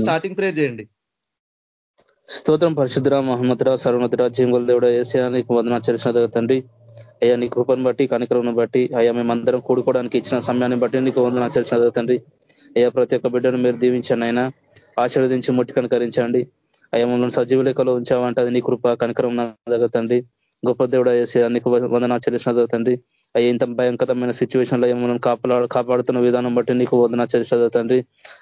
Starting ప్రే చేయండి. స్తోత్రం పరిశుద్ధ మహమ్మద్రా సర్వనతురా జీంగుల దేవుడ ఏసయా నీకు వందన చరిచిన తండ్రి. అయ్యా నీ కృపను బట్టి కనికరం బట్టి అయ్యా మేమందరం కూడుకోవడానికి ఇచ్చిన సమయాన్ని బట్టి నీకు వందన చరిచిన తండ్రి. అయ్యా ప్రతి ఒక్క బిడ్డను మీరు దీవించండి అయినా ఆశీర్వదించి ముట్టి కనుకరించండి. అయ్యా మమ్మల్ని సజీవ లెక్కలో ఉంచావంటే అది నీ కృప కనికరం తండ్రి. గొప్ప దేవుడ వేసి నీకు వందన చరిచిన తండ్రి. అయ్యా ఇంత భయంకరమైన సిచ్యువేషన్లో మనం కాపాడు కాపాడుతున్న విధానం బట్టి నీకు వదన చరిసిన తండ్రి.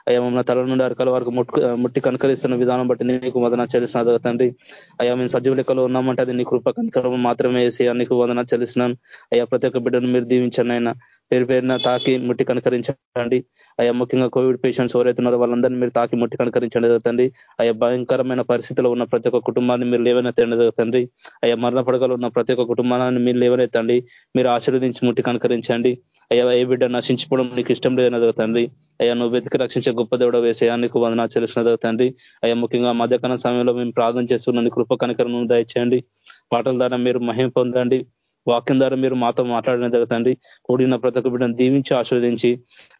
అయ్యా మమ్మల్ని తల నుండి అరకల వరకు ముట్టు ముట్టి కనకరిస్తున్న విధానం బట్టి నీకు వదన చరిసిన తండ్రి. అయ్యా మేము సజీవ లెక్కలో ఉన్నామంటే అది నీ కృప కనికరం మాత్రమే వేసి నీకు వదన చలిసినాను అయ్యా ప్రతి ఒక్క బిడ్డను మీరు దీవించండి అయినా పేరు పేరున తాకి ముట్టి కనకరించండి. అయ్యా ముఖ్యంగా కోవిడ్ పేషెంట్స్ ఎవరైతున్నారో వాళ్ళందరినీ మీరు తాకి ముట్టి కనకరించండి తండ్రి. అయ్యా భయంకరమైన పరిస్థితిలో ఉన్న ప్రతి ఒక్క కుటుంబాన్ని మీరు లేవనెత్తండి తండ్రి. అయ్యా మరణ పడగలు ఉన్న ప్రతి ఒక్క కుటుంబాన్ని మీరు లేవనెత్తండి. మీరు ఆశీర్వదించి ముట్టి కనుకరించండి. అయ్యా ఏ బిడ్డ నశించిపోవడం నీకు ఇష్టం లేదన్నది తండ్రి. అయ్యా నువ్వు వెతికి రక్షించే గొప్ప దేవుడ వేసేయా నీకు వందనా చెల్లిసినది తండ్రి. అయ్యా ముఖ్యంగా మధ్యకాల సమయంలో మేము ప్రార్థన చేస్తున్న కృప కనికరం దయచేయండి. పాటల ద్వారా మీరు మహిం పొందండి. వాక్యం ద్వారా మీరు మాతో మాట్లాడిన జరుగుతండి కూడిన ప్రతి ఒక్క బిడ్డను దీవించి ఆస్వాదించి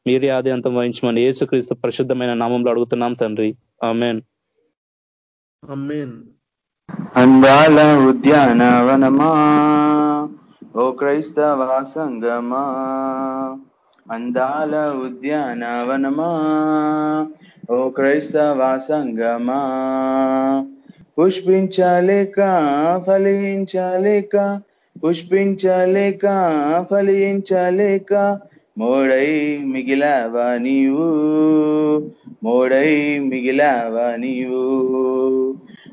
మీరే ఆది అంతం వహించమని ఏసుక్రీస్తు పరిశుద్ధమైన నామంలో అడుగుతున్నాం తండ్రి. ఆమెన్. అందాల ఉద్యానవనమా ఓ క్రైస్తవ సంగమా అందాల ఉద్యానవనమా. ఓ క్రైస్తవ సంగమా పుష్పించలేక ఫలించలేక పుష్పించలేక ఫలించలేక మోడై మిగిలావా నీవు మోడై మిగిలావా నీవు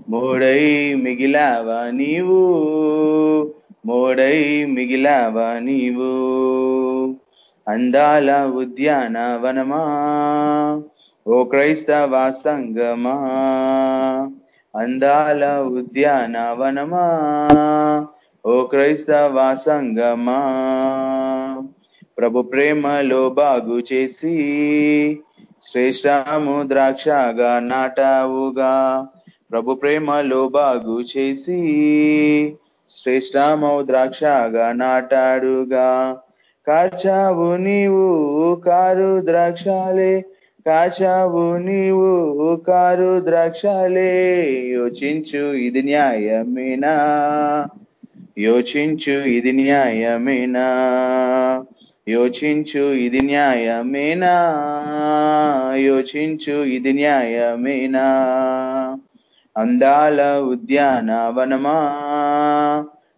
మోడై మిగిలావా నీవు. మోడై మిగిలావా నీవు? అందాల ఉద్యానవనమా ఓ క్రైస్తవ సంగమా? అందాల ఉద్యానవనమా ఓ క్రైస్తవ సంగమా? ప్రభు ప్రేమలో బాగు చేసి శ్రేష్టము ద్రాక్షగా నాటావుగా. ప్రభు ప్రేమలో బాగు చేసి శ్రేష్టమౌ ద్రాక్షగా నాటాడుగా కాచావు నీవు కారు ద్రాక్షాలే కాచావు నీవు కారు ద్రాక్షాలే యోచించు ఇది న్యాయమేనా? యోచించు ఇది న్యాయమేనా? యోచించు ఇది న్యాయమేనా? యోచించు ఇది న్యాయమేనా? అందాల ఉద్యానవనమా?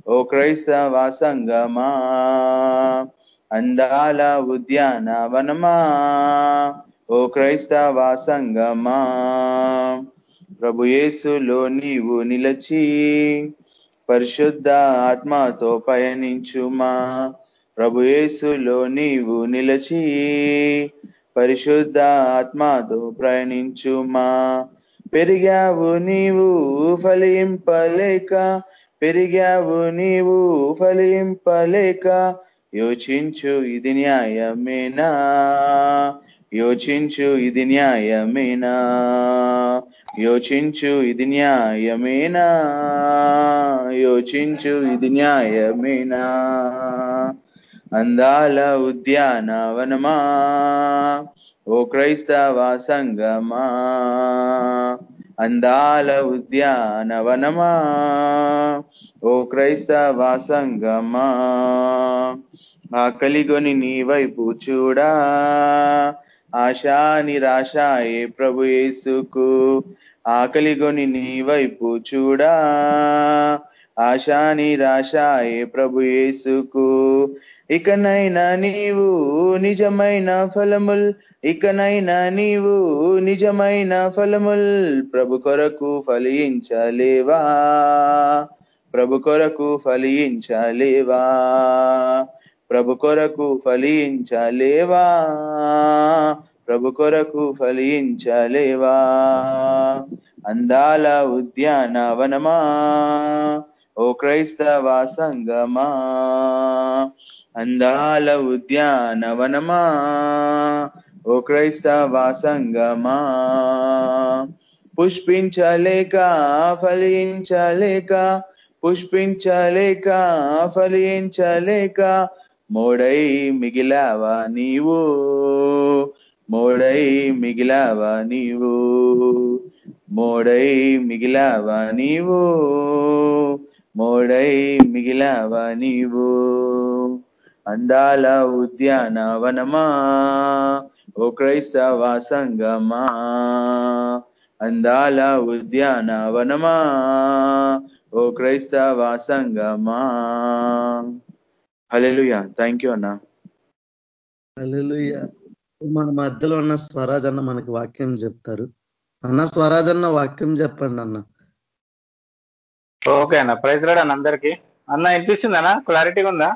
ఓ క్రైస్తవ సంగమా అందాల ఉద్యానవనమా ఓ క్రైస్తవ సంగమా ప్రభు యేసులో నీవు నిలచి పరిశుద్ధ ఆత్మతో పయనించుమా ప్రభు యేసులో నీవు నిలచి పరిశుద్ధ ఆత్మతో ప్రయాణించుమా పెరిగావు నీవు ఫలింపలేక పెరిగావు నీవు ఫలింపలేక యోచించు ఇది న్యాయమేనా? యోచించు ఇది న్యాయమేనా? యోచించు ఇది న్యాయమేనా? యోచించు ఇది న్యాయమేనా? అందాల ఉద్యానవనమా? ఓ క్రైస్తవ సంగమా? అందాల ఉద్యానవనమా? ఓ క్రైస్తవ సంగమా? ఆకలిగొని నీ వైపు చూడా? ఆశా నిరాశాయే ప్రభు యేసుకు ఆకలిగొని నీ వైపు చూడా? ఆశా నిరాశాయే ప్రభు యేసుకు. ఇకనైనా నీవు నిజమైన ఫలముల్ ఇకనైనా నీవు నిజమైన ఫలముల్ ప్రభు కొరకు ఫలించలేవా? ప్రభు కొరకు ఫలించలేవా? ప్రభు కొరకు ఫలించలేవా? ప్రభు కొరకు ఫలించలేవా? అందాల ఉద్యానవనమా? ఓ క్రైస్తవ సంగమా అందాల ఉద్యానవనమా ఓ క్రైస్తవ సంగమా పుష్పించలేక ఫలించలేక పుష్పించలేక ఫలించలేక మోడై మిగిలావా నీవు మోడై మిగిలావా నీవు మోడై మిగిలావా నీవు. మోడై మిగిలవ నీవు. అందాల ఉద్యానవనమా ఓ క్రైస్తవ సంగమా. అందాల ఉద్యానవనమా ఓ క్రైస్తవ సంగమా. హలెలుయా థ్యాంక్ యూ అన్నా. హల్లెలూయా. మన మధ్యలో ఉన్న స్వరాజ్ అన్న మనకి వాక్యం చెప్తారు. అన్న స్వరాజ్ అన్న వాక్యం చెప్పండి అన్న. ఓకే అన్న. ప్రైజ్ రాడ్ అన్న అందరికి. అన్న వినిపిస్తుంది అన్న క్లారిటీగా ఉందా?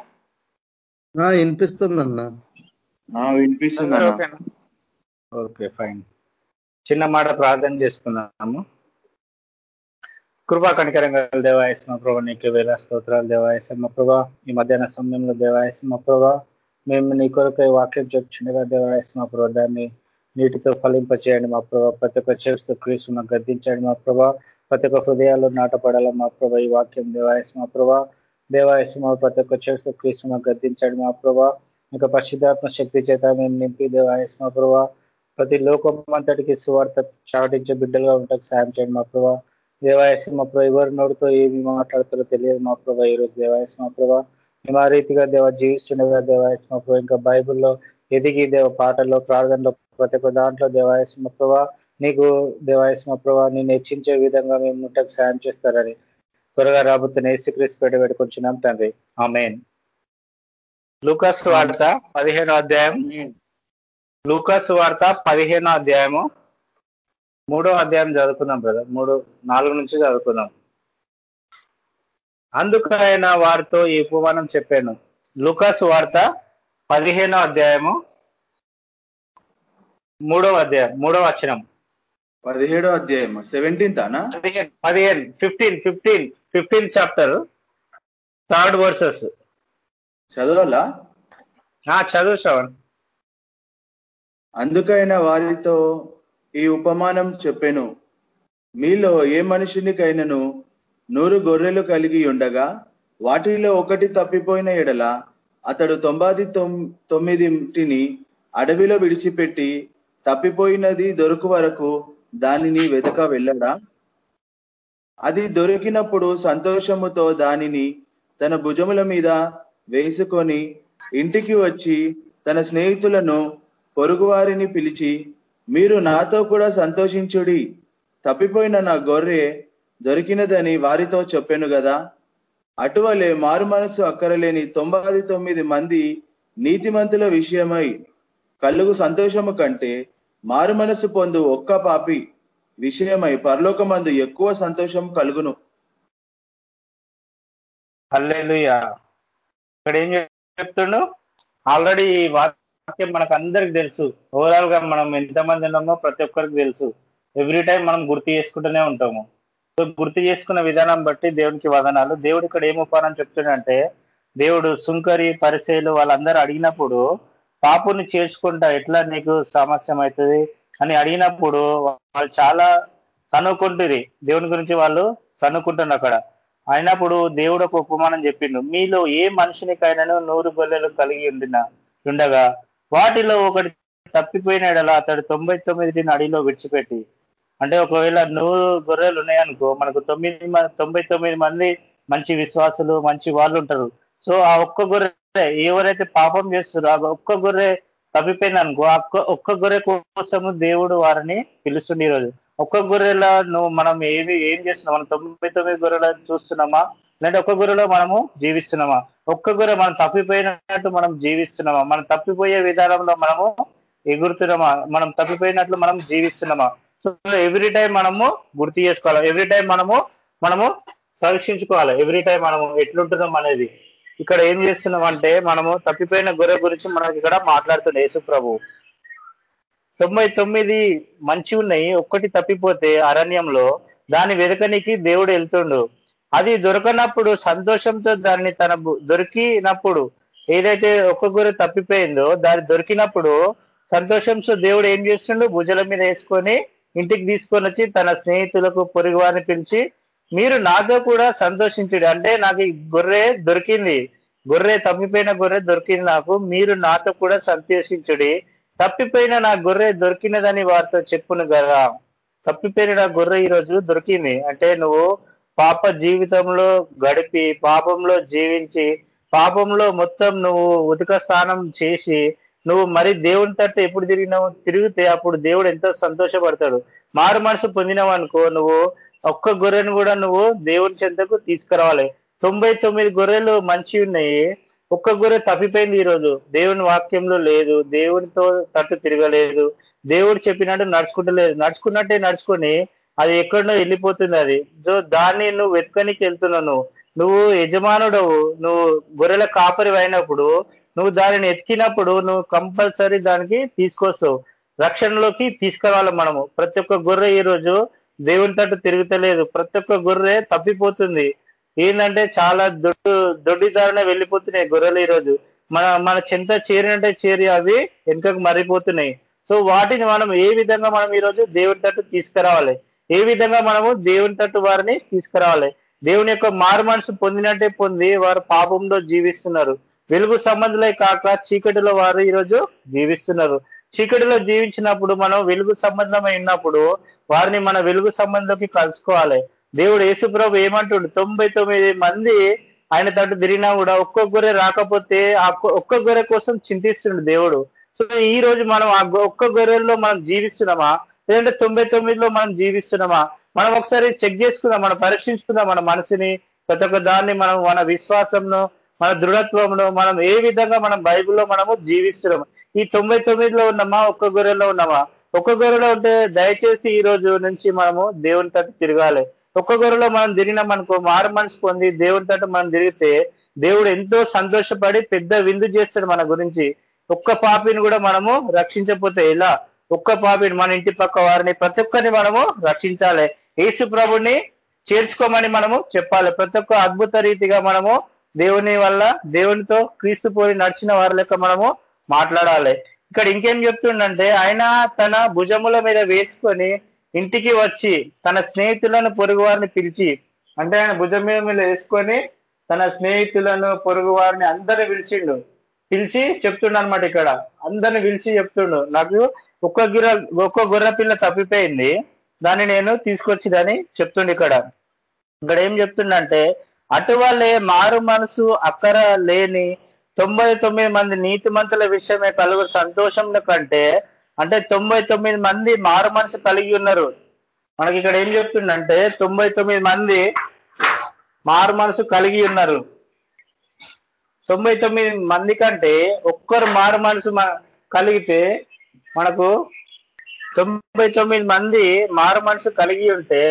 ఆ, వినిపిస్తుంది అన్న ఆ, వినిపిస్తుంది ఓకే ఫైన్. చిన్న మాట ప్రార్థన చేసుకున్నాము కృపా కనికరంగా దేవాయస్మ ప్రభా నీకే వేల స్తోత్రాలు దేవాయస్మ ప్రభా ఈ మధ్యాహ్న సమయంలో దేవాయస్మ ప్రభా మేము నీ కొరకై వాక్యం చెప్తుండగా దేవాయస్మ ప్రభా దాన్ని నీటితో ఫలింపచేయండి మా ప్రభా ప్రతి ఒక్క చేస్తూ క్రీస్తున్న గద్దించండి మా ప్రభా ప్రతి ఒక్క హృదయాల్లో నాటపడాలి మా ప్రభా ఈ వాక్యం దేవాయస్మ ప్రభా దేవాయస్మ ప్రతి ఒక్క చేస్తూ క్రీస్తున్న గద్దించండి మా ప్రభా ఇంకా పరిశుద్ధాత్మ శక్తి చేత మేము నింపి దేవాయస్మ ప్రభా ప్రతి లోకం అంతటికి సువార్త చాటించే బిడ్డలుగా ఉంటాకు సాయం చేయండి మా ప్రభా దేవాయస్ మా ప్రభా ఎవరి నోటితో ఏమి మాట్లాడతారో తెలియదు మా ప్రభా ఈరోజు దేవాయస్ మా ప్రభా మేము ఆ రీతిగా దేవ జీవిస్తుండగా దేవాయస్మ ప్రభా ఇంకా బైబిల్లో ఎదిగి దేవ పాటల్లో ప్రార్థనలో ప్రతి ఒక్క దాంట్లో దేవాయస్మ ప్రభా నీకు దేవాయస్మ ప్రభా నేను హెచ్చించే విధంగా మేము ముట్టకు సాయం చేస్తారని త్వరగా రాబోతున్న ఏసుక్రీస్తు పేట పెట్టుకొచ్చినాం తండ్రి. ఆమెన్. లూకాస్ వార్త పదిహేనో అధ్యాయం. లూకాస్ వార్త పదిహేనో అధ్యాయము. మూడో అధ్యాయం చదువుకుందాం బ్రదర్. మూడు నాలుగు నుంచి చదువుకుందాం. అందుకు ఆయన వారితో ఈ ఉపమానం చెప్పాను. లూకాస్ వార్త పదిహేనో అధ్యాయము మూడో అధ్యాయం మూడో వచనం. పదిహేడో అధ్యాయం సెవెంటీన్త్ అనా? పదిహేను పదిహేను fifteen fifteen fifteen chapter third verses చదవాలా? చదువు శ్రవణ్. అందుకైన వారితో ఈ ఉపమానం చెప్పెను. మీలో ఏ మనుషునికైనను నూరు గొర్రెలు కలిగి ఉండగా వాటిలో ఒకటి తప్పిపోయిన ఎడల అతడు తొంభాది తొమ్మిదింటిని అడవిలో విడిచిపెట్టి తప్పిపోయినది దొరకు వరకు దానిని వెతక వెళ్ళడా? అది దొరికినప్పుడు సంతోషముతో దానిని తన భుజముల మీద వేసుకొని ఇంటికి వచ్చి తన స్నేహితులను పొరుగువారిని పిలిచి మీరు నాతో కూడా సంతోషించుడి. తప్పిపోయిన నా గొర్రె దొరికినదని వారితో చెప్పాను కదా అటువలే మారు మనసు అక్కరలేని తొంభై తొమ్మిది మంది నీతిమంతుల విషయమై కలుగు సంతోషము కంటే మారు మనసు పొందు ఒక్క పాపి విషయమై పరలోకమందు ఎక్కువ సంతోషం కలుగును. ఇక్కడ ఏం చెప్తుండు? ఆల్రెడీ ఈ వాక్యం మనకు అందరికి తెలుసు. ఓవరాల్గా మనం ఎంతమంది ఉన్నామో ప్రతి ఒక్కరికి తెలుసు. ఎవ్రీ టైం మనం గుర్తు చేసుకుంటూనే ఉంటాము. సో గుర్తు చేసుకున్న విధానం బట్టి దేవునికి వదనాలు. దేవుడు ఇక్కడ ఏం ఉపానం చెప్తుండంటే దేవుడు సుంకరి పరిచయలు వాళ్ళందరూ అడిగినప్పుడు పాపుని చేర్చుకుంటా ఎట్లా నీకు సమస్య అవుతుంది అని అడిగినప్పుడు వాళ్ళు చాలా సనుకుంటుంది దేవుని గురించి వాళ్ళు సనుక్కుంటున్నారు అక్కడ. అయినప్పుడు దేవుడు ఒక ఉపమానం చెప్పిండు. మీలో ఏ మనిషినికైనాను నూరు గొల్లెలు కలిగి ఉండిన ఉండగా వాటిలో ఒకటి తప్పిపోయినడలా అతడు తొంభై తొమ్మిదిని అడిలో విడిచిపెట్టి అంటే ఒకవేళ నూరు గొర్రెలు ఉన్నాయనుకో మనకు తొమ్మిది తొంభై తొమ్మిది మంది మంచి విశ్వాసులు మంచి వాళ్ళు ఉంటారు. సో ఆ ఒక్క గొర్రె ఎవరైతే పాపం చేస్తారో ఆ ఒక్క గొర్రె తప్పిపోయింది అనుకో ఒక్క గొర్రె కోసము దేవుడు వారిని పిలుస్తుంది ఈరోజు ఒక్క గొర్రెల నువ్వు మనం ఏది ఏం చేస్తున్నాం మనం తొంభై తొమ్మిది గొర్రెలను చూస్తున్నామా? లేదంటే ఒక్క గొర్రెలో మనము జీవిస్తున్నామా? ఒక్క గొర్రె మనం తప్పిపోయినట్టు మనం జీవిస్తున్నామా? మనం తప్పిపోయే విధానంలో మనము ఎగురుతున్నామా? మనం తప్పిపోయినట్లు మనం జీవిస్తున్నామా? సో ఎవ్రీ టైం మనము గుర్తు చేసుకోవాలి. ఎవ్రీ టైం మనము మనము పరీక్షించుకోవాలి. ఎవ్రీ టైం మనము ఎట్లుంటున్నాం అనేది. ఇక్కడ ఏం చేస్తున్నాం అంటే మనము తప్పిపోయిన గొర్రె గురించి మనకి ఇక్కడ మాట్లాడుతుంది యేసు ప్రభు తొంభై తొమ్మిది మంచి ఉన్నాయి ఒక్కటి తప్పిపోతే అరణ్యంలో దాని వెదకనికి దేవుడు వెళ్తుండు. అది దొరకనప్పుడు సంతోషంతో దాన్ని తన దొరికినప్పుడు ఏదైతే ఒక్క గొర్రె తప్పిపోయిందో దాన్ని దొరికినప్పుడు సంతోషంతో దేవుడు ఏం చేస్తుండు? భుజల మీద వేసుకొని ఇంటికి తీసుకొని వచ్చి తన స్నేహితులకు పొరుగు వారిని పిలిచి మీరు నాతో కూడా సంతోషించుడు. అంటే నాకు ఈ గొర్రె దొరికింది. గొర్రె తప్పిపోయిన గొర్రె దొరికింది నాకు. మీరు నాతో కూడా సంతోషించుడి. తప్పిపోయిన నా గొర్రె దొరికినదని వారితో చెప్పును కదా తప్పిపోయిన నా గొర్రె ఈరోజు దొరికింది. అంటే నువ్వు పాప జీవితంలో గడిపి పాపంలో జీవించి పాపంలో మొత్తం నువ్వు ఉతిక స్నానం చేసి నువ్వు మరి దేవుని తట్టు ఎప్పుడు తిరిగినావు? తిరిగితే అప్పుడు దేవుడు ఎంతో సంతోషపడతాడు. మారు మనసు పొందినావు అనుకో నువ్వు ఒక్క గొర్రెను కూడా నువ్వు దేవుని చెంతకు తీసుకురావాలి. తొంభై తొమ్మిది గొర్రెలు మంచి ఉన్నాయి. ఒక్క గొర్రె తప్పిపోయింది ఈరోజు. దేవుని వాక్యంలో లేదు. దేవునితో తట్టు తిరగలేదు. దేవుడు చెప్పినట్టు నడుచుకుంటలేదు. నడుచుకున్నట్టే నడుచుకొని అది ఎక్కడో వెళ్ళిపోతుంది అది. సో దాన్ని నువ్వు వెతుకనికి వెళ్తున్నావు నువ్వు. నువ్వు యజమానుడవు. నువ్వు గొర్రెల కాపరి అయినప్పుడు నువ్వు దానిని ఎతికినప్పుడు నువ్వు కంపల్సరీ దానికి తీసుకొస్తావు. రక్షణలోకి తీసుకురావాలి మనము. ప్రతి ఒక్క గొర్రె ఈ రోజు దేవుని తట్టు తిరుగుతలేదు. ప్రతి ఒక్క గొర్రె తప్పిపోతుంది. ఏంటంటే చాలా దొడ్డు దొడ్డి దారిన వెళ్ళిపోతున్నాయి గొర్రెలు ఈ రోజు. మన మన చెంత చేరినట్టే చేరి అవి వెనుకకు మరిపోతున్నాయి సో వాటిని మనం ఏ విధంగా మనం ఈ రోజు దేవుని తట్టు తీసుకురావాలి? ఏ విధంగా మనము దేవుని తట్టు వారిని తీసుకురావాలి? దేవుని యొక్క మారు మనసు పొందినట్టే పొంది వారు పాపంలో జీవిస్తున్నారు. వెలుగు సంబంధులే కాక చీకటిలో వారు ఈరోజు జీవిస్తున్నారు. చీకటిలో జీవించినప్పుడు మనం వెలుగు సంబంధమై ఉన్నప్పుడు వారిని మన వెలుగు సంబంధంలోకి కలుసుకోవాలి. దేవుడు యేసుప్రభు ఏమంటుండు? తొంభై తొమ్మిది మంది ఆయన తట్టు తిరిగినా కూడా ఒక్క గొర్రె రాకపోతే ఆ ఒక్క- గొర్రె కోసం చింతిస్తుండు దేవుడు. సో ఈ రోజు మనం ఆ గొ- ఒక్క గొర్రెల్లో మనం జీవిస్తున్నామా? లేదంటే తొంభై తొమ్మిదిలో మనం జీవిస్తున్నామా? మనం ఒకసారి చెక్ చేసుకుందాం మనం పరీక్షించుకుందాం మన మనసుని. ప్రతి ఒక్క దాన్ని మనం మన విశ్వాసంను మన దృఢత్వంలో మనం ఏ విధంగా మనం బైబిల్లో మనము జీవిస్తున్నాము. ఈ తొంభై తొమ్మిదిలో ఉన్నామా? ఒక్క గొర్రెలో ఉన్నామా? ఒక్క గొర్రెలో ఉంటే దయచేసి ఈ రోజు నుంచి మనము దేవుని తట్టు తిరగాలి. ఒక్క గొర్రెలో మనం తిరిగినాం అనుకో మారు మనసు పొంది దేవుని తట్టు మనం తిరిగితే దేవుడు ఎంతో సంతోషపడి పెద్ద విందు చేస్తాడు మన గురించి. ఒక్క పాపిని కూడా మనము రక్షించకపోతే ఇలా ఒక్క పాపిని మన ఇంటి పక్క వారిని ప్రతి ఒక్కరిని మనము రక్షించాలి. యేసు ప్రభుని చేర్చుకోమని మనము చెప్పాలి. ప్రతి ఒక్క అద్భుత రీతిగా మనము దేవుని వల్ల దేవునితో క్రీస్తు పోయి నడిచిన వారి లెక్క మనము మాట్లాడాలి. ఇక్కడ ఇంకేం చెప్తుండంటే ఆయన తన భుజముల మీద వేసుకొని ఇంటికి వచ్చి తన స్నేహితులను పొరుగు వారిని పిలిచి అంటే ఆయన భుజం మీద మీద వేసుకొని తన స్నేహితులను పొరుగు వారిని అందరిని పిలిచిండు. పిలిచి చెప్తుండ అనమాట ఇక్కడ. అందరిని పిలిచి చెప్తుండు. నాకు ఒక్క గిర ఒక్క గొర్రె పిల్ల తప్పిపోయింది. దాన్ని నేను తీసుకొచ్చిదని చెప్తుండు ఇక్కడ. ఇక్కడ ఏం చెప్తుండంటే అటువలే మారు మనసు అక్కర లేని తొంభై తొమ్మిది మంది నీతిమంతుల విషయమే కలుగు సంతోషం కంటే అంటే తొంభై తొమ్మిది మంది మారు మనసు కలిగి ఉన్నారు. మనకి ఇక్కడ ఏం చెప్తుండంటే తొంభై తొమ్మిది మంది మారు మనసు కలిగి ఉన్నారు. తొంభై తొమ్మిది మంది కంటే ఒక్కరు మారు మనసు కలిగితే మనకు తొంభై తొమ్మిది మంది మారు మనసు కలిగి ఉంటే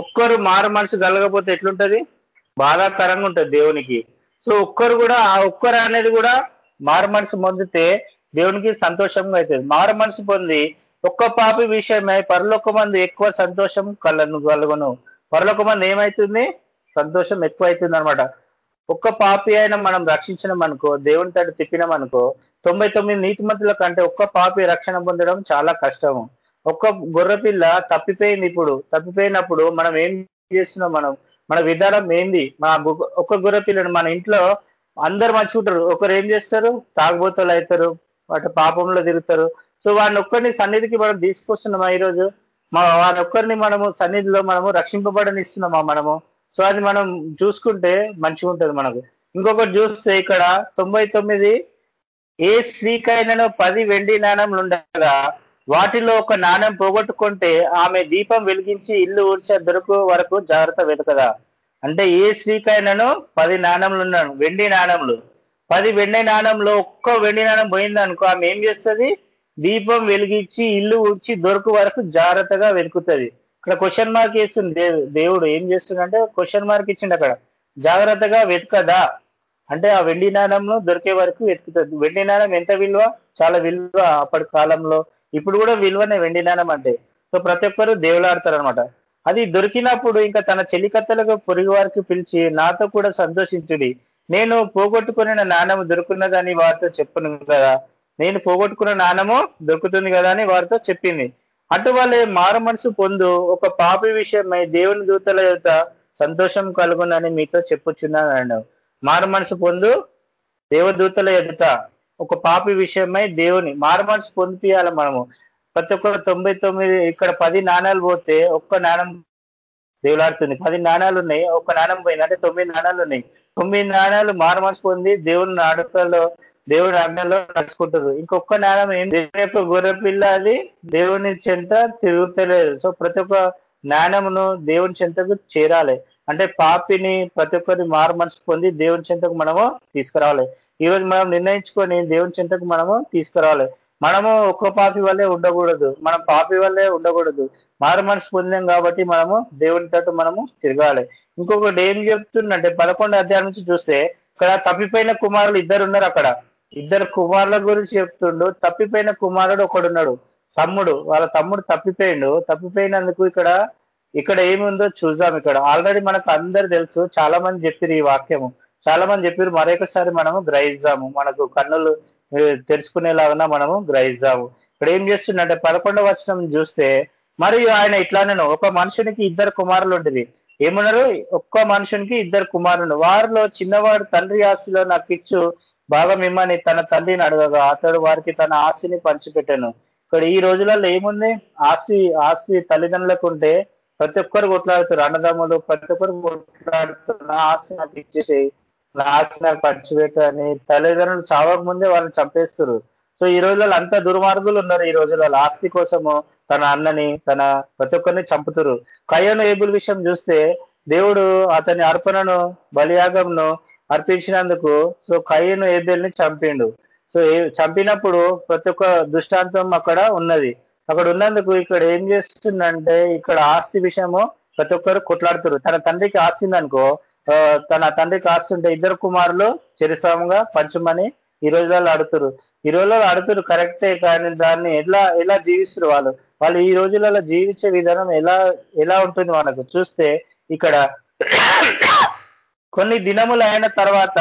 ఒక్కరు మారు మనసు కలగకపోతే ఎట్లుంటది? బాధాకరంగా ఉంటుంది దేవునికి. సో ఒక్కరు కూడా ఆ ఒక్కరు అనేది కూడా మారు మనసు పొందితే దేవునికి సంతోషంగా అవుతుంది మారు మనసు పొంది ఒక్క పాపి విషయమై పరలోక మంది ఎక్కువ సంతోషం కలను కలుగును. పరలోక మంది ఏమైతుంది? సంతోషం ఎక్కువ అవుతుంది అనమాట ఒక్క పాపి అయినా మనం రక్షించినాం అనుకో దేవుని తట్టు తిప్పినాం అనుకో తొంభై తొమ్మిది నీతిమంతుల కంటే ఒక్క పాపి రక్షణ పొందడం చాలా కష్టము. ఒక్క గొర్రెపిల్ల తప్పిపోయింది ఇప్పుడు. తప్పిపోయినప్పుడు మనం ఏం చేస్తున్నాం మనం? మన విధానం ఏంది? మన ఒక గుర్ర పిల్లడు మన ఇంట్లో అందరు మంచుకుంటారు ఒకరు ఏం చేస్తారు? తాగుబోతలు అవుతారు. వాటి పాపంలో తిరుగుతారు. సో వాడిని ఒక్కరిని సన్నిధికి మనం తీసుకొస్తున్నామా ఈరోజు? మా వారి ఒక్కరిని మనము సన్నిధిలో మనము రక్షింపబడనిస్తున్నామా మనము? సో అది మనం చూసుకుంటే మంచిగా ఉంటుంది మనకు. ఇంకొకటి చూస్తే ఇక్కడ తొంభై తొమ్మిది ఏ స్త్రీకైనాను పది వెండి నాణ్యములు ఉండగా వాటిలో ఒక నాణ్యం పోగొట్టుకుంటే ఆమె దీపం వెలిగించి ఇల్లు ఊర్చే దొరకు వరకు జాగ్రత్త వెతకదా? అంటే ఏ స్త్రీకైనాను పది నాణంలు ఉన్నాను వెండి నాణంలు. పది వెండి నాణంలో ఒక్క వెండి నాణం పోయింది అనుకో ఆమె ఏం చేస్తుంది? దీపం వెలిగించి ఇల్లు ఊడ్చి దొరకు వరకు జాగ్రత్తగా వెతుకుతుంది. ఇక్కడ క్వశ్చన్ మార్క్ వేస్తుంది దేవుడు ఏం చేస్తుందంటే క్వశ్చన్ మార్క్ ఇచ్చిండు అక్కడ. జాగ్రత్తగా వెతకదా? అంటే ఆ వెండి నాణంలో దొరికే వరకు వెతుకుతుంది. వెండి నాణం ఎంత విలువ? చాలా విలువ అప్పటి కాలంలో. ఇప్పుడు కూడా విలువనే వెండి నాణ్యం అంటే. సో ప్రతి ఒక్కరు దేవులాడతారు అనమాట అది దొరికినప్పుడు ఇంకా తన చెలికత్తలకు పొరుగు వారికి పిలిచి నాతో కూడా సంతోషించుడి. నేను పోగొట్టుకున్న నాణ్యము దొరుకున్నదని వారితో చెప్పను కదా. నేను పోగొట్టుకున్న నాణ్యము దొరుకుతుంది కదా అని వారితో చెప్పింది. అటువలే మారు మనసు పొందు ఒక పాపి విషయమై దేవుని దూతల యొక్క సంతోషం కలుగునని మీతో చెప్పుచున్నాను మారు మనసు పొందు దేవదూతల ఎదుట ఒక పాపి విషయమై దేవుని మారుమనసు పొందిపియాలి మనము. ప్రతి ఒక్కరు తొంభై తొమ్మిది ఇక్కడ పది నాణాలు పోతే ఒక్క నాణం దేవులాడుతుంది. పది నాణాలు ఉన్నాయి ఒక్క నాణం పోయింది. అంటే తొమ్మిది నాణాలు ఉన్నాయి. తొమ్మిది నాణాలు మారుమనసు పొంది దేవుని అడుకలో దేవుని ఆజ్ఞలో నడుచుకుంటారు ఇంకొక నాణం ఏం? దేవుని యొక్క గొర్రె పిల్ల అది దేవుని చెంత తిరుగుతలేదు. సో ప్రతి ఒక్క నాణమును దేవుని చెంతకు చేరాలి. అంటే పాపిని ప్రతి ఒక్కరి మారు మనసు పొంది దేవుని చెంతకు మనము తీసుకురావాలి. ఈ రోజు మనం నిర్ణయించుకొని దేవుని చెంతకు మనము తీసుకురావాలి. మనము ఒక్క పాపి వల్లే ఉండకూడదు. మనం పాపి వల్లే ఉండకూడదు. మారు మనసు పొందాం కాబట్టి మనము దేవుని తట్టు మనము తిరగాలి. ఇంకొకటి ఏం చెప్తుందంటే పదకొండు అధ్యాయం నుంచి చూస్తే ఇక్కడ తప్పిపోయిన కుమారులు ఇద్దరు ఉన్నారు అక్కడ. ఇద్దరు కుమారుల గురించి చెప్తుండు. తప్పిపోయిన కుమారుడు ఒకడున్నాడు. తమ్ముడు. వాళ్ళ తమ్ముడు తప్పిపోయిండు. తప్పిపోయినందుకు ఇక్కడ ఇక్కడ ఏముందో చూద్దాం ఇక్కడ. ఆల్రెడీ మనకు అందరు తెలుసు చాలా మంది చెప్పారు ఈ వాక్యము. చాలా మంది చెప్పారు మరొకసారి మనము గ్రహిస్తాము మనకు కన్నులు తెలుసుకునేలాగా మనము గ్రహిస్తాము ఇక్కడ ఏం చేస్తుందంటే పదకొండవ వచనం చూస్తే మరియు ఆయన ఇట్లానే ఒక మనుషునికి ఇద్దరు కుమారులు ఉండేది ఏమన్నారు? ఒక్క మనుషునికి ఇద్దరు కుమారులు. వారిలో చిన్నవాడు తండ్రి ఆస్తిలో నాకు ఇచ్చు భాగం ఇమ్మని తన తల్లిని అడగగా. అతడు వారికి తన ఆస్తిని పంచిపెట్టాను. ఇక్కడ ఈ రోజులలో ఏముంది? ఆస్తి ఆస్తి తల్లిదండ్రులకు ఉంటే ప్రతి ఒక్కరు కొట్లాడుతారు. అన్నదమ్ములు ప్రతి ఒక్కరు కొట్లాడుతారు నా ఆస్తి నాకు ఇచ్చేసి నా ఆస్తి నాకు పంచిపెట్టు తల్లిదండ్రులు చావక ముందే వాళ్ళని చంపేస్తారు సో ఈ రోజులలో అంత దుర్మార్గులు ఉన్నారు. ఈ రోజులలో ఆస్తి కోసము తన అన్నని తన ప్రతి ఒక్కరిని చంపుతారు కయ్యను ఏబుల్ విషయం చూస్తే దేవుడు అతని అర్పణను బలియాగంను అర్పించినందుకు సో కయ్యను ఏబేల్ని చంపిండు. సో చంపినప్పుడు ప్రతి ఒక్క దృష్టాంతం అక్కడ ఉన్నది. అక్కడ ఉన్నందుకు ఇక్కడ ఏం చేస్తుందంటే ఇక్కడ ఆస్తి విషయము ప్రతి ఒక్కరు కొట్లాడుతారు తన తండ్రికి ఆస్తి ఉందనుకో తన తండ్రికి ఆస్తి ఉంటే ఇద్దరు కుమారులు చిరుసమంగా పంచమని ఈ రోజులలో అడుగుతారు ఈ రోజులలో ఆడుతారు కరెక్టే కానీ దాన్ని ఎలా ఎలా జీవిస్తారు వాళ్ళు? వాళ్ళు ఈ రోజులలో జీవించే విధానం ఎలా ఎలా ఉంటుంది మనకు? చూస్తే ఇక్కడ కొన్ని దినములు అయిన తర్వాత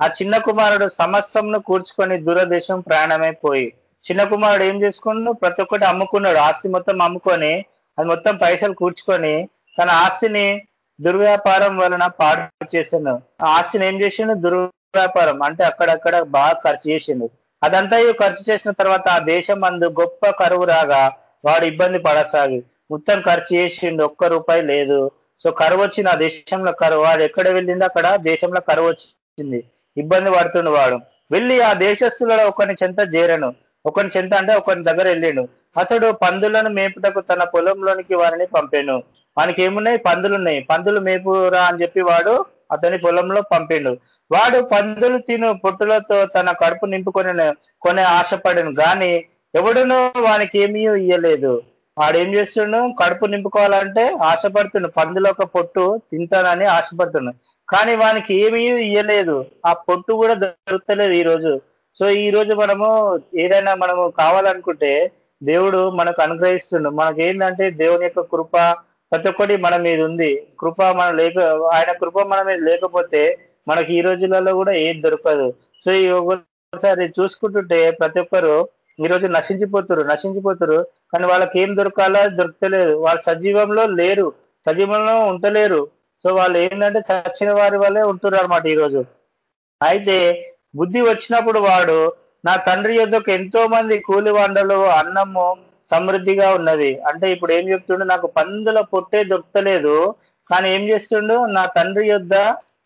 ఆ చిన్న కుమారుడు సమస్తంను కూర్చుకొని దూరదేశం ప్రయాణమైపోయి చిన్న కుమారుడు ఏం చేసుకున్నాడు? ప్రతి ఒక్కటి అమ్ముకున్నాడు. ఆస్తి మొత్తం అమ్ముకొని అది మొత్తం పైసలు కూర్చుకొని తన ఆస్తిని దుర్వ్యాపారం వలన పాడు చేసిండు. ఆ ఆస్తిని ఏం చేసిండు? దుర్వ్యాపారం. అంటే అక్కడక్కడ బాగా ఖర్చు చేసిండు. అదంతా ఖర్చు చేసిన తర్వాత ఆ దేశం అందు గొప్ప కరువు రాగా వాడు ఇబ్బంది పడసాగి మొత్తం ఖర్చు చేసిండు. ఒక్క రూపాయి లేదు. సో కరువు వచ్చింది. ఆ దేశంలో కరువు వాడు ఎక్కడ వెళ్ళింది అక్కడ దేశంలో కరువు వచ్చింది. ఇబ్బంది పడుతుండు వాడు. వెళ్ళి ఆ దేశస్తులలో ఒకని చెంత చేరను. ఒకని చెంత అంటే ఒకని దగ్గర వెళ్ళిండు. అతడు పందులను మేపుటకు తన పొలంలోనికి వారిని పంపాను. మనకి ఏమున్నాయి పందులు ఉన్నాయి పందులు మేపురా అని చెప్పి వాడు అతని పొలంలో పంపిండు. వాడు పందులు తిను పొట్టులతో తన కడుపు నింపుకొని కొనే ఆశపడను. కానీ ఎవడునో వానికి ఏమీ ఇయ్యలేదు. వాడేం చేస్తుండు? కడుపు నింపుకోవాలంటే ఆశపడుతుండు. పందుల ఒక పొట్టు తింటానని ఆశపడుతుండు. కానీ వానికి ఏమీ ఇయ్యలేదు. ఆ పొట్టు కూడా దొరుకుతలేదు ఈ రోజు సో ఈ రోజు మనము ఏదైనా మనము కావాలనుకుంటే దేవుడు మనకు అనుగ్రహిస్తుండు. మనకి ఏంటంటే దేవుని యొక్క కృప ప్రతి ఒక్కటి మన మీద ఉంది. కృప మన లేక ఆయన కృప మన మీద లేకపోతే మనకి ఈ రోజులలో కూడా ఏది దొరకదు. సో ఈ ఒకసారి చూసుకుంటుంటే ప్రతి ఒక్కరు ఈ రోజు నశించిపోతురు నశించిపోతురు కానీ వాళ్ళకి ఏం దొరకాలో దొరకలేదు. వాళ్ళు సజీవంలో లేరు. సజీవంలో ఉంటలేరు. సో వాళ్ళు ఏంటంటే చచ్చిన వారి వల్లే ఉంటున్నారు అనమాట ఈరోజు అయితే బుద్ధి వచ్చినప్పుడు వాడు నా తండ్రి యొద్దకు ఎంతో మంది కూలి వండలు అన్నము సమృద్ధిగా ఉన్నది. అంటే ఇప్పుడు ఏం చెప్తుండు? నాకు పందుల పొట్టే దొరకలేదు. కానీ ఏం చేస్తుండు? నా తండ్రి యొద్ద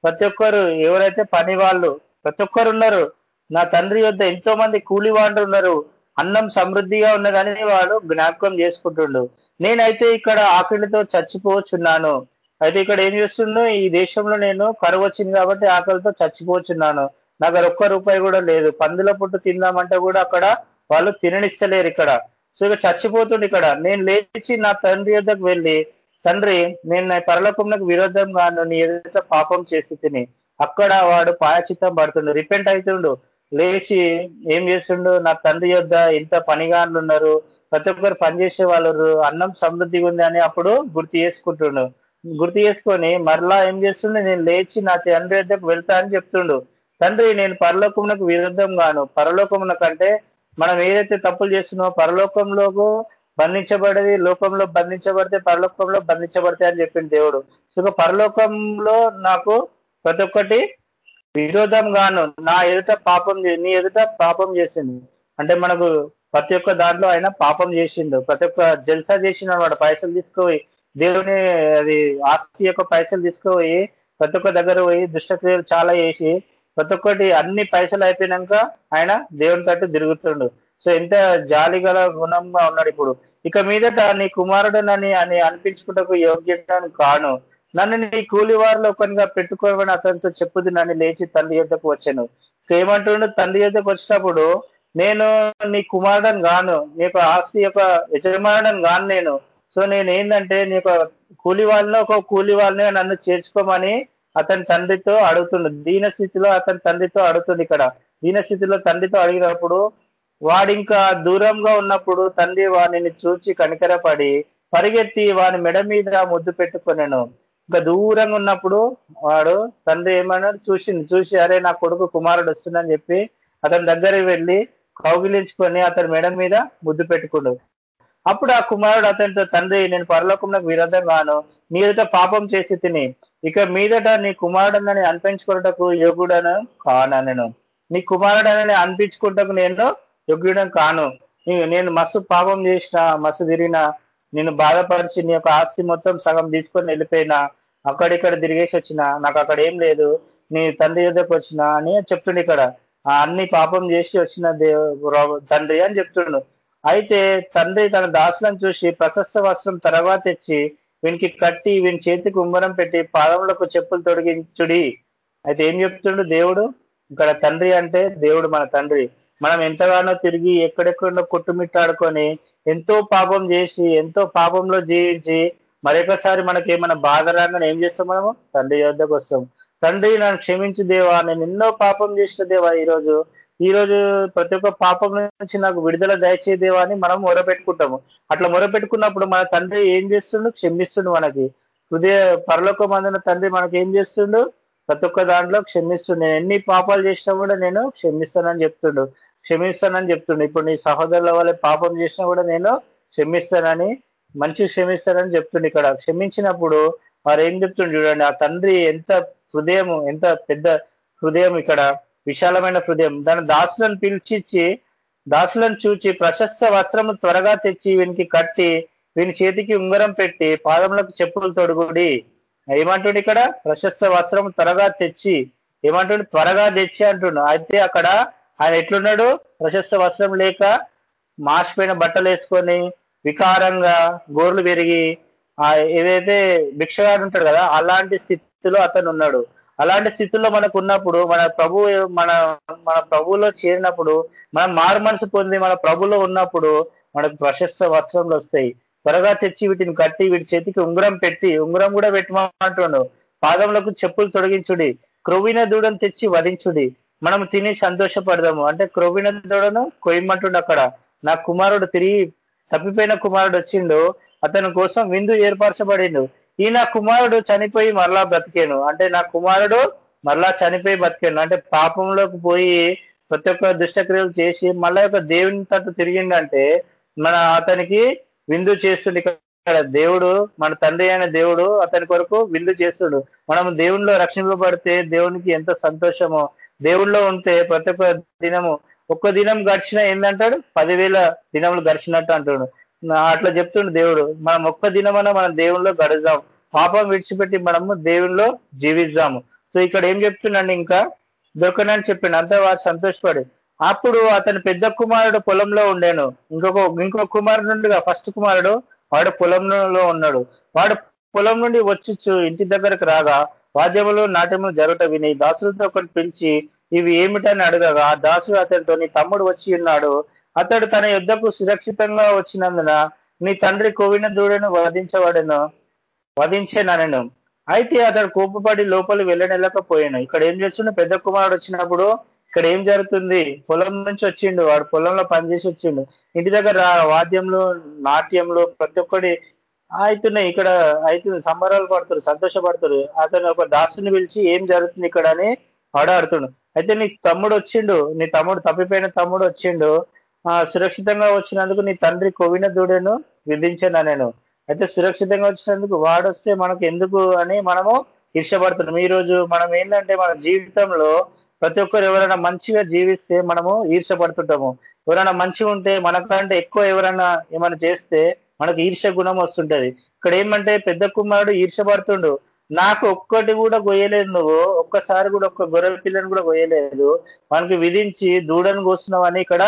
ప్రతి ఒక్కరు ఎవరైతే పని వాళ్ళు ప్రతి ఒక్కరు ఉన్నారు. నా తండ్రి యొద్ద ఎంతో మంది కూలి వాళ్ళు ఉన్నారు. అన్నం సమృద్ధిగా ఉన్నదని వాడు జ్ఞాపకం చేసుకుంటుండు. నేనైతే ఇక్కడ ఆకలితో చచ్చిపోవచ్చున్నాను అయితే ఇక్కడ ఏం చేస్తుండో? ఈ దేశంలో నేను కరువు వచ్చింది కాబట్టి ఆకలితో చచ్చిపోవచ్చున్నాను నా దగ్గర ఒక్క రూపాయి కూడా లేదు. పందుల పుట్టు తిందామంటే కూడా అక్కడ వాళ్ళు తిననిస్తలేరు ఇక్కడ. సో ఇక చచ్చిపోతుండు ఇక్కడ. నేను లేచి నా తండ్రి యొద్దకు వెళ్ళి తండ్రి నేను నా పరలోకంలోకి విరోధంగా నీ ఏదైతే పాపం చేసి తిని అక్కడ వాడు పాయచిత్తం పడుతుండు. రిపెంట్ అవుతుండు లేచి ఏం చేస్తుండు? నా తండ్రి యొద్ద ఇంత పనిగాన్లు ఉన్నారు. ప్రతి ఒక్కరు పనిచేసే వాళ్ళు అన్నం సమృద్ధిగా ఉంది అని అప్పుడు గుర్తు చేసుకుంటుండు. గుర్తు చేసుకొని మరలా ఏం చేస్తుండు? నేను లేచి నా తండ్రి యొద్దకు వెళ్తా అని చెప్తుండు. తండ్రి నేను పరలోకమునకు విరుద్ధంగాను. పరలోకమున కంటే మనం ఏదైతే తప్పులు చేస్తున్నామో పరలోకంలోకు బంధించబడేది లోకంలో బంధించబడితే పరలోకంలో బంధించబడితే అని చెప్పింది దేవుడు. సో పరలోకంలో నాకు ప్రతి ఒక్కటి విరోధం గాను నా ఎదుట పాపం చే- నీ ఎదుట పాపం చేసింది. అంటే మనకు ప్రతి ఒక్క దాంట్లో ఆయన పాపం చేసిండు. ప్రతి ఒక్క జల్సా చేసిండు అనమాట పైసలు తీసుకుపోయి దేవుని అది ఆస్తి యొక్క పైసలు తీసుకుపోయి ప్రతి ఒక్క దగ్గర పోయి దుష్టక్రియలు చాలా చేసి ప్రతి ఒక్కటి అన్ని పైసలు అయిపోయినాక ఆయన దేవుని తట్టు తిరుగుతుండు. సో ఎంత జాలి గల గుణంగా ఉన్నాడు ఇప్పుడు. ఇక మీదట నీ కుమారుడనని అని అనిపించుకుంటకు యోగ్యతను కాను. నన్ను నీ కూలి వారిలో ఒకనిగా పెట్టుకోమని అతనితో చెప్పుది నన్ను లేచి తల్లి యొద్దకు వచ్చాను. ఏమంటుండు? తల్లి యొద్దకు వచ్చినప్పుడు నేను నీ కుమారుడని గాను నీ యొక్క ఆస్తి యొక్క యజమానుడని గాను నేను. సో నేను ఏంటంటే నీ యొక్క కూలి వాళ్ళలో ఒక కూలి వాళ్ళని నన్ను చేర్చుకోమని అతని తండ్రితో అడుగుతుండు. దీన స్థితిలో అతని తండ్రితో అడుగుతుంది ఇక్కడ. దీన స్థితిలో తండ్రితో అడిగినప్పుడు వాడు ఇంకా దూరంగా ఉన్నప్పుడు తండ్రి వాడిని చూచి కనికరపడి పరిగెత్తి వాని మెడ మీద ముద్దు పెట్టుకున్నాను ఇంకా దూరంగా ఉన్నప్పుడు వాడు తండ్రి ఏమన్నాడు చూసింది చూసి అరే నా కొడుకు కుమారుడు వస్తుందని చెప్పి అతని దగ్గరికి వెళ్ళి కౌగిలించుకొని అతని మెడ మీద ముద్దు పెట్టుకుండు. అప్పుడు ఆ కుమారుడు అతనితో తండ్రి నేను పరలోకంలో విరోధం గాను నీ ఎదుట పాపం చేసి తిని ఇక మీదట నీ కుమారుడనని అనిపించుకున్నటకు యోగుడను కానా నేను? నీ కుమారుడనని అనిపించుకుంటకు నేను యోగ్యుడను కాను. నేను మస్తు పాపం చేసిన మస్తు తిరిగిన నేను బాధపరిచి నీ యొక్క ఆస్తి మొత్తం సగం తీసుకొని వెళ్ళిపోయినా అక్కడిక్కడ తిరిగేసి వచ్చిన నాకు అక్కడ ఏం లేదు నీ తండ్రి దగ్గరకు వచ్చిన అని చెప్తుండే ఇక్కడ. ఆ అన్ని పాపం చేసి వచ్చిన దేవు తండ్రి అని చెప్తుండు. అయితే తండ్రి తన దాసులను చూసి ప్రశస్త వస్త్రం తర్వాత తెచ్చి వీనికి కట్టి వీని చేతికి ఉంగరం పెట్టి పాదములకు చెప్పులు తొడిగించుడి. అయితే ఏం చెప్తుండు దేవుడు? ఇక్కడ తండ్రి అంటే దేవుడు మన తండ్రి. మనం ఎంతగానో తిరిగి ఎక్కడెక్కడో కొట్టుమిట్టాడుకొని ఎంతో పాపం చేసి ఎంతో పాపంలో జీవించి మరొకసారి మనకి ఏమైనా బాధ రాగానే ఏం చేస్తాం మనము? తండ్రి యొద్దకు వస్తాం. తండ్రి నన్ను క్షమించు దేవా నేను ఎన్నో పాపం చేసిన దేవా ఈరోజు. ఈరోజు ప్రతి ఒక్క పాపం నుంచి నాకు విడుదల దయచే దేవా అని మనం మొరపెట్టుకుంటాము. అట్లా మొరపెట్టుకున్నప్పుడు మన తండ్రి ఏం చేస్తుండు? క్షమిస్తుండు మనకి. హృదయ పరలోక మందిన తండ్రి మనకి ఏం చేస్తుండు? ప్రతి ఒక్క దాంట్లో క్షమిస్తుండు. నేను ఎన్ని పాపాలు చేసినా కూడా నేను క్షమిస్తానని చెప్తుండు. క్షమిస్తానని చెప్తుండు. ఇప్పుడు నీ సహోదరుల వల్ల పాపం చేసినా కూడా నేను క్షమిస్తానని మంచి క్షమిస్తానని చెప్తుండు ఇక్కడ. క్షమించినప్పుడు వారు ఏం చెప్తుండు చూడండి. ఆ తండ్రి ఎంత హృదయం ఎంత పెద్ద హృదయం ఇక్కడ. విశాలమైన హృదయం. దాని దాసులను పిలిచిచ్చి దాసులను చూచి ప్రశస్త వస్త్రము త్వరగా తెచ్చి వీనికి కట్టి వీని చేతికి ఉంగరం పెట్టి పాదములకు చెప్పులు తొడుగుడి. ఏమంటుండు ఇక్కడ? ప్రశస్త వస్త్రం త్వరగా తెచ్చి ఏమంటుండు? త్వరగా తెచ్చి అంటుండు. అయితే అక్కడ ఆయన ఎట్లున్నాడు? ప్రశస్త వస్త్రం లేక మార్చిపోయిన బట్టలు వేసుకొని వికారంగా గోర్లు పెరిగి ఆ ఏదైతే భిక్షగాడు ఉంటాడు కదా అలాంటి స్థితిలో అతను ఉన్నాడు అలాంటి స్థితిలో మనకు ఉన్నప్పుడు మన ప్రభు మన మన ప్రభువులో చేరినప్పుడు మనం మారు మనసు పొంది మన ప్రభులో ఉన్నప్పుడు మనకు ప్రశస్త వస్త్రంలో వస్తాయి. త్వరగా తెచ్చి వీటిని కట్టి వీటి చేతికి ఉంగరం పెట్టి ఉంగరం కూడా పెట్టమంటుండు. పాదములకు చెప్పులు తొలగించుడి క్రొవ్విన దూడను తెచ్చి వధించుడి. మనం తిని సంతోషపడదాము. అంటే క్రొవిన దూడను కొయ్యమంటుండు అక్కడ. నా కుమారుడు తిరిగి తప్పిపోయిన కుమారుడు వచ్చిండు. అతని కోసం విందు ఏర్పరచబడిండు. ఈ నా కుమారుడు చనిపోయి మరలా బ్రతికాను. అంటే నా కుమారుడు మరలా చనిపోయి బతికాను అంటే పాపంలోకి పోయి ప్రతి ఒక్క దుష్టక్రియలు చేసి మళ్ళా యొక్క దేవుని తట్టు తిరిగిండంటే మన అతనికి విందు చేస్తుండే ఇక్కడ. దేవుడు మన తండ్రి అయిన దేవుడు అతని కొరకు విందు చేస్తుడు. మనం దేవునిలో రక్షింపబడితే దేవునికి ఎంత సంతోషమో. దేవుళ్ళో ఉంటే ప్రతి ఒక్క దినము ఒక్క దినం గడిచిన ఏంటంటాడు పదివేల దినములు గడిచినట్టు అంటాడు. అట్లా చెప్తుండు దేవుడు. మనం ఒక్క దినమన మనం దేవుల్లో గడుదాం పాపం విడిచిపెట్టి మనము దేవునిలో జీవిద్దాము. సో ఇక్కడ ఏం చెప్తున్నాడు ఇంకా? దొరకనని చెప్పిండు. అంతా వారు సంతోషపడి. అప్పుడు అతని పెద్ద కుమారుడు పొలంలో ఉండేను. ఇంకొక ఇంకొక కుమారుడు నుండిగా ఫస్ట్ కుమారుడు వాడు పొలంలో ఉన్నాడు. వాడు పొలం నుండి వచ్చి ఇంటి దగ్గరకు రాగా వాద్యములు నాట్యములు జరుగుట విని దాసులతో ఒకటి పిలిచి ఇవి ఏమిటని అడగగా. దాసుడు అతనితో తమ్ముడు వచ్చి ఉన్నాడు. అతడు తన యుద్ధకు సురక్షితంగా వచ్చినందున నీ తండ్రి కోవిన దూడను వధించబడను వధించేనను అయితే అతడు కోపపడి లోపలి వెళ్ళనెళ్ళకపోయాను. ఇక్కడ ఏం చేస్తుండే? పెద్ద కుమారుడు వచ్చినప్పుడు ఇక్కడ ఏం జరుగుతుంది? పొలం నుంచి వచ్చిండు. వాడు పొలంలో పనిచేసి వచ్చిండు. ఇంటి దగ్గర వాద్యంలో నాట్యంలో ప్రతి ఒక్కటి అవుతున్నాయి ఇక్కడ అవుతుంది సంబరాలు పడతారు సంతోషపడతారు. అతను ఒక దాసుని పిలిచి ఏం జరుగుతుంది ఇక్కడ అని ఆడాడుతుండు. అయితే నీ తమ్ముడు వచ్చిండు. నీ తమ్ముడు తప్పిపోయిన తమ్ముడు వచ్చిండు. సురక్షితంగా వచ్చినందుకు నీ తండ్రి కొవిన దూడను విధించాను నేను అయితే సురక్షితంగా వచ్చినందుకు వాడొస్తే మనకు ఎందుకు అని మనము ఈర్షపడుతున్నాం ఈ రోజు మనం ఏంటంటే మన జీవితంలో ప్రతి ఒక్కరు ఎవరైనా మంచిగా జీవిస్తే మనము ఈర్షపడుతుంటాము ఎవరైనా మంచిగా ఉంటే మనకంటే ఎక్కువ ఎవరైనా ఏమైనా చేస్తే మనకు ఈర్ష గుణం వస్తుంటది. ఇక్కడ ఏమంటే పెద్ద కుమారుడు ఈర్షపడుతుండు నాకు ఒక్కటి కూడా గొయ్యలేదు నువ్వు ఒక్కసారి కూడా ఒక్క గొర్రె పిల్లని కూడా గొయ్యలేదు మనకి విధించి దూడను కోస్తున్నావు ఇక్కడ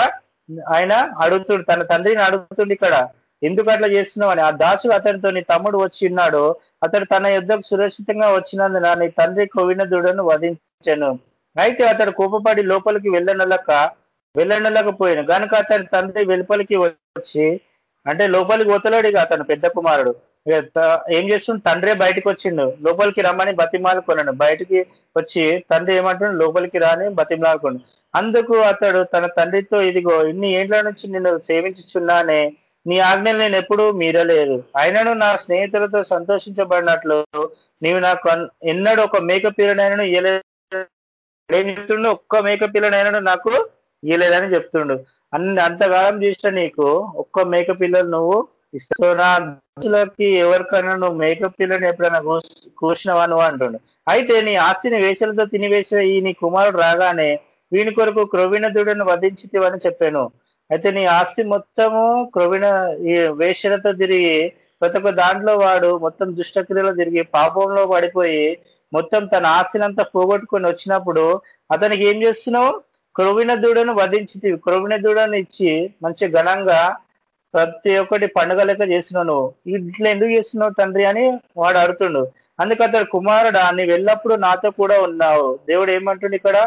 ఆయన అడుగుతుండు తన తండ్రిని అడుగుతుండు ఇక్కడ. ఎందుకు అట్లా చేస్తున్నావు అని? ఆ దాసుడు అతనితో నీ తమ్ముడు వచ్చి ఉన్నాడు. అతడు తన యుద్ధకు సురక్షితంగా వచ్చినందున నీ తండ్రి కోవినదుడను వధించాను. అయితే అతడు కోపపడి లోపలికి వెళ్ళనలక వెళ్ళనలకపోయాను కనుక అతని తండ్రి వెలుపలికి వచ్చి అంటే లోపలికి పోతలేడు ఇక అతను పెద్ద కుమారుడు. త- ఏం చేస్తుండు? తండ్రే బయటకు వచ్చిండు. లోపలికి రమ్మని బతిమాలుకున్నాడు. బయటికి వచ్చి తండ్రి ఏమంటుండు? లోపలికి రాని బతిమాలుకున్నాడు. అందుకు అతడు తన తండ్రితో ఇదిగో ఇన్ని ఏండ్ల నుంచి నిన్ను సేవించుచున్నానే నీ ఆజ్ఞలు నేను ఎప్పుడూ మీరలేదు అయినను నా స్నేహితులతో సంతోషించబడినట్లు నీవు నాకు ఎన్నడూ ఒక మేక పీరనైనను ఇయ్యలేదు చెప్తుండు ఒక్క మేక పిల్లనైనా నాకు ఇయ్యలేదని చెప్తుండు. అన్ని అంతకాలం చేసిన నీకు ఒక్క మేక పిల్లలు నువ్వు ఇస్తావు. నా ఎవరికైనా నువ్వు మేకప్ పిల్లని ఎప్పుడైనా కూస్- కూసినవా నువ్వు అంటుండు. అయితే నీ ఆస్తిని వేషలతో తినివేసిన ఈ నీ కుమారుడు రాగానే వీని కొరకు క్రొవిన దూడను వధించితివని చెప్పాను. అయితే నీ ఆస్తి మొత్తము క్రొవిన ఈ వేషలతో తిరిగి ప్రతి ఒక్క దాంట్లో వాడు మొత్తం దుష్టక్రియలో తిరిగి పాపంలో పడిపోయి మొత్తం తన ఆస్తినంతా పోగొట్టుకొని వచ్చినప్పుడు అతనికి ఏం చేస్తున్నావు? క్రొవిణ దూడను వధించి క్రొవిన దూడను ఇచ్చి మంచి ఘనంగా ప్రతి ఒక్కటి పండుగ లెక్క చేస్తున్నావు నువ్వు. ఇట్లా ఎందుకు చేస్తున్నావు తండ్రి అని వాడు అడుగుతుండు అందుకు అతడు కుమారుడా నీవు ఎల్లప్పుడూ నాతో కూడా ఉన్నావు. దేవుడు ఏమంటుండు ఇక్కడ?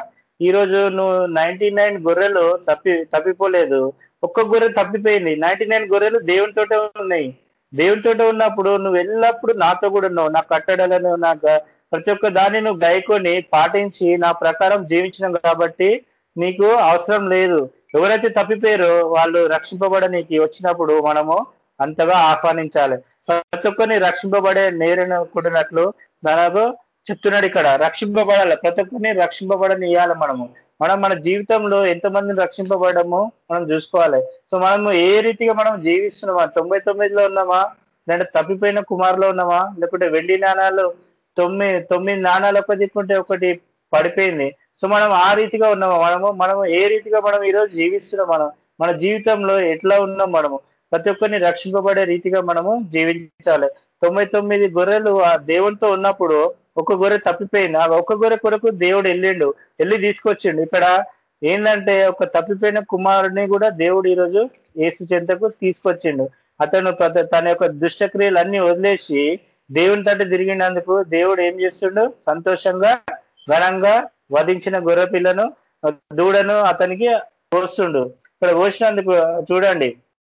ఈరోజు నువ్వు నైన్టీ నైన్ గొర్రెలు తప్పి తప్పిపోలేదు. ఒక్క గొర్రె తప్పిపోయింది. నైన్టీ నైన్ గొర్రెలు దేవునితోటే ఉన్నాయి. దేవునితోటే ఉన్నప్పుడు నువ్వు ఎల్లప్పుడూ నాతో కూడా ఉన్నావు. నా కట్టడలను నా ప్రతి ఒక్క దాన్ని నువ్వు గైకొని పాటించి నా ప్రకారం జీవించినావు కాబట్టి నీకు అవసరం లేదు. ఎవరైతే తప్పిపోయారో వాళ్ళు రక్షింపబడనీకి వచ్చినప్పుడు మనము అంతగా ఆహ్వానించాలి. ప్రతి ఒక్కరిని రక్షింపబడే నేరనుకుంటున్నట్లు మనకు చెప్తున్నాడు ఇక్కడ రక్షింపబడాలి. ప్రతి ఒక్కరిని రక్షింపబడనియాలి మనము. మనం మన జీవితంలో ఎంతమందిని రక్షింపబడము మనం చూసుకోవాలి. సో మనము ఏ రీతిగా మనం జీవిస్తున్నామా? తొంభై తొమ్మిదిలో ఉన్నామా? లేదంటే తప్పిపోయిన కుమారులో ఉన్నామా? లేకుంటే వెండి నాణాలు తొమ్మిది తొమ్మిది నాణాలు ఒక దిక్కుంటే ఒకటి పడిపోయింది. సో మనం ఆ రీతిగా ఉన్నాము? మనము మనము ఏ రీతిగా మనం ఈరోజు జీవిస్తున్నాం మనం మన జీవితంలో ఎట్లా ఉన్నాం మనము? ప్రతి ఒక్కరిని రక్షింపబడే రీతిగా మనము జీవించాలి. తొంభై తొమ్మిది గొర్రెలు ఆ దేవునితో ఉన్నప్పుడు ఒక గొర్రె తప్పిపోయింది? ఆ ఒక్క గొర్రె కొరకు దేవుడు వెళ్ళిండు. వెళ్ళి తీసుకొచ్చిండు. ఇక్కడ ఏంటంటే ఒక తప్పిపోయిన కుమారుని కూడా దేవుడు ఈరోజు ఏసు చెంతకు తీసుకొచ్చిండు. అతను తన యొక్క దుష్టక్రియలు అన్ని వదిలేసి దేవుని తట్టు తిరిగినందుకు దేవుడు ఏం చేస్తుండు? సంతోషంగా ఘనంగా వధించిన గొర్రె పిల్లను దూడను అతనికి కోస్తుండు. ఇక్కడ కోసినందుకు చూడండి.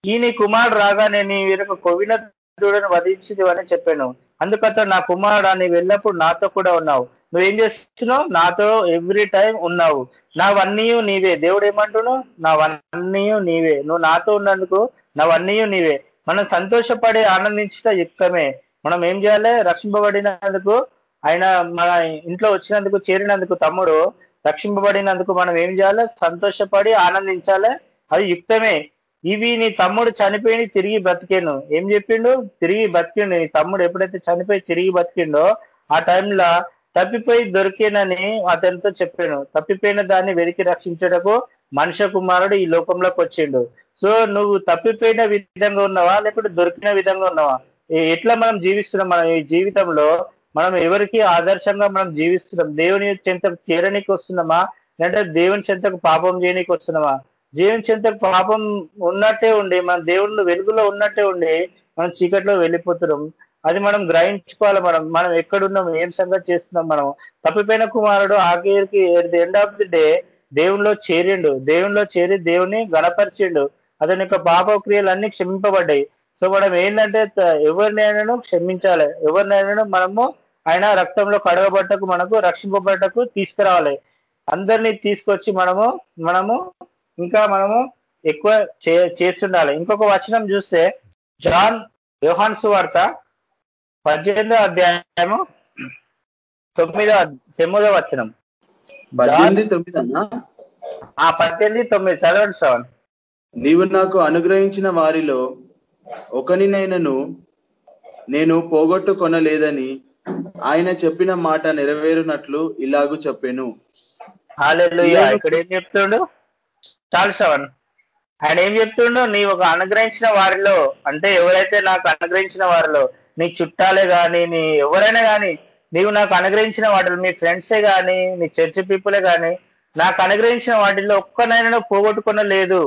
ఈ నీ కుమారుడు రాగానే నీ వీరొక కొవ్విన దూడను వధించింది అని చెప్పాను. అందుకతో నా కుమారుడు నీవు ఎల్లప్పుడు నాతో కూడా ఉన్నావు. నువ్వేం చేస్తున్నావు? నాతో ఎవ్రీ టైం ఉన్నావు. నావన్నీ నీవే. దేవుడు ఏమంటును నావన్నీ నీవే. నువ్వు నాతో ఉన్నందుకు నావన్నీ నీవే. మనం సంతోషపడి ఆనందించట యుక్తమే. మనం ఏం చేయాలి? రక్షింపబడినందుకు ఆయన మన ఇంట్లో వచ్చినందుకు చేరినందుకు తమ్ముడు రక్షింపబడినందుకు మనం ఏం చేయాలి? సంతోషపడి ఆనందించాలి. అది యుక్తమే. ఇవి నీ తమ్ముడు చనిపోయి తిరిగి బతికాను ఏం చెప్పిండు? తిరిగి బతికిండు. నీ తమ్ముడు ఎప్పుడైతే చనిపోయి తిరిగి బతికిండో ఆ టైంలో తప్పిపోయి దొరికేనని అతనితో చెప్పాను. తప్పిపోయిన దాన్ని వెతికి రక్షించడకు మనుష్య కుమారుడు ఈ లోకంలోకి వచ్చిండు. సో నువ్వు తప్పిపోయిన విధంగా ఉన్నావా? లేకపోతే దొరికిన విధంగా ఉన్నావా? ఎట్లా మనం జీవిస్తున్నాం? మనం ఈ జీవితంలో మనం ఎవరికి ఆదర్శంగా మనం జీవిస్తున్నాం? దేవుని చెంతకు చేరనికి వస్తున్నామా? లేదంటే దేవుని చెంతకు పాపం చేయడానికి వస్తున్నామా? జీవించేంత పాపం ఉన్నట్టే ఉండి మన దేవుళ్ళు వెలుగులో ఉన్నట్టే ఉండి మనం చీకట్లో వెళ్ళిపోతున్నాం. అది మనం గ్రహించుకోవాలి మనం. మనం ఎక్కడున్నాం? ఏం సంగతి చేస్తున్నాం మనం? తప్పిపోయిన కుమారుడు ఆఖరికి ఎండ్ ఆఫ్ ది డే దేవుణ్ణిలో చేరిండు. దేవుణ్ణిలో చేరి దేవుని గణపరిచిండు. అతని యొక్క పాప క్రియలన్నీ క్షమింపబడ్డాయి. సో మనం ఏంటంటే ఎవరినైనా ఎవరినైనాను క్షమించాలి. ఎవరినైనాను మనము ఆయన రక్తంలో కడగబట్టకు మనకు రక్షింపబట్టకు తీసుకురావాలి. అందరినీ తీసుకొచ్చి మనము మనము ఇంకా మనము ఎక్కువ చేస్తుండాలి. ఇంకొక వచనం చూస్తే జాన్ యోహాన్ సువార్త పద్దెనిమిదో అధ్యాయము తొమ్మిదో తొమ్మిదో వచనం. పద్దెనిమిది తొమ్మిది అన్నా? ఆ పద్దెనిమిది తొమ్మిది. చదవండి శ్రవణ్ నీవు నాకు అనుగ్రహించిన వారిలో ఒకనినైనను నేను పోగొట్టుకొనలేదని ఆయన చెప్పిన మాట నెరవేరునట్లు ఇలాగూ చెప్పాను. ఇక్కడ ఏం చెప్తుండు? చాలు శ్రవణ్. ఆయన ఏం చెప్తుండో నీ ఒక అనుగ్రహించిన వారిలో అంటే ఎవరైతే నాకు అనుగ్రహించిన వారిలో నీ చుట్టాలే కానీ నీ ఎవరైనా కానీ నీవు నాకు అనుగ్రహించిన వాటిలో మీ ఫ్రెండ్సే కానీ నీ చర్చ్ పీపులే కానీ నాకు అనుగ్రహించిన వాటిల్లో ఒక్కనైనా పోగొట్టుకున్న లేదు.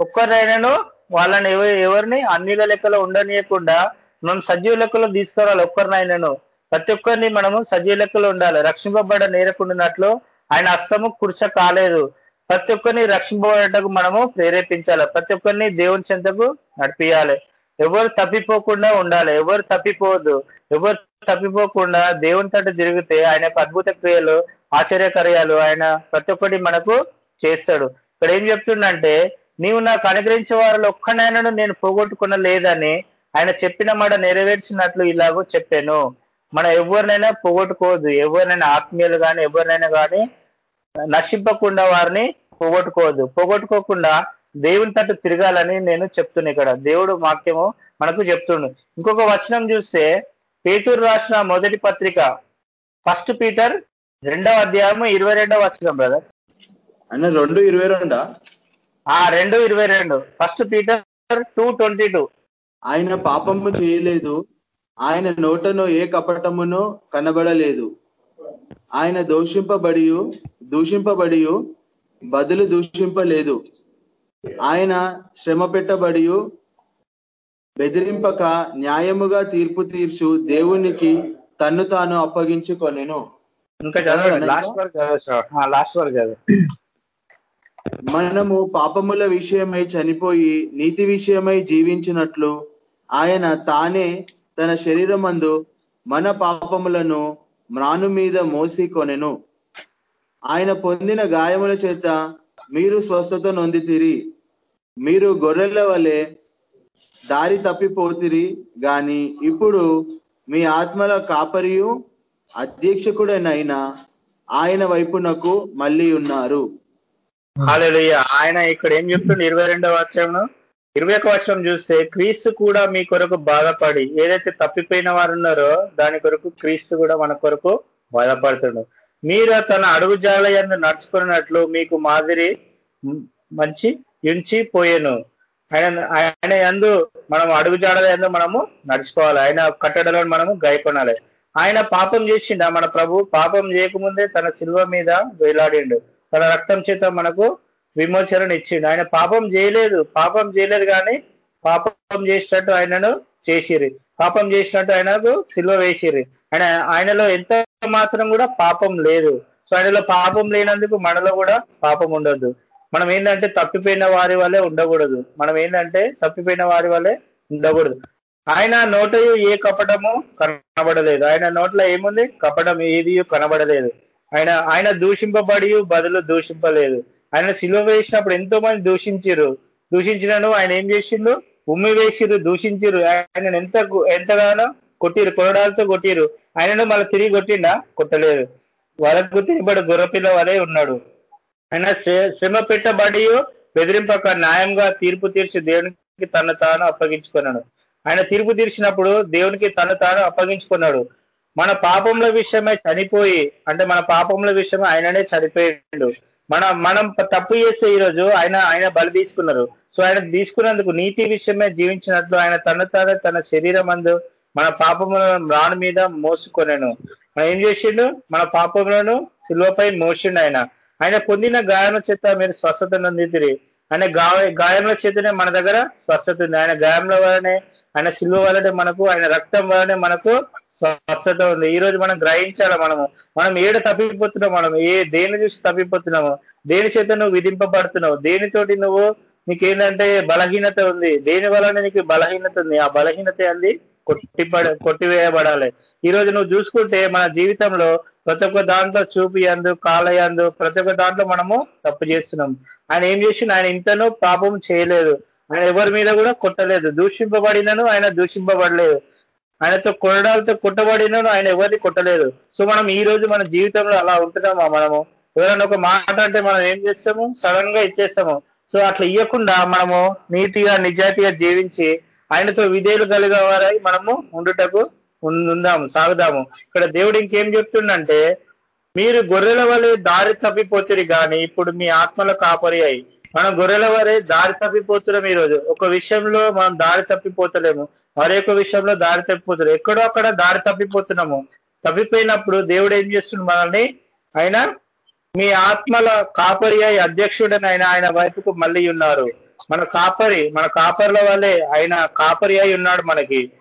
ఒక్కరినైనాను వాళ్ళని ఎవరిని అన్నిల లెక్కలో ఉండనీయకుండా మనం సజీవ లెక్కలో తీసుకురావాలి ఒక్కరినైనాను. ప్రతి ఒక్కరిని మనము సజీవ లెక్కలో ఉండాలి. రక్షింపబడ నేరకుండానట్లు ఆయన అస్తము కుర్చ కాలేదు. ప్రతి ఒక్కరిని రక్షింపబడటకు మనము ప్రేరేపించాలి. ప్రతి ఒక్కరిని దేవుని చెంతకు నడిపియాలి. ఎవరు తప్పిపోకుండా ఉండాలి. ఎవరు తప్పిపోవద్దు. ఎవరు తప్పిపోకుండా దేవుని తట్టు తిరిగితే ఆయన అద్భుత క్రియలు ఆశ్చర్యకార్యాలు ఆయన ప్రతి ఒక్కటి మనకు చేస్తాడు. ఇక్కడ ఏం చెప్తుండంటే నీవు నాకు అనుగ్రహించే వారిలో ఒక్కనైనాను నేను పోగొట్టుకున్న లేదని ఆయన చెప్పిన మాట నెరవేర్చినట్లు ఇలాగో చెప్పాను. మనం ఎవరినైనా పోగొట్టుకోవద్దు. ఎవరినైనా ఆత్మీయులు కానీ ఎవరినైనా కానీ నశింపకుండా వారిని పోగొట్టుకోవద్దు. పోగొట్టుకోకుండా దేవుని తట్టు తిరగాలని నేను చెప్తున్నా ఇక్కడ. దేవుడు వాక్యము మనకు చెప్తుండు. ఇంకొక వచనం చూస్తే పేతురు రాసిన మొదటి పత్రిక ఫస్ట్ పీటర్ రెండవ అధ్యాయము ఇరవై రెండవ వచనం బ్రదర్. ఆయన రెండు ఇరవై రెండా? ఆ రెండు ఇరవై రెండు. First Peter two twenty two. ఆయన పాపము చేయలేదు. ఆయన నోటను ఏ కపటమును కనబడలేదు. ఆయన దోషింపబడి దూషింపబడి బదులు దూషింపలేదు. ఆయన శ్రమ పెట్టబడి బెదిరింపక న్యాయముగా తీర్పు తీర్చు దేవునికి తన్ను తాను అప్పగించుకొనెను. ఇంకా లాస్ట్ వరకు మనము పాపముల విషయమై చనిపోయి నీతి విషయమై జీవించినట్లు ఆయన తానే తన శరీరమందు మన పాపములను మ్రాను మీద మోసి కొనెను. ఆయన పొందిన గాయముల చేత మీరు స్వస్థత నొందితిరి. మీరు గొర్రెల వలె దారి తప్పిపోతిరి. గాని ఇప్పుడు మీ ఆత్మల కాపరియు అధ్యక్షకుడనైనా ఆయన వైపునకు మళ్ళీ ఉన్నారు. ఆయన ఇక్కడ ఏం చెప్తుండే? ఇరవై రెండవ అధ్యాయంలో? ఇరవై ఒక వర్షం చూస్తే క్రీస్తు కూడా మీ కొరకు బాధపడి ఏదైతే తప్పిపోయిన వారు ఉన్నారో దాని కొరకు క్రీస్తు కూడా మన కొరకు బాధపడుతుండు. మీరు తన అడుగు జాలయందు నడుచుకున్నట్లు మీకు మాదిరి మంచి ఉంచి పోయాను. ఆయన ఆయన యందు మనం అడుగు జాడల యందు మనము నడుచుకోవాలి. ఆయన కట్టడలను మనము గాయకొనాలి ఆయన పాపం చేసిండ మన ప్రభు? పాపం చేయకముందే తన శిల్వ మీద వేలాడిండు. తన రక్తం చేత మనకు విమోచనను ఇచ్చిండు ఆయన పాపం చేయలేదు. పాపం చేయలేదు కానీ పాపం చేసినట్టు ఆయనను చేసిరి పాపం చేసినట్టు ఆయనకు సిల్వ వేసిరి ఆయన ఆయనలో ఎంత మాత్రం కూడా పాపం లేదు. సో ఆయనలో పాపం లేనందుకు మనలో కూడా పాపం ఉండదు మనం ఏంటంటే తప్పిపోయిన వారి వల్లే ఉండకూడదు. మనం ఏంటంటే తప్పిపోయిన వారి వల్లే ఉండకూడదు. ఆయన నోట ఏ కపటము కనబడలేదు. ఆయన నోట్లో ఏముంది? కపటం ఏది కనబడలేదు. ఆయన ఆయన దూషింపబడి బదులు దూషింపలేదు. ఆయన సిలువ వేసినప్పుడు ఎంతో మంది దూషించారు దూషించినను ఆయన ఏం చేసిండు ఉమ్మి వేసిరు దూషించిరు ఆయన ఎంత ఎంతగానో కొట్టిరు కొరడాలతో కొట్టిరు ఆయనను మళ్ళీ తిరిగి కొట్టిండా? కొట్టలేదు. వరకు తినబడి గొర్రెపిల్ల వలె ఉన్నాడు. ఆయన శ్రమ పెట్టబడి బెదిరింపక న్యాయంగా తీర్పు తీర్చి దేవునికి తను తాను అప్పగించుకున్నాడు. ఆయన తీర్పు తీర్చినప్పుడు దేవునికి తను తాను అప్పగించుకున్నాడు. మన పాపముల విషయమై చనిపోయి అంటే మన పాపముల విషయమై ఆయననే చనిపోయిండు. మన మనం తప్పు చేస్తే ఈ రోజు ఆయన ఆయన బలి తీసుకున్నారు. సో ఆయన తీసుకున్నందుకు నీతి విషయమే జీవించినట్లు ఆయన తన తాను తన శరీరం అందు మన పాపములను రాను మీద మోసుకొనను. మనం ఏం చేసిండు? మన పాపములను సిలువపై మోసిండు ఆయన. ఆయన పొందిన గాయముల చేత మీరు స్వస్థత నొందితిరి. ఆయన గాయ గాయముల చేతనే మన దగ్గర స్వస్థత ఉంది. ఆయన గాయముల వలనే ఆయన సిలువ వలనే మనకు ఆయన రక్తం వలనే మనకు స్వస్థత ఉంది ఈ రోజు మనం గ్రహించాలి మనము? మనం ఏడు తప్పిపోతున్నాం మనం? ఏ దేని చూసి తప్పిపోతున్నాము దేని చేత నువ్వు విధింపబడుతున్నావు? దేనితోటి నువ్వు నీకేంటంటే బలహీనత ఉంది? దేని వలన నీకు బలహీనత ఉంది? ఆ బలహీనత అంది కొట్టిపడ కొట్టివేయబడాలి. ఈ రోజు నువ్వు చూసుకుంటే మన జీవితంలో ప్రతి ఒక్క దాంట్లో చూపియందు కాలయందు ప్రతి ఒక్క దాంట్లో మనము తప్పు చేస్తున్నాం. ఆయన ఏం చేసిండు? ఆయన ఇంతనూ పాపం చేయలేదు. ఆయన ఎవరి మీద కూడా కొట్టలేదు. దూషింపబడినను ఆయన దూషింపబడలేదు. ఆయనతో కొరడాలతో కొట్టబడిన ఆయన ఎవరిని కొట్టలేదు. సో మనం ఈ రోజు మన జీవితంలో అలా ఉంటున్నామా మనము? ఎవరైనా ఒక మాట అంటే మనం ఏం చేస్తాము? సడన్గా ఇచ్చేస్తాము. సో అట్లా ఇవ్వకుండా మనము నీతిగా నిజాయితీగా జీవించి ఆయనతో విధేయులు కలిగేవారై మనము ఉండుటకు ఉందాము సాగుదాము. ఇక్కడ దేవుడు ఇంకేం చెప్తుండంటే మీరు గొర్రెల వలె దారి తప్పిపోతురు కానీ ఇప్పుడు మీ ఆత్మల కాపరి అయి మనం గొర్రెల వారే దారి తప్పిపోతున్నాం ఈరోజు. ఒక విషయంలో మనం దారి తప్పిపోతలేము. మరొక విషయంలో దారి తప్పిపోతున్నాం ఎక్కడో అక్కడ దారి తప్పిపోతున్నాము. తప్పిపోయినప్పుడు దేవుడు ఏం చేస్తుంది మనల్ని? ఆయన మీ ఆత్మల కాపరి అయి అధ్యక్షుడని ఆయన ఆయన వైపుకు మళ్ళీ ఉన్నారు. మన కాపరి మన కాపర్ల వల్లే ఆయన కాపరి అయి ఉన్నాడు మనకి.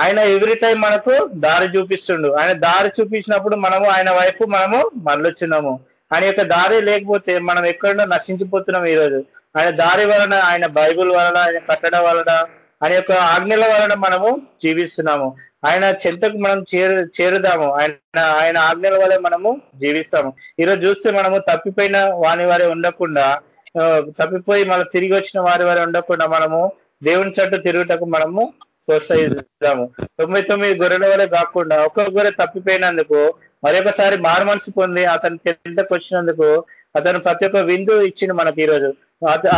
ఆయన ఎవ్రీ టైం మనకు దారి చూపిస్తుండు. ఆయన దారి చూపించినప్పుడు మనము ఆయన వైపు మనము మళ్ళొచ్చున్నాము ఆయన యొక్క దారి లేకపోతే మనం ఎక్కడో నశించిపోతున్నాం ఈరోజు. ఆయన దారి వలన ఆయన బైబుల్ వలన ఆయన కట్టడం వలన ఆయన యొక్క ఆజ్ఞల వలన మనము జీవిస్తున్నాము. ఆయన చెంతకు మనం చేరు చేరుదాము. ఆయన ఆయన ఆజ్ఞల వల్ల మనము జీవిస్తాము. ఈరోజు చూస్తే మనము తప్పిపోయిన వాని వారే ఉండకుండా తప్పిపోయి మళ్ళీ తిరిగి వచ్చిన వారి వారే ఉండకుండా మనము దేవుని చట్టు తిరుగుటకు మనము ప్రోత్సహిస్తాము. తొంభై తొమ్మిది గొర్రెల వలె కాకుండా ఒక్క గొర్రె తప్పిపోయినందుకు మరొకసారి మారు మనసు పొంది అతని చెంతకు వచ్చినందుకు అతను ప్రతి ఒక్క విందు ఇచ్చింది మనకి ఈరోజు.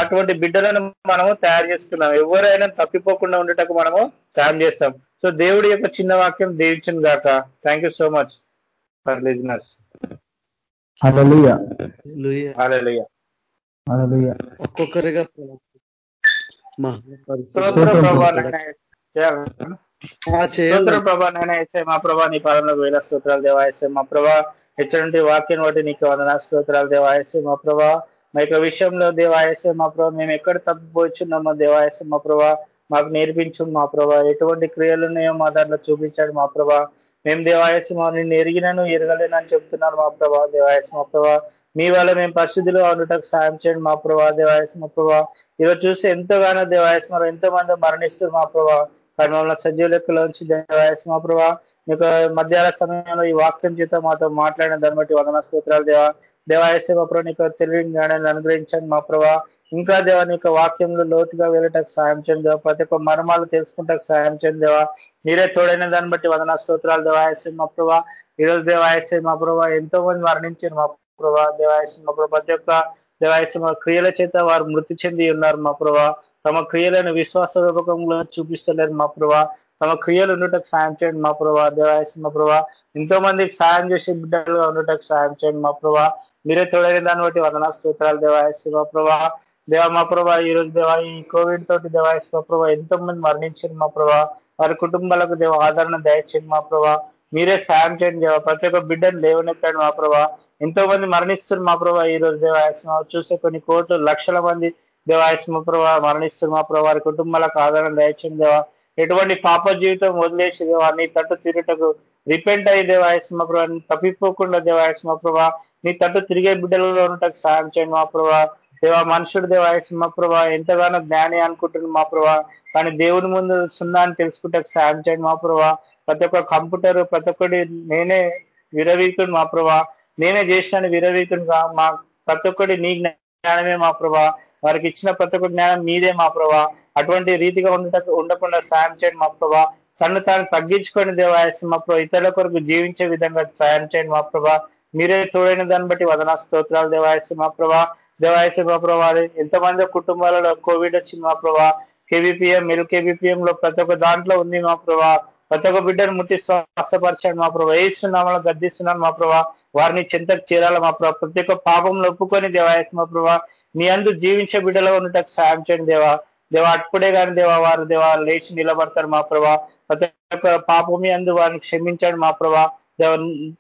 అటువంటి బిడ్డలను మనము తయారు చేసుకున్నాం. ఎవరైనా తప్పిపోకుండా ఉండటకు మనము సాయం చేస్తాం. సో దేవుడి యొక్క చిన్న వాక్యం దీవించిన గాక. Thank you so much for listeners ఒక్కొక్కరిగా ప్రభా స్తోత్రం ప్రభా నాయన మా ప్రభా నీ పాలనకు వేల స్తోత్రాలు దేవాయసే మా ప్రభా ఎటువంటి వాక్యం బట్టి నీకు వందన స్తోత్రాలు దేవాయసే మా ప్రభా మా యొక్క విషయంలో దేవాయసే మా ప్రభా మేము ఎక్కడ తప్పిపోచున్నామో దేవాయసే మా ప్రభా మాకు నేర్పించు మా ప్రభా ఎటువంటి క్రియలు ఉన్నాయో మా దాంట్లో చూపించాడు మా ప్రభా మేము దేవాయసి మా నిన్ను ఎరిగినను ఎరగలేనని చెప్తున్నారు మా ప్రభా దేవాయసి మా ప్రభా మీ వల్ల మేము పరిస్థితులు ఉండటకు సాయం చేయండి మా ప్రభా దేవాయసి మా ప్రభా ఈరోజు చూస్తే ఎంతగానో దేవాయసి ఎంతో మంది మరణిస్తారు మా ప్రభా కానీ మమ్మల్ని సజీవ లెక్కలోంచి దేవాయసి ప్రభా. మీకు మధ్యాహ్న సమయంలో ఈ వాక్యం చేత మాతో మాట్లాడిన దాన్ని బట్టి వందన స్తోత్రాలు దేవా. దేవాయసి మా నీకు తెలియని జ్ఞానాన్ని అనుగ్రహించండి మా ప్రభా. ఇంకా దేవా నీకు యొక్క వాక్యంలో లోతుగా వెళ్ళటకు సాయం చేయండి దేవా. ప్రతి ఒక్క మర్మాలు తెలుసుకుంటకు సాయం చేయండి దేవా. మీరే తోడైన దాన్ని బట్టి వందన స్తోత్రాలు దేవాయసి మా ప్రభా. ఈరోజు దేవాయసి మా ప్రభా ఎంతో మంది మరణించారు మా ప్రభా. దేవాయసి మా ప్రభా ప్రతి ఒక్క దేవాయసి మా క్రియల చేత వారు మృతి చెంది ఉన్నారు మా ప్రభా. తమ క్రియలను విశ్వాస రూపకంలో చూపిస్తలేరు మా ప్రభా. తమ క్రియలు ఉండటకు సాయం చేయండి మా ప్రభా. దేవాయసి మా ప్రభా. ఎంతో మందికి సాయం చేసే బిడ్డలుగా ఉండటకు సాయం చేయండి మా ప్రభా. మీరే తోడైన దాన్ని బట్టి వదనా స్తోత్రాలు దేవాయసి మా ప్రభా. దేవా మా ప్రభా ఈ రోజు దేవా ఈ కోవిడ్ తోటి దేవాయసి మా ప్రభా ఎంతో మంది మరణించారు మా ప్రభా. వారి కుటుంబాలకు దేవ ఆదరణ దయచేయండి మా ప్రభా. మీరే సాయం చేయండి దేవా. ప్రతి ఒక్క బిడ్డను లేవనెత్తాడు మా ప్రభా. ఎంతో మంది మరణిస్తున్నారు మా ప్రభా ఈ రోజు దేవాయస్మ చూసే కొన్ని కోట్లు లక్షల మంది దేవాయస్మ ప్రభా మరణిస్తున్న మా ప్రభా వారి కుటుంబాలకు ఆదరణ దయచండి దేవా. ఎటువంటి పాప జీవితం వదిలేసి దేవా నీ తట్టు తిరుగుటకు రిపెంట్ అయ్యి దేవాయస్మ ప్రభా తప్పిపోకుండా దేవాయస్మ ప్రభా నీ తట్టు తిరిగే బిడ్డలలో ఉండటకు సాయం చేయండి మా ప్రభా దేవా మనుషుడు దేవాయస్మ ప్రభా ఎంతగానో జ్ఞాని అనుకుంటున్నాడు మా ప్రభా కానీ దేవుని ముందు సున్నా అని తెలుసుకుంటే సాయం చేయండి మా ప్రభా ప్రతి ఒక్క కంప్యూటర్ ప్రతి ఒక్కటి నేనే విరవీకుడు మా ప్రభా నేనే చేసినాను విరవీకుడుగా మా ప్రతి ఒక్కటి నీ జ్ఞానమే మా ప్రభా వారికి ఇచ్చిన ప్రతి ఒక్క జ్ఞానం మీదే మా ప్రభా అటువంటి రీతిగా ఉండట ఉండకుండా సాయం చేయండి మా ప్రభా తను తాను తగ్గించుకొని దేవాయసం మా ప్రభా ఇతరుల కొరకు జీవించే విధంగా సాయం చేయండి మా ప్రభా మీరే తోడైన దాన్ని బట్టి వదనా స్తోత్రాలు దేవాయసం మా ప్రభా మా ప్రభా ఎంతమంది కుటుంబాలలో కోవిడ్ వచ్చింది మా ప్రభా కేవీపీఎం ఎల్ కేవీపీఎం లో ప్రతి ఒక్క దాంట్లో ఉంది మా ప్రభా ప్రతి ఒక్క బిడ్డను ముట్టి స్వస్థపరచండి మా ప్రభా వేస్తున్నామని గద్దిస్తున్నాను మా ప్రభా వారిని చింతకు చేరాలి మా ప్రభా ప్రతి ఒక్క పాపంలో ఒప్పుకొని దేవాయస్ మా ప్రభా మీ అందు జీవించే బిడ్డలో ఉన్నట్టు సాయం చేయండి దేవా. దేవా అప్పుడే కానీ దేవా వారు దేవా లేచి నిలబడతారు మా ప్రభా. ప్రతి ఒక్క పాపం మీ అందు వారిని క్షమించండి మా ప్రభా. దేవ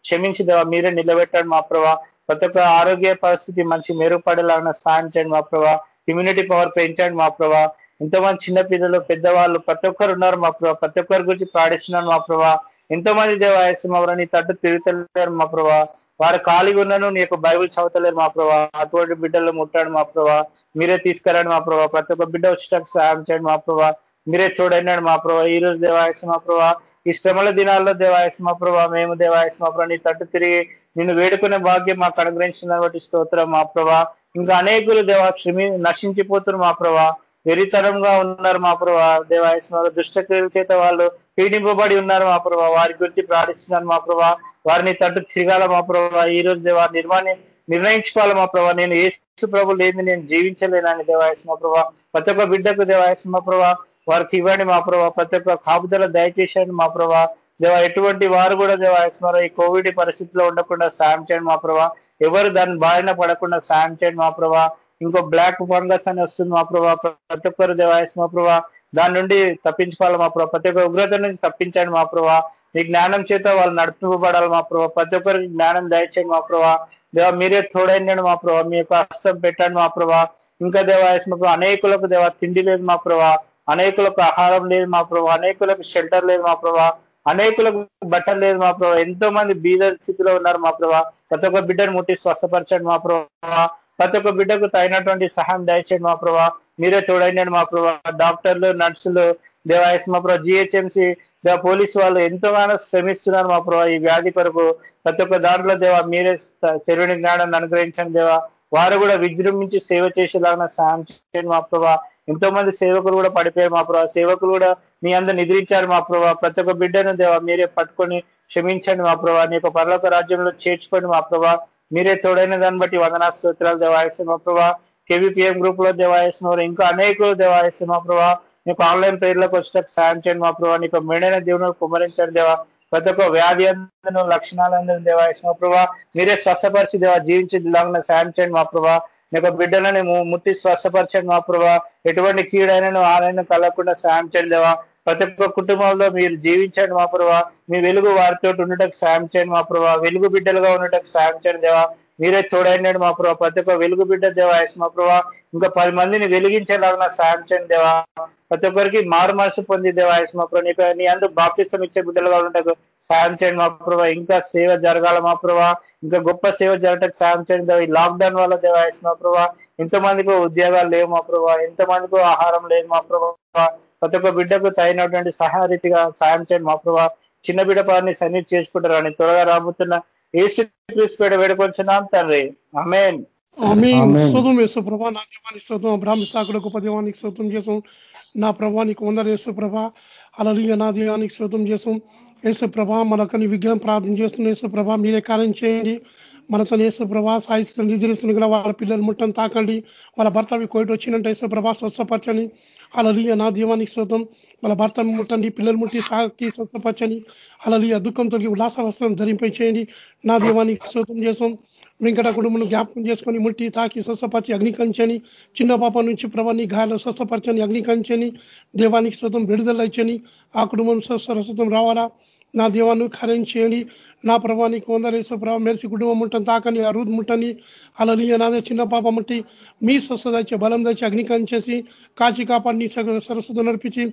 క్షమించి దేవా మీరే నిలబెట్టాడు మా ప్రభా. ప్రతి ఒక్క ఆరోగ్య పరిస్థితి మంచి మెరుగుపడేలాగా సాయం చేయండి మా ప్రభా. ఇమ్యూనిటీ పవర్ పెంచండి మా ప్రభా. ఎంతోమంది చిన్న పిల్లలు పెద్దవాళ్ళు ప్రతి ఒక్కరు ఉన్నారు మా ప్రభా. ప్రతి ఒక్కరి గురించి ప్రాణిస్తున్నాను మా ప్రభా. ఎంతో మంది దేవాయసం ఎవరని తట్టు తిరుగుతలేరు మా ప్రభా. వారు ఖాళీగా ఉన్నాను నీ యొక్క బైబుల్ చదవతలేరు మా ప్రభా అటువంటి బిడ్డలు ముట్టాడు మా ప్రభా మీరే తీసుకురండి మా ప్రభా ప్రతి ఒక్క బిడ్డ వచ్చేటప్పుడు సాయం చేయండి మా ప్రభా మీరే చూడండి మా ప్రభా ఈ రోజు దేవాయస మా ప్రభా ఈ శ్రమల దినాల్లో దేవాయస మా ప్రభా మేము దేవాయసం మా ప్రభా నీ తట్టు తిరిగి నిన్ను వేడుకునే భాగ్యం మాకు అనుగ్రహించిన బట్టి స్తోత్రం మా ప్రభా ఇంకా అనేకులు దేవా క్షమి నశించిపోతున్నారు మా ప్రభా వెరితరంగా ఉన్నారు మా ప్రభా దేవాయస్మ దుష్టక్రియల చేత వాళ్ళు పీడింపబడి ఉన్నారు మా ప్రభా వారి గురించి ప్రార్థిస్తున్నాను మా ప్రభా వారిని తట్టు తిరగాల మా ప్రభా ఈ రోజు దేవా నిర్మాణి నిర్ణయించుకోవాలి మా ప్రభా నేను ఏసు ప్రభు లేని నేను జీవించలేనని దేవాయస్మ ప్రభా ప్రతి ఒక్క బిడ్డకు దేవాయస్మ ప్రభా వారికి ఇవ్వండి మా ప్రభా ప్రతి ఒక్క కాపుదల దయచేసేయండి మా ప్రభా దేవా ఎటువంటి వారు కూడా దేవా ఈ కోవిడ్ పరిస్థితిలో ఉండకుండా సాయం చేయండి మా ప్రభా ఎవరు దాని బారిన పడకుండా సాయం చేయండి మా ప్రభా ఇంకో బ్లాక్ ఫంగస్ అని వస్తుంది మా ప్రభా ప్రతి ఒక్కరు దేవాయస్ మా ప్రభా దాని నుండి తప్పించుకోవాలి మా ప్రభా ప్రతి ఒక్క ఉగ్రత నుంచి తప్పించండి మా ప్రభా మీ జ్ఞానం చేత వాళ్ళు నడుపుబడాలి మా ప్రభా ప్రతి ఒక్కరికి జ్ఞానం దయచేయండి మా ప్రభా దేవా మీరే తోడైందండి మా ప్రభా మీ యొక్క హస్తం పెట్టండి మా ప్రభా ఇంకా దేవాయస్ మా ప్రభా అనేకులకు దేవ తిండి లేదు మా ప్రభా అనేకులకు ఆహారం లేదు మా ప్రభా అనేకులకు షెల్టర్ లేదు మా ప్రభా అనేకులకు బట్టలు లేదు మా ప్రభా ఎంతో మంది బీద స్థితిలో ఉన్నారు మా ప్రభా ప్రతి ఒక్క బిడ్డను ముట్టి స్వస్థపరచండి మా ప్రభా ప్రతి ఒక్క బిడ్డకు తగినటువంటి సహాయం దయచేయండి మా ప్రభా. మీరే తోడైండండి మా ప్రభా. డాక్టర్లు నర్సులు దేవాయస్ మా ప్రభా. జిహెచ్ఎంసీ దేవ పోలీస్ వాళ్ళు ఎంతగానో శ్రమిస్తున్నారు మా ప్రభా ఈ వ్యాధి కొరకు. ప్రతి ఒక్క దాంట్లో దేవా మీరే చెరువుని జ్ఞానాన్ని అనుగ్రహించండి దేవా. వారు కూడా విజృంభించి సేవ చేసేలాగా సాయం చేయండి మా ప్రభా. ఎంతో మంది సేవకులు కూడా పడిపోయారు మా ప్రభా. సేవకులు కూడా మీ అందరు నిద్రించారు మా ప్రభా. ప్రతి ఒక్క బిడ్డను దేవా మీరే పట్టుకొని క్షమించండి మా ప్రభా. నీ యొక్క పర్లోక రాజ్యంలో చేర్చుకోండి మా ప్రభా. మీరే తోడైన దాన్ని బట్టి వందనా స్తోత్రాలు. దేవాయసం మా ప్రభా కేవీపీఎం గ్రూప్లో దేవాయసం ఇంకా అనేకులు దేవాయసం మా ప్రభా నీకు ఆన్లైన్ పేర్లకు వచ్చేటకు సాయం చేయండి మా ప్రభా నీకు మేడైన దేవుని కుమరించండి దేవా. ప్రతి ఒక్క వ్యాధి అందరూ లక్షణాలు అందరూ దేవాయసం మా ప్రభా మీరే స్వస్థపరిచి దేవా జీవించేలాగా సాయం చేయండి మా ప్రభా నీకు బిడ్డలని ముట్టి స్వస్థపరచండి మా ప్రభా ఎటువంటి కీడైనను ఆలయం కలగకుండా సాయం చేయండి దేవా. ప్రతి ఒక్క కుటుంబంలో మీరు జీవించండి మా ప్రభా మీ వెలుగు వారితో ఉండటకు సాయం చేయండి మా ప్రభా వెలుగు బిడ్డలుగా ఉండటకు సాయం చేయండి దేవా మీరే చూడండి మా ప్రభా ప్రతి ఒక్క వెలుగు బిడ్డ దేవా ఎస్ మా ప్రభా ఇంకా పది మందిని వెలిగించేలాగా సాయం చేయండి దేవా ప్రతి ఒక్కరికి మారు మనసు పొంది దేవా ఎస్ మా ప్రభా నీకు నీ అందరూ బాప్తిసం ఇచ్చే బిడ్డలుగా ఉండటకు సాయం చేయండి మా ప్రభా ఇంకా సేవ జరగాల మా ప్రభా ఇంకా గొప్ప సేవ జరగటకు సాయం చేయండి దేవా ఈ లాక్డౌన్ వల్ల దేవా ఎస్ మా ప్రభా ఎంతో మందికి ఉద్యోగాలు లేవు మా ప్రభా ఎంతో మందికి ఆహారం లేదు మా ప్రభా ప్రతి ఒక్క బిడ్డకు తగినటువంటి సహారీతిగా సాయం చేయండి. మా ప్రభా చిన్న బిడ్డ పారిని సన్నిధి చేసుకుంటారు అని త్వరగా రాబోతున్న. ఏసు క్రీస్తుపేట వేడుకొంచున్నాం తండ్రి. అమేన్ ప్రభా నా దేవానికి గొప్ప దేవానికి చేసాం నా ప్రభానికి వందలు యేసు ప్రభా. అలలియ నా దేవానికి శోతం చేసాం యేసు ప్రభా మనకని విగ్రహం ప్రార్థన చేస్తున్న యేసు ప్రభా మీరే కార్యం చేయండి. మనతో యేసు ప్రభా సాయిస్తున్న నిద్రిస్తున్న గల వాళ్ళ పిల్లలు ముట్టని తాకండి. వాళ్ళ భర్త కోయిట్ వచ్చినట్టు యేసు ప్రభా స్వస్థపరచని అలలియ నా దీవానికి శోతం వాళ్ళ భర్త ముట్టండి పిల్లలు ముట్టి సాకి స్వస్థపరచని అలలియ దుఃఖం తొలగి ఉల్లాస వస్త్రం ధరింపై చేయండి. నా దీవానికి శోతం చేసాం వెంకట కుటుంబం జ్ఞాపకం చేసుకొని ముట్టి తాకి స్వస్థపరిచి అగ్నికరించని చిన్న పాప నుంచి ప్రభాన్ని గాయాలు స్వస్థపరచని అగ్నికరించని దేవానికి శోతం విడుదల ఇచ్చని ఆ కుటుంబం స్వస్థం రావాలా? నా దేవాన్ని కార్యం చేయండి. నా ప్రభా నీకు వందలేసు ప్రభావ మెరిసి కుటుంబం ఉంటాను తాకని ఆ రూద్ ముట్టని. అలలియ నాదే చిన్న పాప ముట్టి మీ స్వస్థ దచ్చి బలం దచ్చి అగ్నికంచేసి కాచి కాపాడిని సరస్వత నడిపించి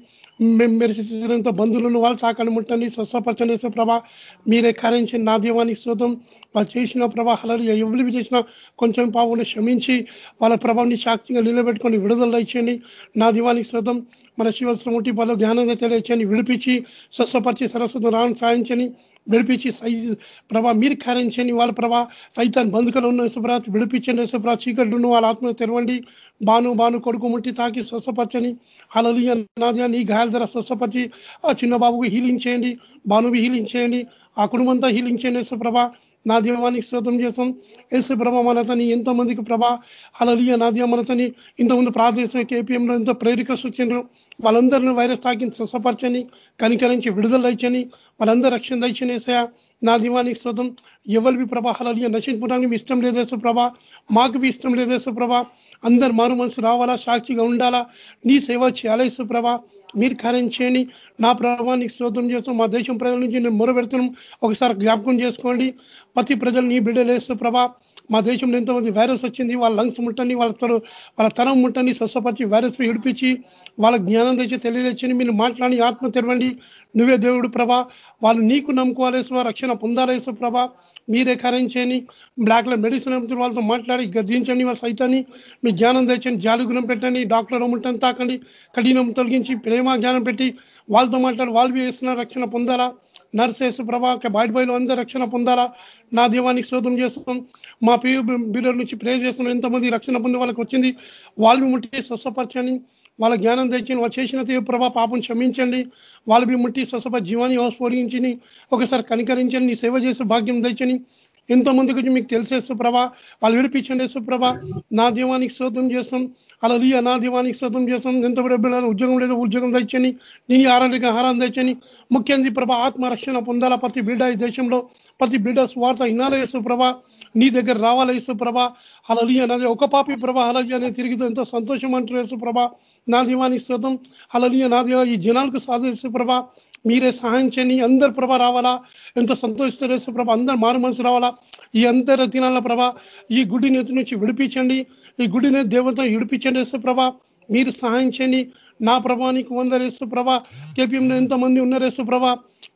మెరిసితో బంధువులను వాళ్ళు తాకని ముట్టని స్వస్థపరచని ప్రభా. మీరే కరించి నా దేవానికి శోతం వాళ్ళు చేసిన ప్రభావాలు ఎవరు చేసిన కొంచెం పాపంలో క్షమించి వాళ్ళ ప్రభావాన్ని సాక్షిగా నిలబెట్టుకొని విడుదల ఇచ్చేయండి నా దీవానికి శోతం మన శివశ్రముటి వాళ్ళు జ్ఞానంగా తెలియచేయండి విడిపించి స్వస్థపరిచి సరస్వతం రాను సాధించని విడిపించి ప్రభా మీరు కార్యించండి వాళ్ళ ప్రభా. సైతాన్ బంధుకలు ఉన్న యశుప్రాత్ విడిపించండి యశుప్రా చీకట్లు వాళ్ళ ఆత్మ తెరవండి. బాను బాను కొడుకు ముట్టి తాకి స్వస్థపరచని అలలియ నాదియా నీ గాయాల ధర స్వస్థపరిచి ఆ చిన్న బాబుకు హీలింగ్ చేయండి. బానువి హీలింగ్ చేయండి. ఆ కుటుంబంతో హీలింగ్ చేయండి యశుప్రభ నా దీవానికి శ్రోతం చేసాం యేసు ప్రభ మనతని ఎంతో మందికి ప్రభా. అలలియ నా దీవ మనతని ఇంతకుముందు ప్రార్థించిన కేపీఎంలో ఎంతో ప్రేరికస్ వచ్చిండ్రు వాళ్ళందరిని వైరస్ తాకి స్వసపరచని కనికరించి విడుదల ఇచ్చని వాళ్ళందరూ రక్షణ దయచని వేసాయా నా దీవానికి శ్రోతం ఎవరివి ప్రభా అలలియ మీ ఇష్టం లేదేసు ప్రభా. మాకు ఇష్టం లేదేసు ప్రభా. అందరు మారు మనసు రావాలా సాక్షిగా ఉండాలా? నీ సేవ చేయాలేసు ప్రభా? మీరు కార్యం చేయండి. నా ప్రభావానికి శ్రోతం చేస్తాం మా దేశం ప్రజల నుంచి నేను మొరబెడుతున్నాం ఒకసారి జ్ఞాపకం చేసుకోండి. ప్రతి ప్రజలు నీ బిడ్డలేసు ప్రభా. మా దేశంలో ఎంతోమంది వైరస్ వచ్చింది వాళ్ళ లంగ్స్ ముట్టని వాళ్ళ తడు వాళ్ళ తరం ముట్టని స్వస్థపరిచి వైరస్ విడిపించి వాళ్ళ జ్ఞానం తెచ్చి తెలియజేసి మీరు మాట్లాడి ఆత్మ తెరవండి. నువ్వే దేవుడు ప్రభా. వాళ్ళు నీకు నమ్ముకోవాలేసు రక్షణ పొందాలేసు ప్రభా మీరే కార్యం చేయని బ్లాక్లో మెడిసిన్ మెడిసిన్ వాళ్ళతో మాట్లాడి గర్జించండి వాళ్ళ సైతాన్ని. మీ జ్ఞానం తెచ్చండి జాలుగుణం పెట్టండి. డాక్టర్ ముట్టని తాకండి. కఠినం తొలగించి ప్రేమ జ్ఞానం పెట్టి వాళ్ళతో మాట్లాడి వాళ్ళు వేసిన రక్షణ పొందాలా? నర్సేసు ప్రభా బయట బయలు అందరూ రక్షణ పొందాలా? నా దీవానికి శోధం చేస్తున్నాం. మా పియు బిడ్డల నుంచి ప్రే చేస్తున్నాం ఎంతమంది రక్షణ పొంది వాళ్ళకి వచ్చింది? వాళ్ళు ముట్టి స్వస్థపరచండి. వాళ్ళ జ్ఞానం తెచ్చింది వాళ్ళు చేసిన తీవ్ర ప్రభా పాపం క్షమించండి. వాళ్ళు మీ ముట్టి స్వస్థప జీవాన్ని స్ఫోరించని ఒకసారి కనికరించండి. నీ సేవ చేసే భాగ్యం తెచ్చని ఎంతో మంది గురించి మీకు తెలిసే ప్రభా వాళ్ళు విడిపించండి సుప్రభ నా దీవానికి శోధం చేస్తాం. అలా నా దీవానికి శోధం చేస్తాం. ఎంత బిడ్డలు ఉద్యోగం లేదు ఉద్యోగం తెచ్చని నీ ఆరోగ్య ఆహారం తెచ్చని ముఖ్యంగా ప్రభా ఆత్మరక్షణ పొందాలా ప్రతి బిడ్డ ఈ దేశంలో ప్రతి బిడ్డ స్వార్థ ఇన్నాల యేసు నీ దగ్గర రావాల యేసు ప్రభా? అలలి అనేది ఒక పాపి ప్రభా అలలి అనేది తిరిగితే ఎంతో సంతోషం అంటారు యేసు నా దీవానికి శోధం అలలి నా దీవా ఈ జనాలకు సాధ ప్రభా. మీరే సహాయం చేయండి అందరు ప్రభ రావాలా? ఎంతో సంతోషిస్తారు ప్రభ అందరు మారు మనసు రావాలా? ఈ అందరి దినాల ప్రభ ఈ గుడి నేతి నుంచి విడిపించండి ఈ గుడిని దేవత విడిపించండి ప్రభ. మీరు సహాయం చేయండి. నా ప్రభానికి వందరేసు ప్రభ. కేపీఎంలో ఎంతమంది ఉన్నారేసు ప్రభ.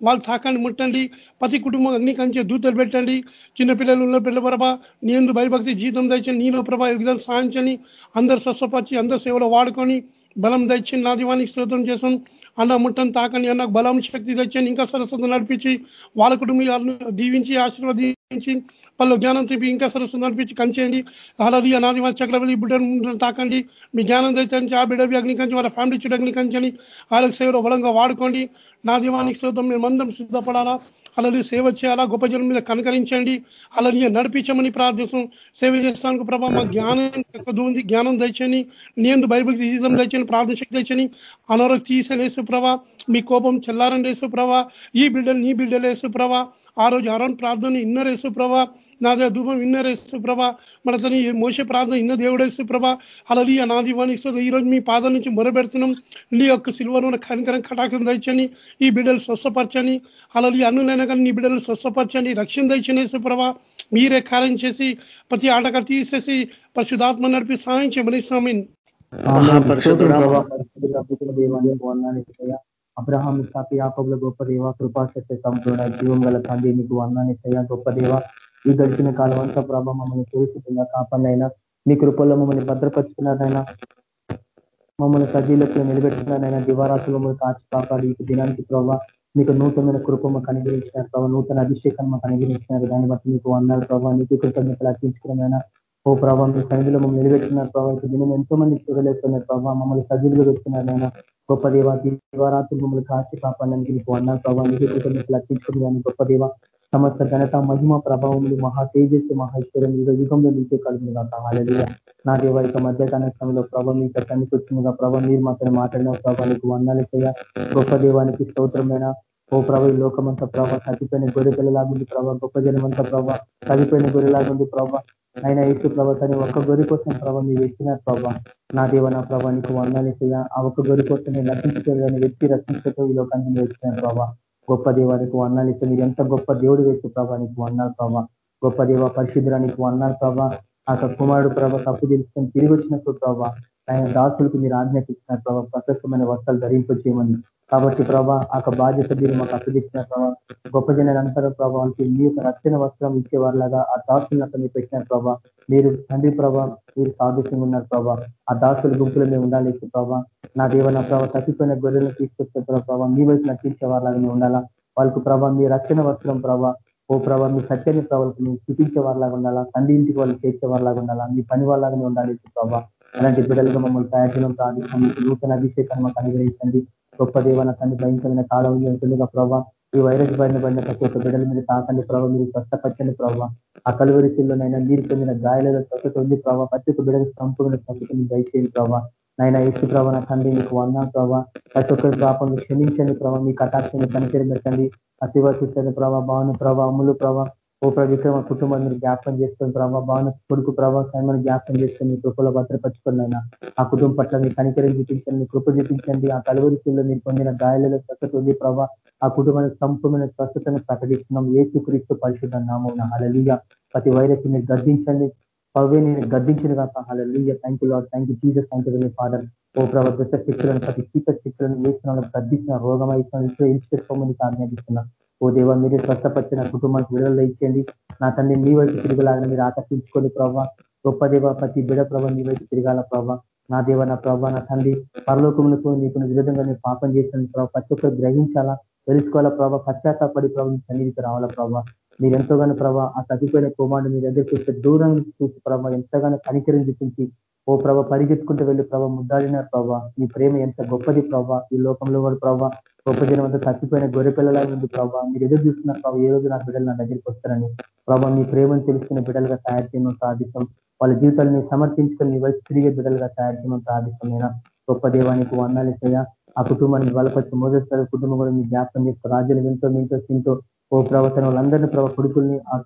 వాళ్ళు తాకండి ముట్టండి. ప్రతి కుటుంబం అన్ని కంచే దూతలు పెట్టండి. చిన్నపిల్లలు ఉన్న పిల్ల ప్రభ నేను భయభక్తి జీతం తెచ్చని నీలో ప్రభ విధాలు సాధించని అందరు స్వస్థపరిచి అందరు సేవలో వాడుకొని బలం తెచ్చి నా దీవానికి స్తోత్రం చేశాను అన్న ముట్టని తాకని అన్న బలం శక్తి తెచ్చని ఇంకా సరస్వతం నడిపించి వాళ్ళ కుటుంబాలను దీవించి ఆశీర్వదించి వాళ్ళు జ్ఞానం తిప్పి ఇంకా సరస్వతం నడిపించి కంచేయండి. అలాది అనాది చక్రవర్తి బిడ్డ తాకండి. మీ జ్ఞానం తెచ్చని ఆ బిడ్డ అగ్ని వాళ్ళ ఫ్యామిలీ చుట్టూ అగ్ని వాళ్ళకి సేవలో బలంగా వాడుకోండి. నా దీవానికి స్తోత్రం మేమందరం సిద్ధపడాలా? అలాగే సేవ చేయాలా? గొప్ప జనం మీద కనకరించండి. అలాగే నడిపించమని ప్రార్థిస్తాం సేవ చేస్తానికి ప్రభావ మా జ్ఞానం ఉంది జ్ఞానం తెచ్చని నేను బైబిల్ జీవితం తెచ్చని ప్రార్థన శక్తి తెచ్చని అనారోగ్య తీసేసి ప్రభా. మీ కోపం చెల్లారని వేసు ప్రభా. ఈ బిడ్డలు నీ బిడ్డలు వేసు ప్రభా. ఆ రోజు అరౌన్ ప్రార్థన ఇన్నరేసు ప్రభా నా ధూపం ఇన్నరేసు ప్రభా మన తని మోసే ప్రార్థన ఇన్న దేవుడేసు ప్రభా అలలి నా దీవానికి ఈ రోజు మీ పాదం నుంచి మొరబెడుతున్నాం. నీ యొక్క సిల్వను కనికరం కటాకం దంచని ఈ బిడ్డలు స్వస్థపరచని అలలి అన్నులైన కానీ నీ బిడ్డలు స్వస్థపరచండి రక్షణ దంచనేసు ప్రభా మీరే కార్యం చేసి ప్రతి ఆటక తీసేసి పరిశుధాత్మ నడిపి సహాయం చేయమని స్వామి అబ్రహాం ఇసాకి యాకబుల గొప్ప దేవ కృపా సత్య సంపూర్ణ జీవం గల తండ్రి మీకు వందాన్ని చేయ గొప్ప దేవ? ఈ గడిచిన కాలం అంతా ప్రభ మమ్మల్ని చూసుకున్న కాపాడినైనా మీ కృపల్లో మమ్మల్ని భద్రపరుచుకున్నారైనా మమ్మల్ని సజీలకు నిలబెట్టుకున్నారైనా దివారాత్రులు మమ్మల్ని కాచి కాపాడి ఈ దినానికి ప్రభావ మీకు నూతనమైన కృప మాకు అనుగ్రహించినారు ప్రభావ నూతన అభిషేకాన్ని మాకు అనుగ్రహించినారు. దాన్ని బట్టి మీకు వందాలు ప్రభావ నీకు కృతజ్ఞతలు అర్పించుకున్నారైనా ఓ ప్రభావ మీ సన్నిధిలో మమ్మల్ని నిలబెట్టున్నారు ప్రభావ దినం ఎంతో మంది చూడలేకున్నారు ప్రభావ మమ్మల్ని సజ్జులుగా పెట్టుకున్నారు నేను గొప్ప దేవ దివారాత్రులు మమ్మల్ని కాచి కాపాడడానికి నీకు అన్నారు ప్రభావ నీకు కృతజ్ఞతలు అర్పించుకుని కానీ గొప్ప దేవ సమస్త ఘనత మహిమ ప్రభావములు మహా తేజస్సు మహేశ్వరం యుగ యుగంలో నీకే కలుగును కాక హాలలుగా నా దేవ యొక్క మధ్య సమయంలో ప్రభావ మీకు వచ్చిందిగా ప్రభావ మీరు మాత్రం మాట్లాడిన ప్రభావానికి నీకు వందాలు చేయ గొప్ప దేవానికి స్తోత్రమైన ఓ ప్రభావ ఈ లోకమంతా ప్రభావ తగ్గిపోయిన గొర్రె పిల్లలాగుంది ప్రభావ గొప్ప జనమంతా ప్రభావ తగ్గిపోయిన గొర్రెలాగుంది ప్రభావ ఆయన ఏసు ప్రభా తన ఒక్క గొరి కోసం ప్రభా మీరు ఇచ్చినారు ప్రభా నా దేవ నా ప్రభా నీకు వందాలు చేయ ఆ ఒక్క గొరి కోసం నేను రక్షించుకోలేని వ్యక్తి రక్షించతో ఈ లోకాన్ని మీరు ఇచ్చినారు ప్రభావ గొప్ప దేవానికి వందాలు మీరు ఎంత గొప్ప దేవుడు వేసు ప్రభా నీకు వందాలు ప్రభావ గొప్ప దేవ పరిశుద్ధానికి వందాలు ప్రభా. ఆ కుమారుడు ప్రభా తప్పు తెలుసుకొని తిరిగి వచ్చినప్పుడు ప్రభా ఆయన దాసులకు మీరు ఆజ్ఞాపించిన ప్రభావ ప్రశస్తమైన వస్త్రాలు ధరింపు చేయమని కాబట్టి ప్రభా ఆ బాధ్యత మీరు మాకు అప్పగించిన ప్రభావ గొప్ప జనాలంతరూ ప్రభావానికి మీ యొక్క రక్షణ వస్త్రం ఇచ్చేవారిలాగా ఆ దాసులను అక్కడ మీరు పెట్టిన ప్రభా. మీరు తండ్రి ప్రభా మీరు సాదృశ్యంగా ఉన్నారు ప్రభా. ఆ దాసుల గుంపులో మేము ఉండాలి ప్రభా. నా దేవన ప్రభావ తప్పిపోయిన గొర్రెలను తీసుకొచ్చే ప్రభావ మీ వైపు నటించే మేము ఉండాలా? వాళ్ళకు ప్రభా మీ రక్షణ వస్త్రం ప్రభా. ఓ ప్రభా మీ సత్యాన్ని ప్రభావం మేము చూపించే వారిలాగా ఉండాలా? తండ్రి ఇంటికి వాళ్ళు చేర్చే వారిలాగా ఉండాలా? మీ పని వాళ్ళలాగానే ఉండాలి ప్రభావ అలాంటి బిడ్డలుగా మమ్మల్ని తయారు చేయడం నూతన అభిషేకాన్ని మాకు అనుగ్రహించండి. గొప్ప దేవన తండ్రి భయంకరమైన కాలం ఉంటుందిగా ప్రభావ ఈ వైరస్ బారిన పడిన ప్రతి ఒక్క బిడ్డల మీద తాకండి ప్రభావ మీరు స్వస్థపచ్చని ప్రభావ ఆ కలువరిశిల్లోనైనా మీరు పొందిన గాయాలలో స్వచ్ఛత ఉంది ప్రభావ ప్రతి ఒక్క బిడ్డలకు సంపూర్ణ స్వస్థతని దయచేయండి ప్రభావ నాయన ఏసు ప్రభావ నా తండ్రి మీకు వందాం ప్రభావ ప్రతి ఒక్కరి పాపం క్షమించండి ప్రభావ మీ కటాక్షని పనిచేరి పెట్టండి అతివసిస్తుంది ప్రభావ భావన ప్రభావ అమ్ములు ప్రభావ ఓ ప్రభుత్వం మా కుటుంబాన్ని జ్ఞాపకం చేసుకుని ప్రభావ భావన కొడుకు ప్రభావ సమయాన్ని జ్ఞాపకం చేసుకుని మీ కృపలో భద్రపరుచుకున్న ఆ కుటుంబం పట్ల మీ కనికరం చూపించండి మీ కృప చూపించండి. ఆ కలువరిశీల్లో మీరు పొందిన గాయాలలో స్వస్థత ఉంది ప్రభావ ఆ కుటుంబానికి సంపూర్ణమైన స్వస్థతను ప్రకటిస్తున్నాం. ఏసుక్రీస్తు పరిశుద్ధ నామం అలలిగా ప్రతి వైరస్ మీరు గర్దించండి పవే నేను గర్దించిన కాక అలలిగా thank you Lord thank you Jesus thank you father ఓ ప్రభావ దశ శక్తులను ప్రతి చీకటి శక్తులను వేసిన గర్దించిన రోగం అయితే ఇన్స్పెక్ట్ ఆజ్ఞాపిస్తున్నా. ఓ దేవ మీరు స్వస్థపరిచిన కుటుంబానికి విడుదల ఇచ్చేయండి నా తండ్రి మీ వైపు తిరుగులాగా మీరు ఆకర్షించుకోండి ప్రభావ గొప్ప దేవ ప్రతి బిడ ప్రభావ మీ వైపు తిరగాల ప్రభావ నా దేవ నా ప్రభావ నా తండ్రి పరలోకములకు నీకు విధంగా నేను పాపం చేసిన ప్రభావ ప్రతి ఒక్కరు గ్రహించాలా? తెలుసుకోవాలా ప్రభావ పశ్చాత్తాపడి ప్రభావ సన్నిధికి రావాలా ప్రభావ మీరు ఎంతోగానో ప్రభావ ఆ తగ్గిపోయిన కుమారుడు మీ దగ్గర చూస్తే దూరం చూసి ప్రభావ ఎంతగానో కనికరిని చూపించి ఓ ప్రభ పరిగెత్తుకుంటూ వెళ్ళి ప్రభావ ముద్దాడినారు ప్రభావ మీ ప్రేమ ఎంత గొప్పది ప్రభావ ఈ లోకంలో కూడా ప్రభావ గొప్ప జనం అంతా చచ్చిపోయిన గొర్రె పిల్లలా ఉంది ప్రభావ మీరు ఎదురు చూస్తున్నారు ప్రభావ ఏ రోజు నా బిడ్డలు నా దగ్గరికి వస్తారని. ప్రభావ మీ ప్రేమను తెలుసుకునే బిడ్డలుగా తయారు చేయడం సాధిస్తాం వాళ్ళ జీవితాన్ని సమర్పించుకొని మీ వైపు తిరిగే బిడ్డలుగా తయారు చేయడం సాధిస్తాం నేను గొప్ప దేవానికి వందాలు ఇస్తాయా. ఆ కుటుంబాన్ని బలపరిచి మొదటిసారి కుటుంబం కూడా మీ జ్ఞాపకం చేస్తారు రాజ్యాలు వింటో మీతో సింతో ఓ ప్రవర్తన వాళ్ళందరినీ ప్రభావ కొడుకుల్ని ఆ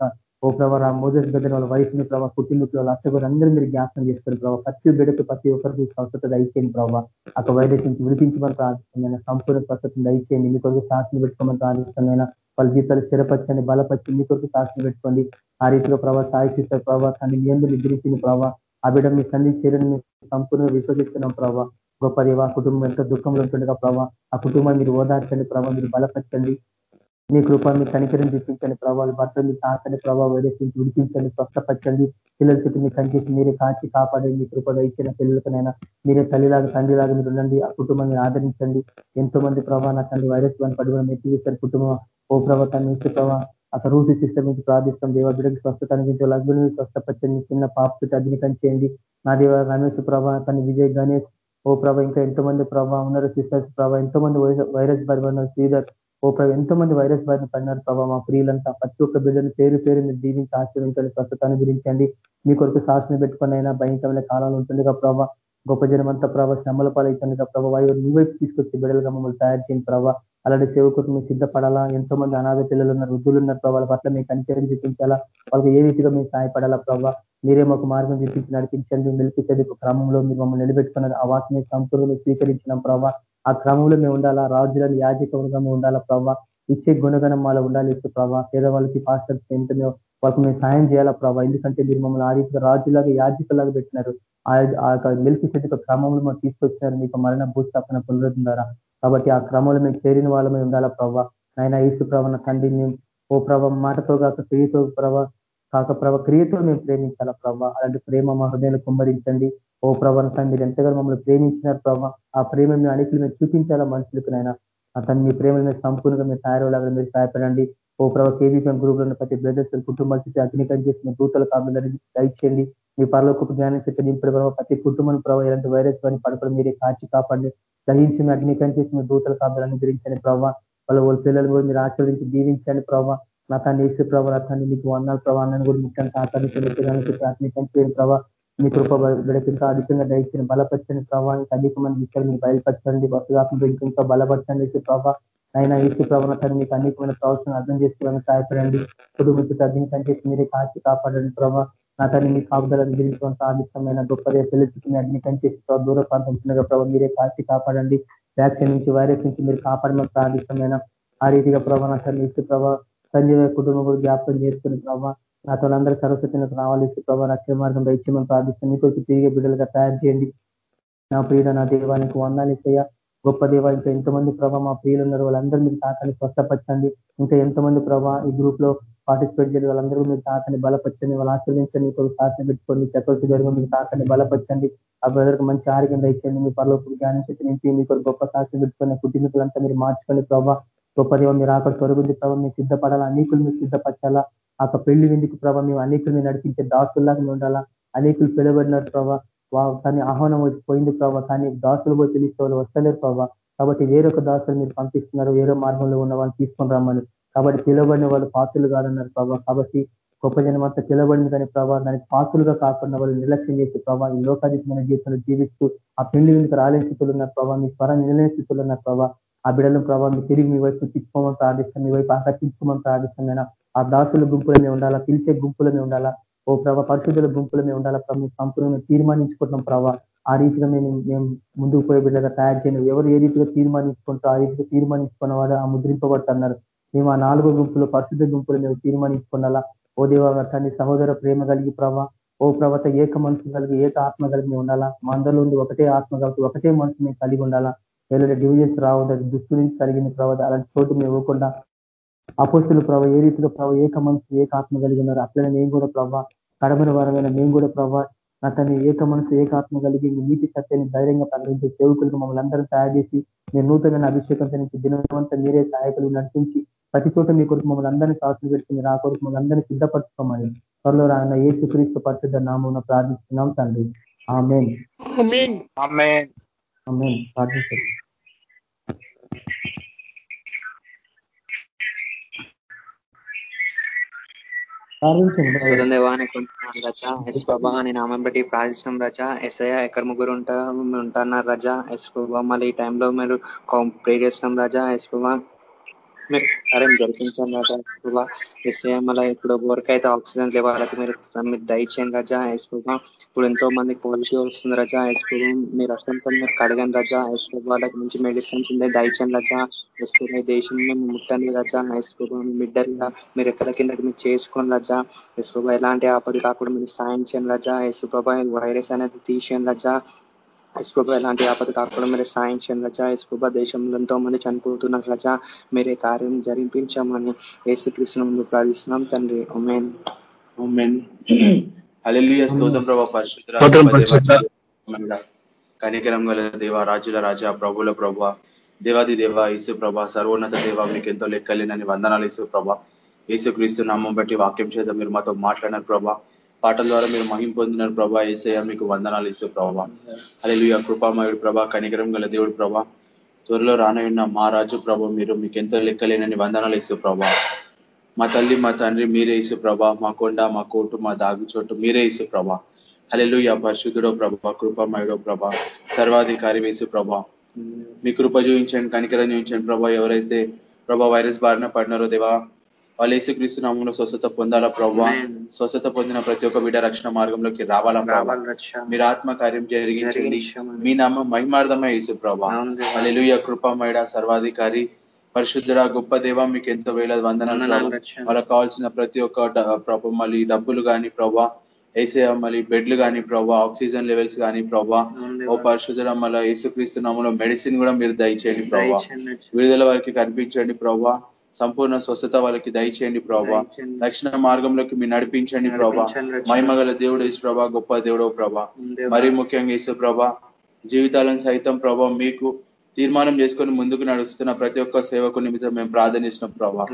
ఓ ప్రభావ మోదస్ బిడ్డల వాళ్ళ వైఫ్ని ప్రభావ కుటుంబీకులు వాళ్ళ అత్తగారు అందరూ మీరు జ్ఞాపకం చేస్తారు ప్రభావ ప్రతి బిడ్డకు ప్రతి ఒక్కరికి స్వస్థత దయచేయండి ప్రభావ ఒక వైరస్ నుంచి విడిపించమని ప్రార్థిస్తున్నాను సంపూర్ణ స్వస్థతను దయచేయండి. మీ కొరకు సాక్షులు పెట్టుకోమని ప్రార్థిస్తున్నాయి వాళ్ళ జీతాలు స్థిరపరచండి బలపరిచి మీ కొరకు సాక్షులు పెట్టుకోండి. ఆ రీతిలో ప్రభావ సాయిస్తారు ప్రభావ తండ్రి మీ అందరూ నిద్రించిన ప్రభావ ఆ బిడ్డ మీ సంధి చేరని సంపూర్ణంగా విశ్వసిస్తున్నాం ప్రభావ గొప్ప దేవ కుటుంబం ఎంతో దుఃఖంలో ఉంటుండగా ప్రభావ ఆ కుటుంబాన్ని మీరు ఓదార్చండి ప్రభావ మీరు బలపరచండి. మీ కృప మీ కనికరం చూపించండి ప్రభావాలు భర్త మీ తాకని ప్రభావం వేరేసించి విడిపించండి స్వస్థపరచండి. పిల్లల చుట్టూ మీ కంచేసి మీరే కాచి కాపాడండి. మీ కృప ఇచ్చిన పిల్లలకనైనా మీరే తల్లిలాగా తండ్రిలాగా మీరు ఉండండి. ఆ కుటుంబాన్ని ఆదరించండి. ఎంతో మంది ప్రభావ నా తండ్రి వైరస్ వన్ పడి మెచ్చిస్తారు కుటుంబం ఓ ప్రభావ నుంచి ప్రభావ అక్కడ రూపీ సిస్టమ్ నుంచి ప్రార్థిస్తాం. దేవ బిడ్డకి స్వస్థత అనిపించాలి అగ్ని స్వస్థపచ్చండి చిన్న పాపకి అగ్ని కంచేయండి. నా దేవ రమేష్ ప్రభా తన విజయ్ గణేష్ ఓ ప్రభా ఇంకా ఎంతో మంది ప్రభావ ఉన్నారు. సిస్టర్స్ ప్రభావ ఎంతో మంది వైరస్ బారి ఉన్నారు శ్రీధర్ ఓ ఎంతో మంది వైరస్ బారిన పడినారు ప్రభావ మా ప్రియులంతా. ప్రతి ఒక్క బిడ్డను పేరు పేరు మీరు దీవించి ఆశ్రయించండి స్వస్థతను గురించండి. మీ కొరకు శాసన పెట్టుకుని అయినా భయంకరమైన కాలాలు ఉంటుందిగా ప్రభావ గొప్ప జనమంతా ప్రభావ శ్రమల పాలవుతుందిగా ప్రభావ నీ వైపు తీసుకొచ్చి బిడ్డలుగా మమ్మల్ని తయారు చేయండి ప్రభావ అలాంటి సేవకులు మీరు సిద్ధపడాలా? ఎంతో మంది అనాథ పిల్లలు ఉన్నారు వృద్ధులు ఉన్నారు ప్రభావ పట్ల మీకు కనిచర్యం చూపించాలా? వాళ్ళకి ఏ రీతిగా మేము సహాయపడాలా ప్రభావ మీరే మాకు మార్గం చూపించి నడిపించండి. మెలిపి చదువు క్రమంలో మీరు మమ్మల్ని నిలబెట్టుకున్నారు. ఆ వాటిని సంపూర్ణంగా స్వీకరించిన ప్రభావ ఆ క్రమంలో మేము ఉండాలా? రాజులను యాజకంగా మేము ఉండాలా ప్రభావ ఇచ్చే గుణగణం మాలో ఉండాలి ఇచ్చే ప్రభావ పేదవాళ్ళకి పాస్టర్స్ ఎంత వాళ్ళకి మేము సాయం చేయాలా ప్రభావ ఎందుకంటే మీరు మమ్మల్ని ఆ రీతిగా రాజులాగా యాజకులాగా పెట్టినారు. ఆ యొక్క మిల్కి చెట్టు క్రమంలో మాకు తీసుకొచ్చినారు. మీకు మరణ భూస్థాపన పొందడం ద్వారా కాబట్టి ఆ క్రమంలో మేము చేరిన వాళ్ళమే ఉండాలా ప్రభావ ఆయన ఈసు ప్రభావ తండ్రి మేము ఓ ప్రభావ మాటతో కాక క్రియతో ప్రభ కాక ప్రభ క్రియతో మేము ప్రేమించాలా ప్రభావ అలాంటి ప్రేమ మా హృదయాలు కుమ్మరించండి. ఓ ప్రభావ మీరు ఎంతగానో మమ్మల్ని ప్రేమించినారు ప్రభా. ఆ ప్రేమ మేము మీరు మేము చూపించాలా మనుషులకు నైనా అతను మీ ప్రేమ మీద సంపూర్ణంగా మీరు తయారవలాగా మీరు సహాయపడండి. ఓ ప్రభా కేవీపీ గ్రూప్లో ప్రతి బ్రదర్స్ కుటుంబాలు చూసి అగ్నికం చేసిన దూతల కాబట్టి దయచేయండి మీ పరలోకి జ్ఞానం చెప్పి నింపడి ప్రభావ ప్రతి కుటుంబం ప్రభావ ఇలాంటి వైరస్ అని పడకుండా మీరే కాచి కాపాడండి. దహించిన మీ అగ్నికం చేసిన దూతల కాబట్టి అనుగ్రహించండి ప్రభావ వాళ్ళ వాళ్ళ పిల్లలు కూడా మీరు ఆశ్రదించి దీవించండి ప్రభావ నా తను వేసే ప్రభావ తను మీకు వందాల ప్రభావాన్ని కూడా ముఖ్యంగా ఆకర్షించడానికి ప్రార్థించండి ప్రభావ మీ కృప ఇంకా అధికంగా దయచేసి బలపరచండి ప్రభావ ఇంకా అధికమైన విషయాలు మీరు బయలుపరచండి. వస్తుదాత్మక ఇంకా బలపరచండి ప్రభావ అయినా ఈసీ ప్రభావ తను మీకు అనేకమైన ప్రవర్తన అర్థం చేసుకోవాలని సహాయపడండి. కుటుంబంతో తగ్గించని కంటే మీరే కాచి కాపాడండి ప్రభావ నా తను మీ కాపుదలను గురించి సాధిష్టమైన గొప్పదే పిల్లలకి అగ్ని కంచేసి దూర ప్రాంతంగా ప్రభావ మీరే కాచి కాపాడండి. వ్యాక్సిన్ నుంచి వైరస్ నుంచి మీరు కాపాడమని సాధిష్టమైన ఆ రీతిగా ప్రభావ నా తను ఇసు ప్రభావ సంజీవ కుటుంబం కూడా జ్ఞాపకం చేసుకుని ప్రభావ నా తోలందరూ సరస్వతికి రావాలి ప్రభావ రక్షణ మార్గం దయచేయమని ప్రార్థిస్తాను మీకు తిరిగే బిడ్డలుగా తయారు చేయండి. నా ప్రియుడ నా దేవానికి వందాలు ఇస్తాయా గొప్ప దేవ ఇంకా ఎంతమంది ప్రభావ మా ప్రియులు ఉన్నారు వాళ్ళందరూ మీరు తాకని స్వస్థపరచండి. ఇంకా ఎంతమంది ప్రభావ ఈ గ్రూప్లో పార్టిసిపేట్ చేయాలి వాళ్ళందరూ మీరు తాకని బలపరచండి. వాళ్ళు ఆశ్రయించండి మీకు శాసన పెట్టుకోండి. చక్రవర్తి జరిగిన మీరు తాకని బలపరచండి. ఆ బ్రదర్కి మంచి ఆరోగ్యం దయచేయండి. మీ పరలోకి జ్ఞానం చేసి నుంచి మీకు గొప్ప సాక్షి పెట్టుకొని కుటుంబీకులంతా మీరు మార్చుకోండి ప్రభావ గొప్ప దేవ మీరు ఆకలి తొలగింది ప్రభావ మీరు సిద్ధపడాలా? అనేకులు మీరు సిద్ధపరచాలా? ఆ పెళ్ళి విందుకు ప్రభావ మేము అనేకులు మీరు నడిపించే దాసుల్లాగా ఉండాలా? అనేకులు పిలువబడినారు ప్రభావ కానీ ఆహ్వానం పోయింది ప్రభావ కానీ దాసులు పోయి తెలిస్తే వాళ్ళు వస్తలేరు ప్రభావ కాబట్టి వేరొక దాసులు మీరు పంపిస్తున్నారు. వేరే మార్గంలో ఉన్న వాళ్ళు తీసుకొని రమ్మని. కాబట్టి పిలువబడిన వాళ్ళు పాత్రలు కాదన్నారు ప్రభావ కాబట్టి గొప్ప జనం అంతా పిలువబడింది కానీ ప్రభావ దానికి పాత్రలుగా కాకుండా వాళ్ళు నిర్లక్ష్యం చేసి ప్రభావ ఈ లోకాధికమైన జీవితంలో జీవిస్తూ ఆ పెళ్ళి వెనుక రాలేని స్థితులు ఉన్నారు ప్రభావ మీ స్వరం నిలలేని స్థితులు ఉన్నారు ప్రభావ ఆ బిడ్డలను ప్రభావం తిరిగి మీ వైపు తీసుకోమని ప్రార్థిస్తాం మీ వైపు ఆకర్షించుకోమని ప్రార్థిస్తాం ఆ దాసుల గుంపులమే ఉండాలా పిలిచే గుంపులమే ఉండాలా? ఓ ప్రభా పరిశుద్ధుల గుంపులమే ఉండాలా? ప్రభు సంపూర్ణంగా తీర్మానించుకుంటున్నాం ప్రభావ ఆ రీతిగా మేము మేము ముందుకు పోయే బిడ్డగా తయారు చేయను. ఎవరు ఏ రీతిగా తీర్మానించుకుంటారో ఆ రీతిగా తీర్మానించుకున్న వాడు ఆ ముద్రింపబడుతున్నారు. మేము ఆ నాలుగో గుంపులు పరిశుద్ధ గుంపులు మేము తీర్మానించుకున్నాలా? ఓ దేవ తండ్రి సహోదర ప్రేమ కలిగి ప్రభావ ఓ ప్రభత ఏక మనసు కలిగి ఏక ఆత్మ కలిగి ఉండాలా? మా అందరిలో ఒకటే ఆత్మ కాబట్టి ఒకటే మనసు మేము కలిగి ఉండాలా? ఏదైనా డివిజన్స్ రావద్దు దుస్తు నుంచి కలిగిన ప్రభావ అలాంటి చోటు మేము ఇవ్వకుండా అపోస్తులు ప్రభావ ఏ రీతిగా ప్రభావ ఏక మనసు ఏక ఆత్మ కలిగి ఉన్నారు అట్లనే మేము కూడా ప్రభావ కడమైన వారమైన మేము కూడా ప్రభావ అతన్ని ఏక మనసు ఏకాత్మ కలిగి నీతి సత్యాన్ని ధైర్యంగా ప్రకటించే సేవకులకు మమ్మల్ని అందరూ తయారు చేసి మీరు నూతనమైన అభిషేకంతో నుంచి దినవంతా మీరే సహాయకులు నడిపించి ప్రతి చోట మీ కొరకు మమ్మల్ని అందరినీ సాక్షులు పెట్టుకుని ఆ కొరకు మమ్మల్ని అందరినీ సిద్ధపరచుకోమని త్వరలో రాన్న ఏ సుక్రీస్తు పరిశుద్ధ నామం ప్రార్థిస్తున్నాం తండ్రి. ఆమెన్. ప్రార్థిస్తాం. ఎస్ ప్రభా నేను నామం బట్టి ప్రార్థిస్తాం రజా. ఎస్ఐ ఎక్కడ ముగ్గురు ఉంటా ఉంటున్నారు రజ? ఎస్ ప్రభా మళ్ళీ ఈ టైంలో మీరు ప్రే చేస్తున్నాం రజ. ఎస్ ప్రభా మీరు కార్యం జరిపించండి రాజా ఎస్పూబా ఎస్ఏ ఇప్పుడు ఎవరికైతే ఆక్సిజన్ లేవు వాళ్ళకి మీరు మీరు దయచేయండి రజా ఎస్పూబా ఇప్పుడు ఎంతో మంది పాజిటివ్ వస్తుంది రజా ఐశ్వర్యం మీ రక్తంతో మీరు కడగండి రజా ఎస్పూబా వాళ్ళకి మంచి మెడిసిన్స్ ఉంది దయచేయండి రజా ఐశ్వర్య దేశం మేము ముట్టండి రజా ఎస్పూబా మీ మీరు ఎక్కడ కిందకి మీరు చేసుకోండి రజా ఎస్పూబా ఎలాంటి ఆపద కాకుండా మీరు సాయం చేయండి రజా ఎస్పూబా వైరస్ అనేది తీసేయండి రజా యశ్ప్రభ ఎలాంటి ఆపద కాకుండా మీరు సాయం చేయండి రజా యశ్ప్రభ దేశంలో ఎంతో మంది చనిపోతున్నారు రజా మీరే కార్యం జరిపించామని ఏసుకృష్ణ ముందు ప్రార్థిస్తున్నాం. తండ్రి ఒమెన్ స్తోత్రం ప్రభా పరిశుద్ధ కనికరం గల దేవ రాజుల రాజా ప్రభుల ప్రభా దేవాది దేవ ఈసు ప్రభ సర్వోన్నత దేవ మీకు ఎంతో లెక్కలేనని వందనాలు ఇసు ప్రభ. యేసుక్రీస్తు నామం బట్టి వాక్యం చేత మీరు మాతో మాట్లాడినారు ప్రభా. పాటల ద్వారా మీరు మహిం పొందినారు ప్రభా ఏసయ మీకు వందనాలు ఇస్తూ ప్రభా. అదే కృపామయుడు ప్రభా కనికరం గల దేవుడు ప్రభా. త్వరలో రానయున్న మా రాజు ప్రభ మీరు మీకు ఎంతో లెక్కలేనని వందనాలు ఇస్తూ ప్రభా. మా తల్లి మా తండ్రి మీరే ఇసు ప్రభా. మా కొండ మా కోటు మా దాగు చోటు మీరే ఇసు ప్రభా. హలెలు పరిశుద్ధుడో ప్రభా కృపమయుడో ప్రభా. సర్వాధికారి వేసు ప్రభా. మీ కృప చూపించండి కనికరం చూపించండి ప్రభా. ఎవరైతే ప్రభా వైరస్ బారిన పడినారో దేవా వాళ్ళు యేసుక్రీస్తు నామంలో స్వస్థత పొందాలా ప్రభావ స్వస్థత పొందిన ప్రతి ఒక్క బిడ్డ రక్షణ మార్గంలోకి రావాలా ప్రభావ మీరు ఆత్మ కార్యం జరిగించండి. మీ నామం మహిమార్థమే యేసు ప్రభా అలెలుయ కృపమేడ సర్వాధికారి పరిశుద్ధుడ గొప్ప దేవ మీకు ఎంతో వేల వందనాలు వాళ్ళకి కావాల్సిన ప్రతి ఒక్క ప్రభావ మళ్ళీ డబ్బులు కానీ ప్రభా వేసే మళ్ళీ బెడ్లు కానీ ప్రభా ఆక్సిజన్ లెవెల్స్ కానీ ప్రభా ఓ పరిశుద్ధుడ మళ్ళీ యేసుక్రీస్తు నామంలో మెడిసిన్ కూడా మీరు దయచేయండి ప్రభా విడుదల వారికి కనిపించండి ప్రభా సంపూర్ణ స్వస్థత వాళ్ళకి దయచేయండి ప్రభా. రక్షణ మార్గంలోకి మీరు నడిపించండి ప్రభా. మహిమగల దేవుడు యేసు ప్రభా గొప్ప దేవుడో ప్రభా. మరీ ముఖ్యంగా యేసు ప్రభా జీవితాలను సైతం ప్రభా మీకు తీర్మానం చేసుకొని ముందుకు నడుస్తున్న ప్రతి ఒక్క సేవకు నిమిత్తం మేము ప్రార్థనిస్తున్నాం ప్రభా.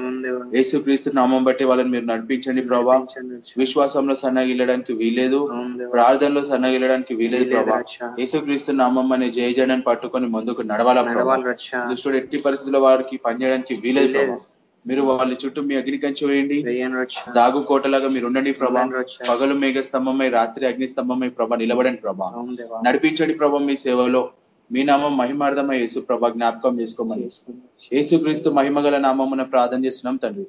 యేసుక్రీస్తు నామం బట్టి వాళ్ళని మీరు నడిపించండి ప్రభా. విశ్వాసంలో సన్నగిల్లడానికి వీలేదు ప్రార్థనలో సన్నగిల్లడానికి వీలేదు ప్రభా. యేసుక్రీస్తు నామం అనే జయజడని పట్టుకొని ముందుకు నడవాలా దుష్టుడు ఎట్టి పరిస్థితుల్లో వారికి పనిచేయడానికి వీలేదు ప్రభా. మీరు వాళ్ళ చుట్టూ మీ అగ్ని కంచి వేయండి. దాగు కోటలాగా మీరు ఉండండి ప్రభా. పగలు మేఘ స్తంభమై రాత్రి అగ్ని స్తంభమై ప్రభా నిలబడండి ప్రభా. నడిపించండి ప్రభా మీ సేవలో. మీ నామం మహిమార్థమై యేసు ప్రభా జ్ఞాపకం చేసుకోమని. యేసు క్రీస్తు మహిమగల నామమున ప్రార్థన చేస్తున్నాం తండ్రి.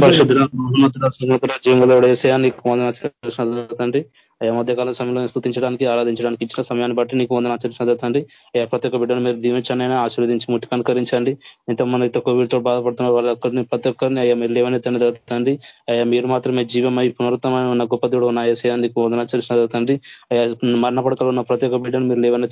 పరిశుద్ధుల మహోన్నతుల సమతుల జీవంలో వేసే నీకు తండ్రి. అయ్యా మధ్యకాల సమయంలో స్థుతించడానికి ఆరాధించడానికి ఇచ్చిన సమయాన్ని బట్టి నీకు వందన ఆచరించిన తండ్రి. ఏ ప్రతి ఒక్క బిడ్డను మీరు దీవించండి అయినా ఆశీర్వదించి ముట్టి కనుకరించండి. ఎంతమంది కోవిడ్తో బాధపడుతున్న వాళ్ళొక్కరిని ప్రతి ఒక్కరిని అయ్యా మీరు లేవని తండ్రి. అయ్యా మీరు మాత్రమే జీవమై పునరుత్తమైన ఉన్న గొప్ప దేవుడు ఉన్న ఏసీ నీకు వందన ఆచరించిన తండ్రి. అయ్యా మరణ పడకలు ఉన్న ప్రతి ఒక్క బిడ్డను మీరు లేవని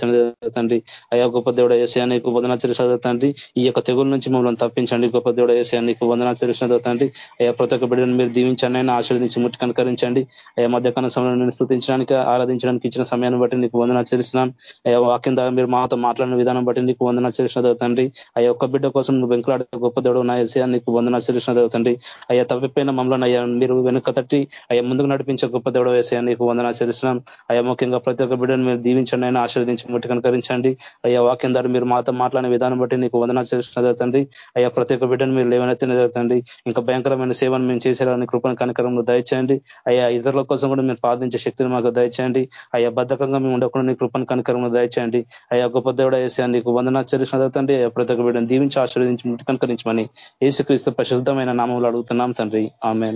తండ్రి. అయ్యా గొప్ప దేవుడు ఏసే నీకు వందన ఆచరించిన తండ్రి. ఈ యొక్క తెగుల నుంచి మమ్మల్ని తప్పించండి. గొప్ప దేవుడు ఏసే నీకు వందన ఆచరించిన తండ్రి. అయ్యా ప్రతి ఒక్క బిడ్డను మీరు దీవించండి అయినా ఆశీర్వదించి ముట్టి కనుకరించండి. అయ్యా మధ్యకాల సమయంలో స్థుతించడానికి ఆరాధించడానికి ఇచ్చిన సమయాన్ని బట్టి నీకు వందన ఆచరిస్తున్నాం అయ్యా వాక్యం ద్వారా మీరు మాతో మాట్లాడిన విధానం బట్టి నీకు వందన ఆచరించిన తండ్రి. అయ్యా ఒక్క బిడ్డ కోసం నువ్వు వెంకలాడే గొప్ప దేవుడు నా ఏసయా నీకు వందన ఆచరించిన తండ్రి. అయ్యా తప్పిపోయిన మమ్మల్ని అయ్యా మీరు వెనుక తట్టి అయ్యా ముందుకు నడిపించే గొప్ప దేవుడు వేసే నీకు వందన ఆచరిస్తున్నాం అయ్యా ముఖ్యంగా ప్రతి ఒక్క బిడ్డను మీరు దీవించండి అయినా ఆశీర్వదించి ముట్టి కనుకరించండి అయ్యా వాక్యం ద్వారా మీరు మాతో మాట్లాడిన విధానం బట్టి నీకు వందన ఆచరిస్తున్న తండ్రి. అయ్యా ప్రతి ఒక్క బిడ్డను మీరు లేవనెత్తిన తండ్రి. ఇంకా భయంకరమైన సేవను మేము చేసేయాలని కృపణ కనకరంలో దయచేయండి. అయ్యా ఇతరుల కోసం కూడా మీరు ప్రార్థించే శక్తిని మాకు దయచేయండి. అయ్యా బద్ధకంగా మేము ఉండకుండా నీ కృపను కనకరంలో దయచేయండి. అయ్యా గొప్ప దేవుడు వేసా నీకు వందనా చరిసిన తండ్రి. ప్రతి ఒక్క బిడ్డను దీవించి ఆశీర్వదించి ముట్టి ఏసుక్రీస్తు ప్రశుద్ధమైన నామంలో అడుగుతున్నాం తండ్రి. ఆమె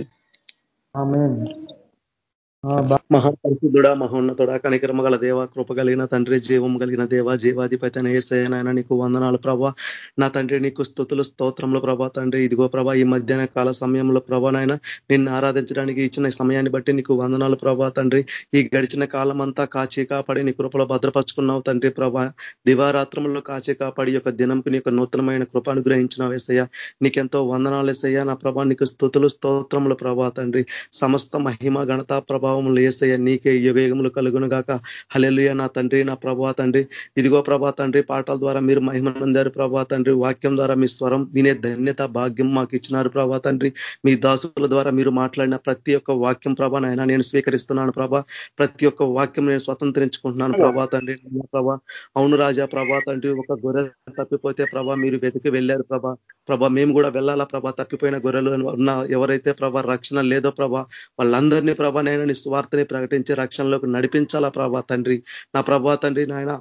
మహాపరిశుద్ధుడా మహోన్నతుడా కనికరమ గల దేవ కృప కలిగిన తండ్రి జీవం కలిగిన దేవ జీవాధిపతి అని ఏసైనా నీకు వందనాలు ప్రభా. నా తండ్రి నీకు స్థుతులు స్తోత్రంలో ప్రభా తండ్రి. ఇదిగో ప్రభా ఈ మధ్యాహ్న కాల సమయంలో ప్రభా నాయన నిన్ను ఆరాధించడానికి ఇచ్చిన సమయాన్ని బట్టి నీకు వందనాలు ప్రభా తండ్రి. ఈ గడిచిన కాలం అంతా కాచి కాపాడి నీ కృపలో భద్రపరుచుకున్నావు తండ్రి ప్రభా. దివారాత్రంలో కాచి కాపాడి యొక్క దినంకు నీ యొక్క నూతనమైన కృప అనుగ్రహించినావు వేసయ్య నీకెంతో వందనాలు వేసయ్యా నా ప్రభా నీకు స్థుతులు స్తోత్రములు ప్రభా తండ్రి. సమస్త మహిమ గణతా ప్రభావం లేస ఏసయ్య నీకే యుగములు కలుగును గాక. హలెలుయ నా తండ్రి నా ప్రభా తండ్రి. ఇదిగో ప్రభా తండ్రి పాటల ద్వారా మీరు మహిమనందారు ప్రభా తండ్రి. వాక్యం ద్వారా మీ స్వరం వినే ధన్యత భాగ్యం మాకు ఇచ్చినారు ప్రభా తండ్రి. మీ దాసుల ద్వారా మీరు మాట్లాడిన ప్రతి ఒక్క వాక్యం ప్రభా నాయన నేను స్వీకరిస్తున్నాను ప్రభా. ప్రతి ఒక్క వాక్యం నేను స్వతంత్రించుకుంటున్నాను ప్రభా తండ్రి. ప్రభా అవును రాజా ప్రభా తండ్రి ఒక గొర్రె తప్పిపోతే ప్రభా మీరు వెతికి వెళ్ళారు ప్రభా. ప్రభా మేము కూడా వెళ్ళాలా ప్రభా? తప్పిపోయిన గొర్రెలు ఉన్న ఎవరైతే ప్రభా రక్షణ లేదో ప్రభా వాళ్ళందరినీ ప్రభా నేను నీ స్వార్థని ప్రకటించి రక్షణలోకి నడిపించాలా ప్రభా తండ్రి? నా ప్రభా తండ్రి నాయన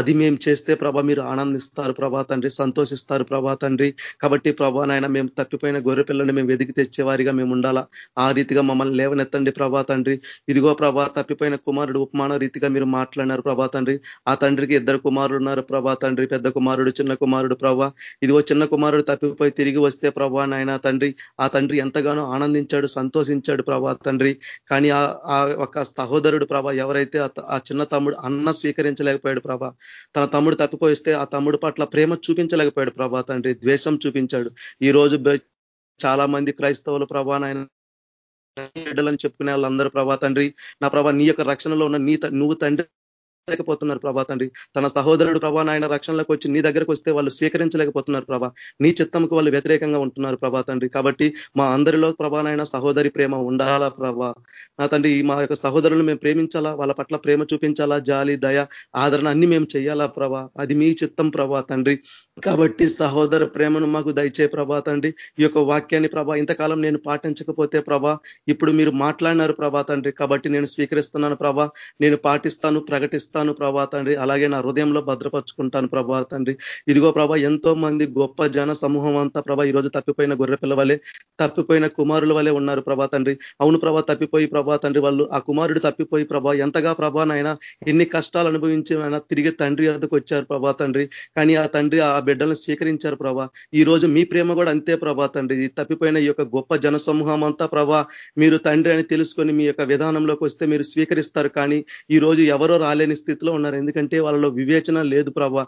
అది మేము చేస్తే ప్రభా మీరు ఆనందిస్తారు ప్రభా తండ్రి సంతోషిస్తారు ప్రభా తండ్రి. కాబట్టి ప్రభా నాయన మేము తప్పిపోయిన గొర్రె పిల్లని మేము వెదికి తెచ్చేవారిగా మేము ఉండాలా? ఆ రీతిగా మమ్మల్ని లేవనెత్తండి ప్రభా తండ్రి. ఇదిగో ప్రభా తప్పిపోయిన కుమారుడు ఉపమాన రీతిగా మీరు మాట్లాడినారు ప్రభా తండ్రి. ఆ తండ్రికి ఇద్దరు కుమారులు ఉన్నారు ప్రభా తండ్రి. పెద్ద కుమారుడు చిన్న కుమారుడు ప్రభా. ఇదిగో చిన్న కుమారుడు తప్పిపోయి తిరిగి వస్తే ప్రభా నాయన తండ్రి ఆ తండ్రి ఎంతగానో ఆనందించాడు సంతోషించాడు ప్రభా తండ్రి. కానీ ఆ ఒక సహోదరుడు ప్రభా ఎవరైతే ఆ చిన్న తమ్ముడు అన్న స్వీకరించలేకపోయాడు ప్రభా. తన తమ్ముడు తప్పిపోయిస్తే ఆ తమ్ముడు పట్ల ప్రేమ చూపించలేకపోయాడు ప్రభా. తండ్రి ద్వేషం చూపించాడు. ఈ రోజు చాలా మంది క్రైస్తవులు ప్రభా నాయన బిడ్డలని చెప్పుకునే వాళ్ళందరూ ప్రభా తండ్రి నా ప్రభా నీ యొక్క రక్షణలో ఉన్న నీ నువ్వు తండ్రి లేకపోతున్నారు ప్రభా తండ్రి. తన సహోదరుడు ప్రభా నాయన రక్షణలోకి వచ్చి నీ దగ్గరకు వస్తే వాళ్ళు స్వీకరించలేకపోతున్నారు ప్రభా. నీ చిత్తంకు వాళ్ళు వ్యతిరేకంగా ఉంటున్నారు ప్రభా తండ్రి. కాబట్టి మా అందరిలో ప్రభా నాయన సహోదరి ప్రేమ ఉండాలా ప్రభా? నా తండ్రి మా యొక్క సహోదరులను మేము ప్రేమించాలా? వాళ్ళ పట్ల ప్రేమ చూపించాలా? జాలి దయ ఆదరణ అన్ని మేము చేయాలా ప్రభా? అది మీ చిత్తం ప్రభా తండ్రి. కాబట్టి సహోదర ప్రేమను మాకు దయచే ప్రభా తండ్రి. ఈ యొక్క వాక్యాన్ని ప్రభా ఇంతకాలం నేను పాటించకపోతే ప్రభా ఇప్పుడు మీరు మాట్లాడినారు ప్రభా తండ్రి. కాబట్టి నేను స్వీకరిస్తున్నాను ప్రభా. నేను పాటిస్తాను ప్రకటిస్తాను. ప్రభా తండ్రి. అలాగే నా హృదయంలో భద్రపరుచుకుంటాను ప్రభా తండ్రి. ఇదిగో ప్రభా ఎంతో మంది గొప్ప జన సమూహం అంతా ప్రభా ఈరోజు తప్పిపోయిన గొర్రె పిల్ల వలె తప్పిపోయిన కుమారుల వలె ఉన్నారు ప్రభా తండ్రి. అవును ప్రభా తప్పిపోయి ప్రభా తండ్రి వాళ్ళు ఆ కుమారుడు తప్పిపోయి ప్రభా ఎంతగా ప్రభా ఎన్ని కష్టాలు అనుభవించి ఆయన తిరిగి తండ్రి వద్దకు వచ్చారు ప్రభా తండ్రి. కానీ ఆ తండ్రి ఆ బిడ్డలను స్వీకరించారు ప్రభా. ఈ రోజు మీ ప్రేమ కూడా అంతే ప్రభా తండ్రి. తప్పిపోయిన ఈ యొక్క గొప్ప జన సమూహం అంతా ప్రభా మీరు తండ్రి అని తెలుసుకొని మీ యొక్క విధానంలోకి వస్తే మీరు స్వీకరిస్తారు. కానీ ఈ రోజు ఎవరో రాలేని స్థితిలో ఉన్నారు. ఎందుకంటే వాళ్ళలో వివేచన లేదు ప్రభా.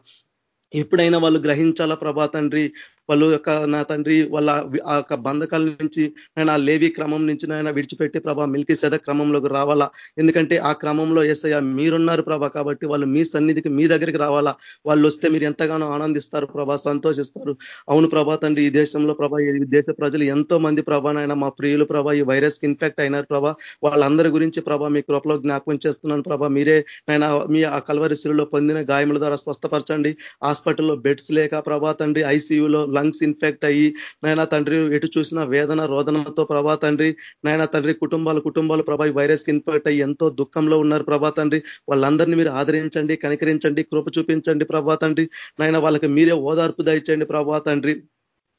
ఎప్పుడైనా వాళ్ళు గ్రహించాలా? ప్రభా తండ్రి వాళ్ళు యొక్క నా తండ్రి వాళ్ళ ఆ యొక్క బంధకాల నుంచి నేను ఆ లేవి క్రమం నుంచి నాయన విడిచిపెట్టి ప్రభా మిల్కి సెద క్రమంలోకి రావాలా? ఎందుకంటే ఆ క్రమంలో ఏసయ్య మీరున్నారు ప్రభా కాబట్టి వాళ్ళు మీ సన్నిధికి మీ దగ్గరికి రావాలా? వాళ్ళు వస్తే మీరు ఎంతగానో ఆనందిస్తారు ప్రభా సంతోషిస్తారు. అవును ప్రభా తండ్రి ఈ దేశంలో ప్రభా ఈ దేశ ప్రజలు ఎంతో మంది ప్రభా నాయన మా ప్రియులు ప్రభా ఈ వైరస్కి ఇన్ఫెక్ట్ అయినారు ప్రభా. వాళ్ళందరి గురించి ప్రభా మీ కృపలో జ్ఞాపకం చేస్తున్నాను ప్రభా. మీరే నేను మీ ఆ కలవరిశిలో పొందిన గాయముల ద్వారా స్వస్థపరచండి. హాస్పిటల్లో బెడ్స్ లేక ప్రభా తండ్రి ఐసీయూలో లంగ్స్ ఇన్ఫెక్ట్ అయ్యి నాయన తండ్రి ఎటు చూసిన వేదన రోదనతో ప్రభా తండ్రి నాయన తండ్రి కుటుంబాలు కుటుంబాలు ప్రభా వైరస్ ఇన్ఫెక్ట్ అయ్యి ఎంతో దుఃఖంలో ఉన్నారు ప్రభా తండ్రి. వాళ్ళందరినీ మీరు ఆదరించండి కనికరించండి కృప చూపించండి ప్రభా తండ్రి. నాయన వాళ్ళకి మీరే ఓదార్పు దయచండి ప్రభా తండ్రి.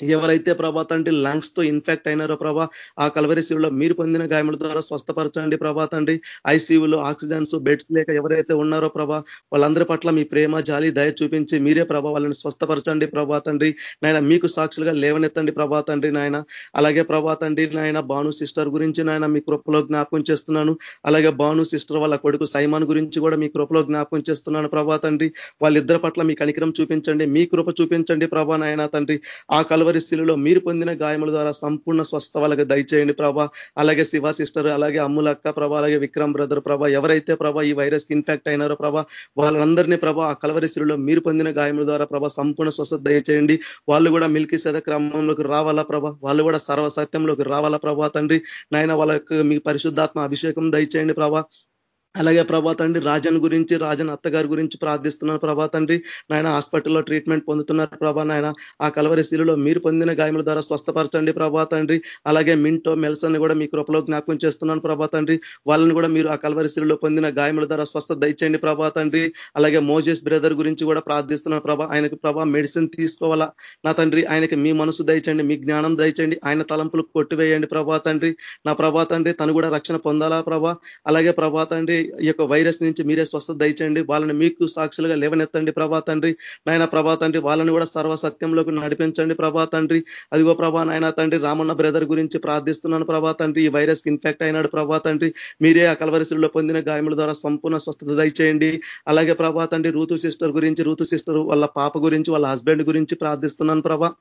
ఎవరైతే ప్రభా తండ్రి లంగ్స్తో ఇన్ఫెక్ట్ అయినారో ప్రభా ఆ కలవరి శివులో మీరు పొందిన గాయముల ద్వారా స్వస్థపరచండి ప్రభా తండ్రి. ఐసీయూలో ఆక్సిజన్స్ బెడ్స్ లేక ఎవరైతే ఉన్నారో ప్రభా వాళ్ళందరి పట్ల మీ ప్రేమ జాలి దయ చూపించి మీరే ప్రభా వాళ్ళని స్వస్థపరచండి ప్రభా తండ్రి. నాయన మీకు సాక్షులుగా లేవనెత్తండి ప్రభా తండ్రి నాయన. అలాగే ప్రభా తండ్రి నాయన భాను సిస్టర్ గురించి నాయన మీ కృపలో జ్ఞాపకం చేస్తున్నాను. అలాగే భాను సిస్టర్ వాళ్ళ కొడుకు సైమాన్ గురించి కూడా మీ కృపలో జ్ఞాపకం చేస్తున్నాను ప్రభా తండ్రి. వాళ్ళిద్దరి పట్ల మీ కనికరం చూపించండి మీ కృప చూపించండి ప్రభా నాయన తండ్రి. ఆ కలవ కలువరిశిలలో మీరు పొందిన గాయముల ద్వారా సంపూర్ణ స్వస్థ వాళ్ళకి దయచేయండి ప్రభా. అలాగే శివ సిస్టర్ అలాగే అమ్ములక్క ప్రభా అలాగే విక్రమ్ బ్రదర్ ప్రభా ఎవరైతే ప్రభా ఈ వైరస్ ఇన్ఫెక్ట్ అయినారో ప్రభా వాళ్ళందరినీ ప్రభా ఆ స్థితిలో మీరు పొందిన గాయముల ద్వారా ప్రభా సంపూర్ణ స్వస్థ దయచేయండి. వాళ్ళు కూడా మిల్కి సద క్రమంలోకి రావాలా ప్రభా? వాళ్ళు కూడా సర్వసత్యంలోకి రావాలా ప్రభా తండ్రి? నాయన వాళ్ళకు మీ పరిశుద్ధాత్మ అభిషేకం దయచేయండి ప్రభా. అలాగే ప్రభా తండ్రి రాజన్ గురించి రాజన్ అత్తగారి గురించి ప్రార్థిస్తున్నాను ప్రభా తండ్రి. నాయన హాస్పిటల్లో ట్రీట్మెంట్ పొందుతున్నారు ప్రభా నాయన. ఆ కలవరి శిలులో మీరు పొందిన గాయముల ద్వారా స్వస్థపరచండి ప్రభా తండ్రి. అలాగే మింటో మెల్సన్ కూడా మీ కృపలో జ్ఞాపకం చేస్తున్నాను ప్రభా తండ్రి. వాళ్ళని కూడా మీరు ఆ కలవరి శిలులో పొందిన గాయముల ద్వారా స్వస్థ దయచేయండి ప్రభా తండ్రి. అలాగే మోజెస్ బ్రదర్ గురించి కూడా ప్రార్థిస్తున్నాను ప్రభా. ఆయనకు ప్రభా మెడిసిన్ తీసుకోవాలా? నా తండ్రి ఆయనకి మీ మనసు దయచండి మీ జ్ఞానం దయచండి ఆయన తలంపులు కొట్టివేయండి ప్రభా తండ్రి. నా ప్రభా తండ్రి తను కూడా రక్షణ పొందాలా ప్రభా? అలాగే ప్రభా తండ్రి ఈ యొక్క వైరస్ నుంచి మీరే స్వస్థత దయచండి వాళ్ళని మీకు సాక్షులుగా లేవనెత్తండి ప్రభా తండ్రి. నాయన ప్రభా తండ్రి వాళ్ళని కూడా సర్వసత్యంలోకి నడిపించండి ప్రభా తండ్రి. అదిగో ప్రభా నాయన తండ్రి రామన్న బ్రదర్ గురించి ప్రార్థిస్తున్నాను ప్రభా తండ్రి. ఈ వైరస్ ఇన్ఫెక్ట్ అయినాడు ప్రభా తండ్రి. మీరే ఆ కలవరిశుల్లో పొందిన గాయముల ద్వారా సంపూర్ణ స్వస్థత దయచేయండి. అలాగే ప్రభా తండ్రి రూతు సిస్టర్ గురించి రూతు సిస్టర్ వాళ్ళ పాప గురించి వాళ్ళ హస్బెండ్ గురించి ప్రార్థిస్తున్నాను ప్రభా.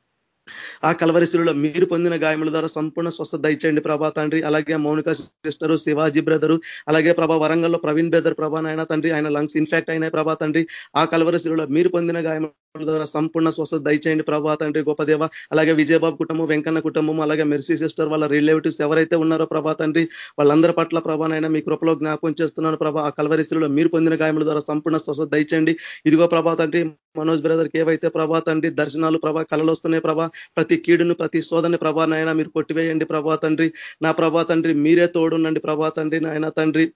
ఆ కలవరిశిలో మీరు పొందిన గాయముల ద్వారా సంపూర్ణ స్వస్థ దయచేయండి ప్రభా తండ్రి. అలాగే మౌనిక సిస్టరు శివాజీ బ్రదరు అలాగే ప్రభా వరంగల్లో ప్రవీణ్ బ్రదర్ ప్రభా నాయన తండ్రి ఆయన లంగ్స్ ఇన్ఫెక్ట్ అయినాయి ప్రభా తండ్రి. ఆ కలవరిశిలో మీరు పొందిన గాయముల ద్వారా సంపూర్ణ స్వస్థ దయచేయండి. ప్రభా తండ్రి గొప్ప దేవ అలాగే విజయబాబు కుటుంబం వెంకన్న కుటుంబం అలాగే మెర్సీ సిస్టర్ వాళ్ళ రిలేటివ్స్ ఎవరైతే ఉన్నారో ప్రభా తండ్రి వాళ్ళందరి పట్ల ప్రభానైనా మీ కృపలో జ్ఞాపకం చేస్తున్నాను ప్రభా. ఆ కలవరిస్తులో మీరు పొందిన గాయముల ద్వారా సంపూర్ణ స్వస్థ దయచేయండి. ఇదిగో ప్రభా తండ్రి మనోజ్ బ్రదర్కి ఏవైతే ప్రభా తండ్రి దర్శనాలు ప్రభా కళలు వస్తున్నాయి ప్రభా ప్రతి కీడును ప్రతి శోధని ప్రభా మీరు కొట్టివేయండి ప్రభా తండ్రి. నా ప్రభా తండ్రి మీరే తోడుండండి ప్రభా తండ్రి నాయన తండ్రి.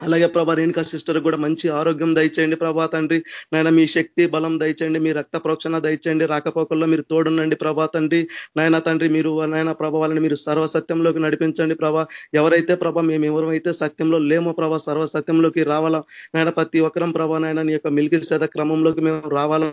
అలాగే ప్రభా రేణుకా సిస్టర్ కూడా మంచి ఆరోగ్యం దయచేయండి ప్రభా తండ్రి. నాయన మీ శక్తి బలం దయచేయండి మీ రక్త ప్రోక్షణ దయచేయండి. రాకపోకల్లో మీరు తోడునండి ప్రభా తండ్రి. నాయన తండ్రి మీరు నాయన ప్రభా వాళ్ళని మీరు సర్వసత్యంలోకి నడిపించండి ప్రభా. ఎవరైతే ప్రభా మేము ఎవరైతే సత్యంలో లేమో ప్రభా సర్వసత్యంలోకి రావాలా? నాయన ప్రతి ఒక్కరం ప్రభా నాయన నీ యొక్క మిల్కి సేద క్రమంలోకి మేము రావాలా?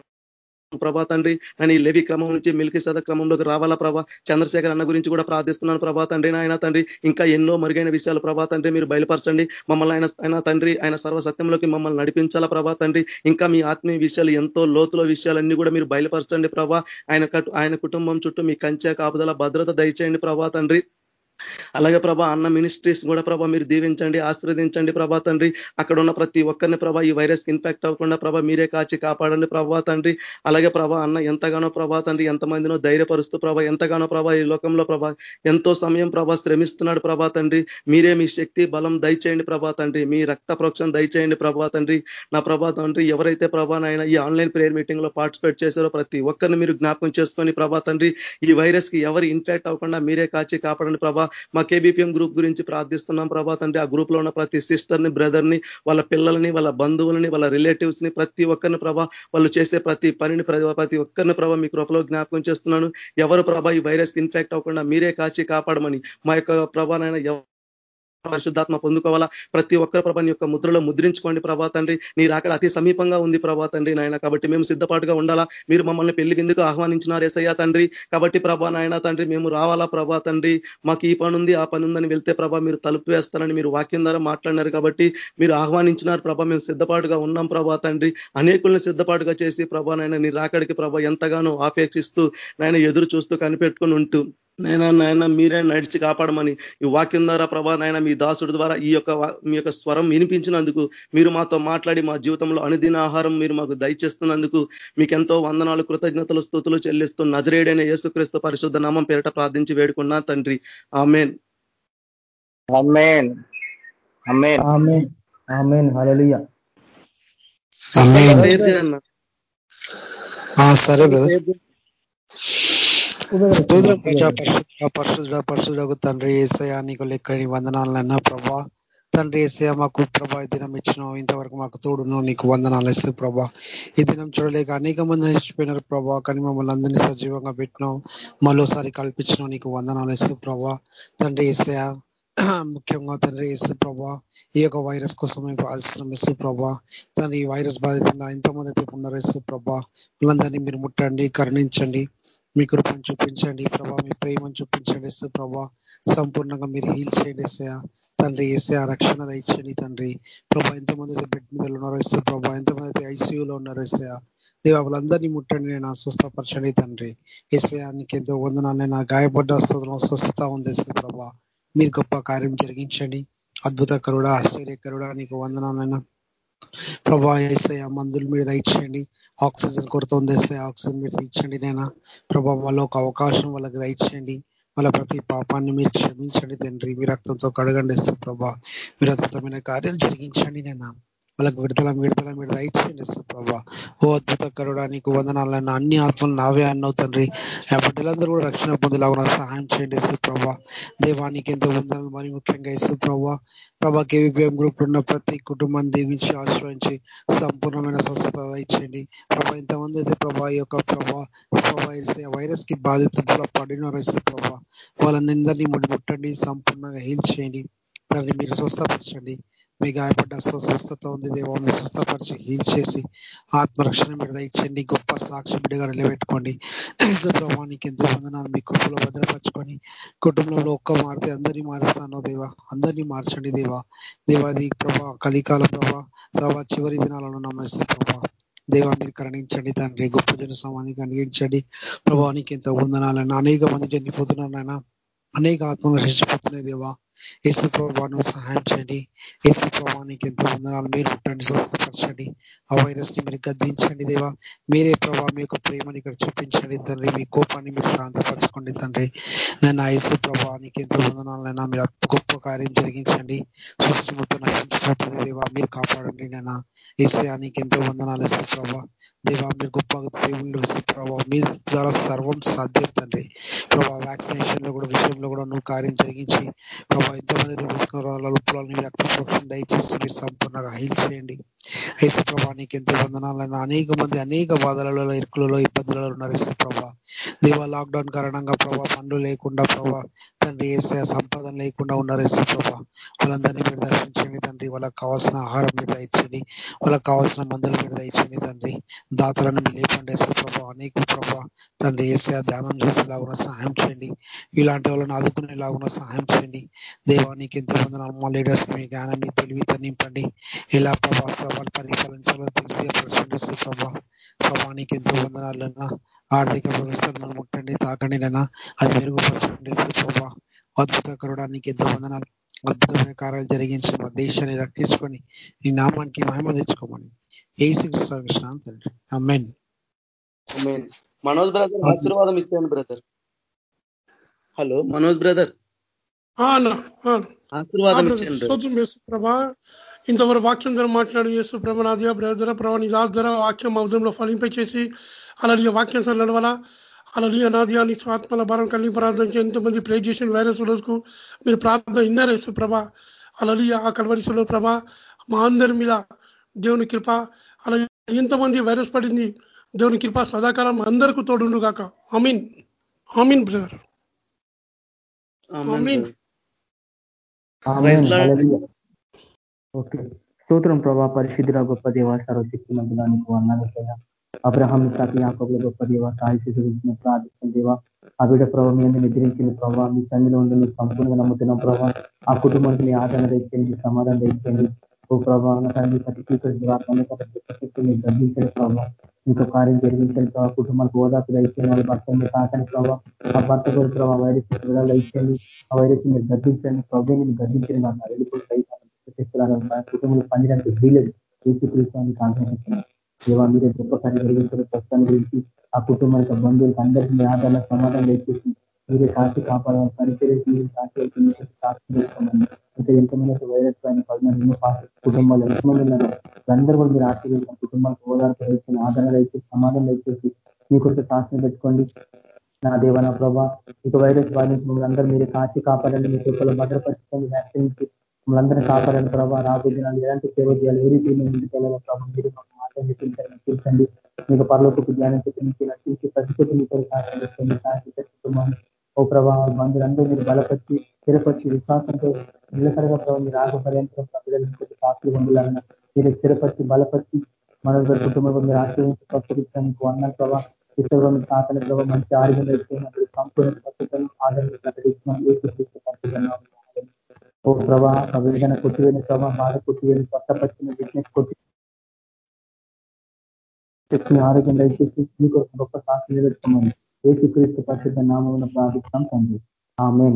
ప్రభా తండ్రి. నేను ఈ లెవి క్రమం నుంచి మిల్కి సద క్రమంలోకి రావాలా ప్రభా? చంద్రశేఖర్ అన్న గురించి కూడా ప్రార్థిస్తున్నాను ప్రభా తండ్రి నాయన తండ్రి. ఇంకా ఎన్నో మరుగైన విషయాలు ప్రభా తండ్రి మీరు బయలుపరచండి. మమ్మల్ని ఆయన ఆయన తండ్రి ఆయన సర్వసత్యంలోకి మమ్మల్ని నడిపించాలా ప్రభా తండ్రి. ఇంకా మీ ఆత్మీయ విషయాలు ఎంతో లోతుల విషయాలన్నీ కూడా మీరు బయలుపరచండి ప్రభా. ఆయన ఆయన కుటుంబం చుట్టూ మీ కంచె కాపుదల భద్రత దయచేయండి ప్రభా తండ్రి. అలాగే ప్రభా అన్న మినిస్ట్రీస్ కూడా ప్రభా మీరు దీవించండి ఆశీర్వదించండి ప్రభా తండ్రి. అక్కడ ఉన్న ప్రతి ఒక్కరిని ప్రభా ఈ వైరస్ ఇన్ఫెక్ట్ అవ్వకుండా ప్రభా మీరే కాచి కాపాడండి ప్రభా తండ్రి. అలాగే ప్రభా అన్న ఎంతగానో ప్రభా తండ్రి ఎంతమందినో ధైర్యపరుస్తూ ప్రభా ఎంతగానో ప్రభా ఈ లోకంలో ప్రభా ఎంతో సమయం ప్రభా శ్రమిస్తున్నాడు ప్రభా తండ్రి. మీరే మీ శక్తి బలం దయచేయండి ప్రభా తండ్రి. మీ రక్త ప్రోక్షణ దయచేయండి ప్రభా తండ్రి. నా ప్రభా తండ్రి ఎవరైతే ప్రభా నాయన ఈ ఆన్లైన్ ప్రేయర్ మీటింగ్లో పార్టిసిపేట్ చేశారో ప్రతి ఒక్కరిని మీరు జ్ఞాపకం చేసుకొని ప్రభా తండ్రి ఈ వైరస్కి ఎవరు ఇన్ఫెక్ట్ అవ్వకుండా మీరే కాచి కాపాడండి ప్రభా. మా కేబీపీఎం గ్రూప్ గురించి ప్రార్థిస్తున్నాం ప్రభా తండ్రి. ఆ గ్రూప్లో ఉన్న ప్రతి సిస్టర్ని బ్రదర్ని వాళ్ళ పిల్లల్ని వాళ్ళ బంధువులని వాళ్ళ రిలేటివ్స్ని ప్రతి ఒక్కరిని ప్రభా వాళ్ళు చేసే ప్రతి పనిని ప్రతి ఒక్కరిని ప్రభా మీ కృపలో జ్ఞాపకం చేస్తున్నాను. ఎవరు ప్రభా ఈ వైరస్ ఇన్ఫెక్ట్ అవ్వకుండా మీరే కాచి కాపాడమని మా యొక్క ప్రభానైనా పరిశుద్ధాత్మ పొందుకోవాలా? ప్రతి ఒక్కరు ప్రభాని యొక్క ముద్రలో ముద్రించుకోండి ప్రభా తండ్రి. మీరు అక్కడ అతి సమీపంగా ఉంది ప్రభా తండ్రి నాయన. కాబట్టి మేము సిద్ధపాటుగా ఉండాలా? మీరు మమ్మల్ని పెళ్ళి ఎందుకు ఆహ్వానించినారు ఎసయ్యా తండ్రి? కాబట్టి ప్రభా నాయన తండ్రి మేము రావాలా ప్రభా తండ్రి? మాకు ఈ పని ఉంది ఆ పని ఉందని వెళ్తే ప్రభా మీరు తలుపు వేస్తారని మీరు వాక్యం ద్వారా మాట్లాడినారు కాబట్టి మీరు ఆహ్వానించినారు ప్రభా. మేము సిద్ధపాటుగా ఉన్నాం ప్రభా తండ్రి. అనేకుల్ని సిద్ధపాటుగా చేసి ప్రభా నాయన నీ రాకడికి ప్రభా ఎంతగానో ఆపేక్షిస్తూ నాయన ఎదురు చూస్తూ కనిపెట్టుకుని ఉంటూ నైనా నాయన మీరే నడిచి కాపాడమని ఈ వాక్యం ద్వారా ప్రభా నాయన మీ దాసుడు ద్వారా ఈ యొక్క మీ యొక్క స్వరం వినిపించినందుకు మీరు మాతో మాట్లాడి మా జీవితంలో అనుదిన ఆహారం మీరు మాకు దయచేస్తున్నందుకు మీకెంతో వందనాలు కృతజ్ఞతలు స్థుతులు చెల్లిస్తూ నజరేడైన యేసుక్రీస్తు పరిశుద్ధ నామం పేరిట ప్రార్థించి వేడుకున్నా తండ్రి. ఆమెన్. సరే బ్రదర్. స్తోత్రం పరిశుద్ధ పరిశుద్ధకు తండ్రి ఏసయా నీకు లెక్కని వందనాలన్నా ప్రభా. తండ్రి ఏసయ మాకు ప్రభా ఈ దినం ఇచ్చినావు. ఇంతవరకు మాకు తోడును నీకు వందనాలు ఇస్తే ప్రభా. ఈ దినం చూడలేక అనేక మంది నచ్చిపోయినారు ప్రభా. కానీ మమ్మల్ని అందరినీ సజీవంగా పెట్టినావు. మరోసారి కల్పించినావు నీకు వందనాలు ఇస్తే ప్రభా. తండ్రి ఏసయ ముఖ్యంగా తండ్రి ఇసు ప్రభా. ఈ యొక్క వైరస్ కోసం మేము ఇసు ప్రభా. తండ్రి ఈ వైరస్ బాధితున్న ఎంతమంది అయితే ఉన్నారు ఇసు ప్రభా. వాళ్ళందరినీ మీరు ముట్టండి కరుణించండి. మీ కృపను చూపించండి ప్రభా. మీ ప్రేమను చూపించండి ఎస్ ప్రభా. సంపూర్ణంగా మీరు హీల్ చేయండి ఎస్ఐ తండ్రి ఏసే రక్షణ దయచండి తండ్రి. ప్రభా ఎంతమంది అయితే బెడ్ మీద ఉన్నారో ఎస్ ప్రభా. ఎంతమంది అయితే ఐసీయూలో ఉన్నారో ఎస్ఐ దేవ వాళ్ళందరినీ ముట్టండి నేను అస్వస్థపరచండి తండ్రి. ఏసే నీకు ఎంతో వందనాన్ని నా గాయపడ్డ స్తోత్రం స్వస్థత ఉంది ఎస్ ప్రభా. మీరు గొప్ప కార్యం జరిగించండి. అద్భుత కరుడా ఆశ్చర్యకరుడా నీకు వందనాలైనా ప్రభా ఏసయ మందులు మీరు దయచేయండి. ఆక్సిజన్ కొరత ఉంది ఏసయ ఆక్సిజన్ మీరు ఇచ్చండి నేను ప్రభా వాళ్ళ ఒక అవకాశం వాళ్ళకి దయచేయండి. వాళ్ళ ప్రతి పాపాన్ని మీరు క్షమించండి తండ్రి. మీ రక్తంతో కడగండి ఇస్తే ప్రభా. మీరు అద్భుతమైన కార్యాలు జరిగించండి నేను వాళ్ళకి విడుదల విడుదల మీరు దయచేయండి ప్రభా ఓ అద్భుత కరుడా నీకు వందనాలన్న అన్ని ఆత్మలు నావే అన్నవు తండ్రి. ఆ బిడ్డలందరూ కూడా రక్షణ పొందేలాగా సహాయం చేయండి ఇసు ప్రభా దేవానికి ఎంతో వందనాలు మరి ముఖ్యంగా ఇసు ప్రభా ప్రభా కేవీపీఎం గ్రూప్ ఉన్న ప్రతి కుటుంబాన్ని దీవించి ఆశ్రయించి సంపూర్ణమైన స్వస్థత ఇచ్చేయండి ప్రభా ఇంతమంది అయితే ప్రభా యొక్క ప్రభా ప్రభా ఇస్తే వైరస్కి బాధితులు పడిన ఇస్తే ప్రభా వాళ్ళందరినీ ముట్టండి సంపూర్ణంగా హీల్ చేయండి. తండ్రి మీరు స్వస్థపరచండి. మీ గాయపడ్డ స్వస్థత ఉంది. దేవా మీరు స్వస్థపరిచి హీల్ చేసి ఆత్మరక్షణ మీద ఇచ్చండి గొప్ప సాక్షి బిడ్డగా నిలబెట్టుకోండి. ప్రభావానికి ఎంతో వందనాలు. మీ కృపలో భద్రపరచుకొని కుటుంబంలో ఒక్క మారితే అందరినీ మారుస్తానో దేవా? అందరినీ మార్చండి దేవా. దేవాది ప్రభా కలికాల ప్రభా ప్రభా చివరి దినాలను నమ్మేస్తే ప్రభా. దేవా మీరు కరణించండి తండ్రి. గొప్ప జనసమానికి సమాన్ని కలిగించండి ప్రభావానికి ఎంత వందనాలన్నా అనేక మంది చనిపోతున్నారనైనా అనేక ఆత్మలు రక్షించిపోతున్నాయి దేవా. ఏసు ప్రభావం సహాయం చేయండి. ఏసు ప్రభావానికి ఎంతో వందనాలు. మీరు పుట్టండి స్వస్థపరచండి. ఆ వైరస్ని మీరు గద్దించండి దేవా. మీరే ప్రభా మీ యొక్క ప్రేమని ఇక్కడ చూపించండి తండ్రి. మీ కోపాన్ని మీరు శాంతపరచుకోండి తండ్రి. నేను ఏసు ప్రభావానికి ఎంతో వందనాలైనా మీరు గొప్ప కార్యం జరిగించండి. సృష్టి మొత్తం నశించినట్టు దేవా. మీరు కాపాడండి నేను. ఏసయానికి ఎంతో వందనాలు వేసే ప్రభా. దేవా మీరు గొప్ప దేవుళ్ళు వేసే ప్రభావ మీ ద్వారా సర్వం సాధ్యం తండ్రి. ప్రభా వ్యాక్సినేషన్లో కూడా విషయంలో కూడా నువ్వు కార్యం జరిగించి ప్రభావ ఎంతమంది తెలుసుకున్న లోపల రక్త ప్రోక్షణ దయచేసి మీరు సంపూర్ణంగా హీల్ చేయండి. యేసు ప్రభా నీకు ఎంతో వందనాలైనా అనేక మంది అనేక బాధలలో ఇరుకులలో ఇబ్బందులలో ఉన్నారు యేసు ప్రభా దేవా లాక్డౌన్ కారణంగా ప్రభా పనులు లేకుండా ప్రభా తండ్రి వేసే సంపాదన లేకుండా ఉన్నారు యేసు ప్రభా వాళ్ళందరినీ మీరు దర్శించండి తండ్రి. వాళ్ళకి కావాల్సిన ఆహారం మీద ఇచ్చండి వాళ్ళకి కావాల్సిన మందులు మీద ఇచ్చండి తండ్రి. దాతలను మీరు లేపండి వేసే ప్రభా అనేక ప్రభా తండ్రి వేసే ధ్యానం చేసేలాగున్న సహాయం చేయండి. ఇలాంటి వాళ్ళని ఆదుకునేలాగున్న సహాయం చేయండి. దేవానికి ఎంతో వందనాలు. మా లీడర్స్ మీ జ్ఞానం మీ తెలివితో నింపండి ప్రభా ప్రభా ప్రభావాలు పరిపాలించాలో తెలియపరచండి. ప్రభా ప్రభానికి ఎంతో వందనాలన్నా ఆర్థిక వ్యవస్థలను ముట్టండి తాకండి నైనా అది మెరుగుపరచండి ప్రభా. అద్భుత కరడానికి ఎంతో వందనాలు. అద్భుతమైన కార్యాలు జరిగించి మా దేశాన్ని రక్షించుకొని నీ నామానికి మహిమ తెచ్చుకోమని. ఏ కృష్ణ తండ్రి. అమ్మెన్ మనోజ్ బ్రదర్ ఆశీర్వాదం ఇచ్చాను బ్రదర్. Hello Manoj brother. ఆశీర్వాదం ఇచ్చాను ప్రభా ఇంతవరకు వాక్యం ద్వారా మాట్లాడి చేస్తూ ప్రభ నా దిగా బ్రదర ప్రభా నీ దాస్ ద్వారా వాక్యం అవధంలో ఫలింపై చేసి అలాగే వాక్యం సార్ నడవాలా? అలాగే నాదియా నీ ఆత్మల భారం కలిగి ప్రార్థన ఎంతమంది ప్రే చేసిన వైరస్ రోజుకు మీరు ప్రార్థన ఇన్నారేసు ప్రభ. అలాగే ఆ కలవరిసలో ప్రభ మా అందరి మీద దేవుని కృప అలాగే ఎంతమంది వైరస్ పడింది. దేవుని కృప సదాకాలం అందరికీ తోడుండు కాక అమీన్ అమీన్ బ్రదర్. అమీన్ ఓకే. స్తోత్రం ప్రభా. పరిశుద్ధుల గొప్ప దేవ సర్వశక్తి మందులానికి వందాలు అబ్రహాం సాకి యాకబుల గొప్ప దేవ సాహిత్య గురించిన ప్రార్థిస్తున్న దేవ. ఆ బిడ్డ ప్రభావ మీద నిద్రించిన ప్రభావ మీ సంధిలో ఉండి మీకు సంపూర్ణంగా నమ్ముతున్న ప్రభావ ఆ కుటుంబానికి మీ ఆదరణ తెచ్చండి సమాధానం తెచ్చండి ఓ ప్రభావ తండ్రి ప్రతి మీరు గర్భించిన ప్రభావ మీకు కార్యం జరిగించిన ప్రభావ కుటుంబాలకు ఓదాపు ఇచ్చిన వాళ్ళ భర్త భర్తని తాకని ప్రభావ ఆ భర్త కూడా ప్రభావ వైరస్ విడుదల ఇచ్చండి ఆ వైరస్ మీరు గర్భించండి ప్రభావ మీరు గర్భించండి నాకు వెళ్ళిపోయి కుటుంబంలో పనిచేయడానికి వీలేదు. తీసుకుని కాంక్షిస్తున్నాను దేవా మీరే గొప్ప కార్యం జరిగించిన ప్రస్తుతాన్ని గురించి ఆ కుటుంబానికి బంధువులకు అందరికీ ఆధారణ సమాధానం తెచ్చేసి మీరే కాచి కాపాడాలని పరిచయం సాక్షి చేసుకోమని ఇంకా ఎంతమంది వైరస్ పైన పడిన కుటుంబాలు ఎంతమంది ఉన్నారు అందరూ కూడా మీరు ఆశీర్వదించిన కుటుంబాలకు ఓదార్పు ఇచ్చిన ఆదరణ ఇచ్చి సమాధానం ఇచ్చేసి మీ కొరకు పెట్టుకోండి. నా దేవ నా ప్రభా ఇక వైరస్ బాధించిన అందరూ మీరు కాచి కాపాడండి. మీ కుక్కలు భద్రపరచుకోండి. వ్యాక్సిన్ మమ్మల్ని కాపాడండి ప్రభావ దినాలు ఎలాంటి సేవ చేయాలి? ఏ రీతి ముందుకు వెళ్ళాలి ప్రభావ మీరు నటించండి మీకు పర్లోకి ధ్యానం మీతో సహాయం చేస్తుంది కుటుంబాన్ని ఓ ప్రభావ బంధువులందరూ మీరు బలపరిచి స్థిరపరిచి విశ్వాసంతో నిలకడగా ప్రభావ మీరు ఆగపర్యంతో ప్రజలకు సాక్షులు పొందాలన్న మీరు స్థిరపరిచి బలపరిచి మన కుటుంబం మీరు ఆశ్రయించి స్వస్థించడానికి అన్న ప్రభావ ఇతరులు తాతల ప్రభావ మంచి ఆరోగ్యం సంపూర్ణ స్వచ్ఛతను ఆదరణ ప్రకటిస్తున్నాం. ఏ ఓ ప్రభా విభజన కొట్టివేని ప్రభా బాధ కొట్టివేని స్వస్థపరిచిన బిజినెస్ కొట్టి శక్తిని ఆరోగ్యం దయచేసి మీ మీకు గొప్ప సాక్షి నిలబెట్టుకోమని ఏసుక్రీస్తు పరిశుద్ధ నామం ప్రార్థిస్తాం తండ్రి. ఆమె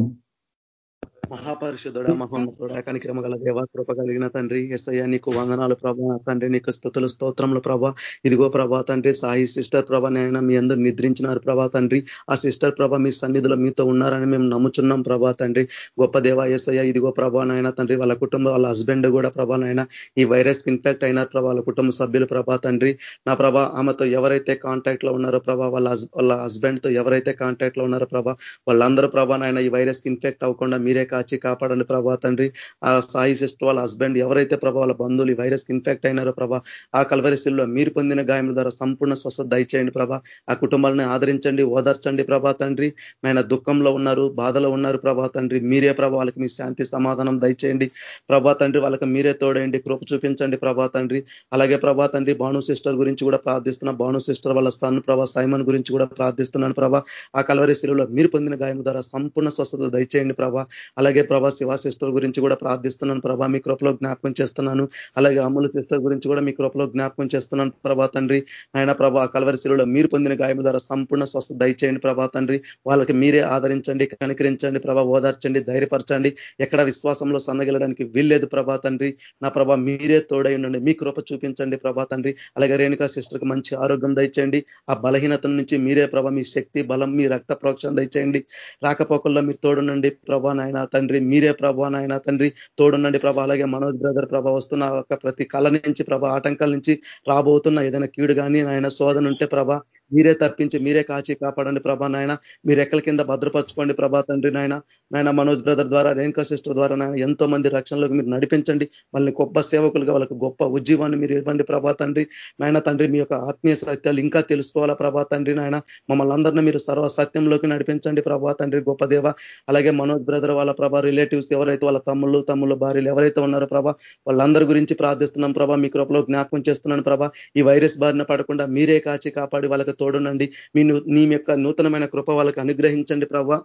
మహాపరిషుధుడ మహోన్నతుడ కనిక్రమ గల దేవ కృప కలిగిన తండ్రి ఎస్ఐ నీకు వందనాలు ప్రభా. తండ్రి నీకు స్థుతులు స్తోత్రములు ప్రభా. ఇదిగో ప్రభా తండ్రి సాయి సిస్టర్ ప్రభా నాయన మీ అందరూ నిద్రించినారు ప్రభా తండ్రి. ఆ సిస్టర్ ప్రభా మీ సన్నిధిలో మీతో ఉన్నారని మేము నమ్ముచున్నాం ప్రభా తండ్రి. గొప్ప దేవ ఎస్ఐ ఇదిగో ప్రభా నాయన తండ్రి వాళ్ళ కుటుంబం వాళ్ళ హస్బెండ్ కూడా ప్రభా నాయన ఈ వైరస్ ఇన్ఫెక్ట్ అయినారు ప్రభా వాళ్ళ కుటుంబ సభ్యులు ప్రభా తండ్రి. నా ప్రభా ఆమెతో ఎవరైతే కాంటాక్ట్లో ఉన్నారో ప్రభా వాళ్ళ వాళ్ళ హస్బెండ్తో ఎవరైతే కాంటాక్ట్లో ఉన్నారో ప్రభా వాళ్ళందరూ ప్రభా నాయన ఈ వైరస్ ఇన్ఫెక్ట్ అవ్వకుండా మీరే కాచి కాపాడండి ప్రభా తండ్రి. ఆ సాయి సిస్టర్ వాళ్ళ హస్బెండ్ ఎవరైతే ప్రభా వాళ్ళ బంధువులు ఈ వైరస్ ఇన్ఫెక్ట్ అయినారో ప్రభా ఆ కలవరిశిల్లో మీరు పొందిన గాయముల ద్వారా సంపూర్ణ స్వస్థత దయచేయండి ప్రభా. ఆ కుటుంబాలని ఆదరించండి ఓదార్చండి ప్రభా తండ్రి. నాయన దుఃఖంలో ఉన్నారు బాధలో ఉన్నారు ప్రభా తండ్రి. మీరే ప్రభా వాళ్ళకి మీ శాంతి సమాధానం దయచేయండి. ప్రభా తండ్రి వాళ్ళకి మీరే తోడండి కృప చూపించండి ప్రభా తండ్రి. అలాగే ప్రభా తండ్రి భాను సిస్టర్ గురించి కూడా ప్రార్థిస్తున్నా భాను సిస్టర్ వాళ్ళ స్థానం ప్రభా సైమన్ గురించి కూడా ప్రార్థిస్తున్నాను ప్రభా. ఆ కలవరి శిలువలో మీరు పొందిన గాయం ద్వారా సంపూర్ణ స్వస్థత దయచేయండి ప్రభా. అలాగే ప్రభా శివా సిస్టర్ గురించి కూడా ప్రార్థిస్తున్నాను ప్రభా మీ కృపలో జ్ఞాపకం చేస్తున్నాను. అలాగే అమ్ముల సిస్టర్ గురించి కూడా మీ కృపలో జ్ఞాపకం చేస్తున్నాను ప్రభా తండ్రి. ఆయన ప్రభా కలవరిశిలో మీరు పొందిన గాయం ద్వారా సంపూర్ణ స్వస్థ దయచేయండి ప్రభా తండ్రి. వాళ్ళకి మీరే ఆదరించండి కనికరించండి ప్రభా ఓదార్చండి ధైర్యపరచండి. ఎక్కడ విశ్వాసంలో సన్నగిలడానికి వీల్లేదు ప్రభా తండ్రి. నా ప్రభా మీరే తోడై ఉండండి మీ కృప చూపించండి ప్రభా తండ్రి. అలాగే రేణుకా సిస్టర్కి మంచి ఆరోగ్యం దయచేయండి. ఆ బలహీనత నుంచి మీరే ప్రభా మీ శక్తి బలం మీ రక్త ప్రోక్షణ దయచేయండి. రాకపోకల్లో మీరు తోడునండి ప్రభా నాయన. తండ్రి మీరే ప్రభా నాయన తండ్రి. తోడునండి ప్రభా. అలాగే మనోజ్ బ్రదర్ ప్రభా వస్తున్న ప్రతి కళ నుంచి ప్రభా ఆటంకాల నుంచి రాబోతున్న ఏదైనా కీడు కానీ నాయన శోధన ఉంటే ప్రభా మీరే తప్పించి మీరే కాచి కాపాడండి ప్రభా నాయన. మీరు ఎక్కల కింద భద్రపరచుకోండి ప్రభా తండ్రి నాయన. నాయన మనోజ్ బ్రదర్ ద్వారా రేణుకా సిస్టర్ ద్వారా నాయన ఎంతో మంది రక్షణలోకి మీరు నడిపించండి. వాళ్ళని గొప్ప సేవకులుగా వాళ్ళకి గొప్ప ఉద్యమాన్ని మీరు ఇవ్వండి ప్రభా తండ్రి. నాయన తండ్రి మీ యొక్క ఆత్మీయ సత్యాలు ఇంకా తెలుసుకోవాలా ప్రభా తండ్రి నాయన. మమ్మల్ని అందరినీ మీరు సర్వ సత్యంలోకి నడిపించండి ప్రభా తండ్రి గొప్ప దేవ. అలాగే మనోజ్ బ్రదర్ వాళ్ళ ప్రభా రిలేటివ్స్ ఎవరైతే వాళ్ళ తమ్ముళ్ళు తమ్ముళ్ళు భార్యలు ఎవరైతే ఉన్నారో ప్రభా వాళ్ళందరి గురించి ప్రార్థిస్తున్నాం ప్రభా. మీ కృపలో జ్ఞాపకం చేస్తున్నాను ప్రభా. ఈ వైరస్ బారిన పడకుండా మీరే కాచి కాపాడి వాళ్ళకి తోడునండి. మీ నీ యొక్క నూతనమైన కృప వాళ్ళకి అనుగ్రహించండి ప్రభావ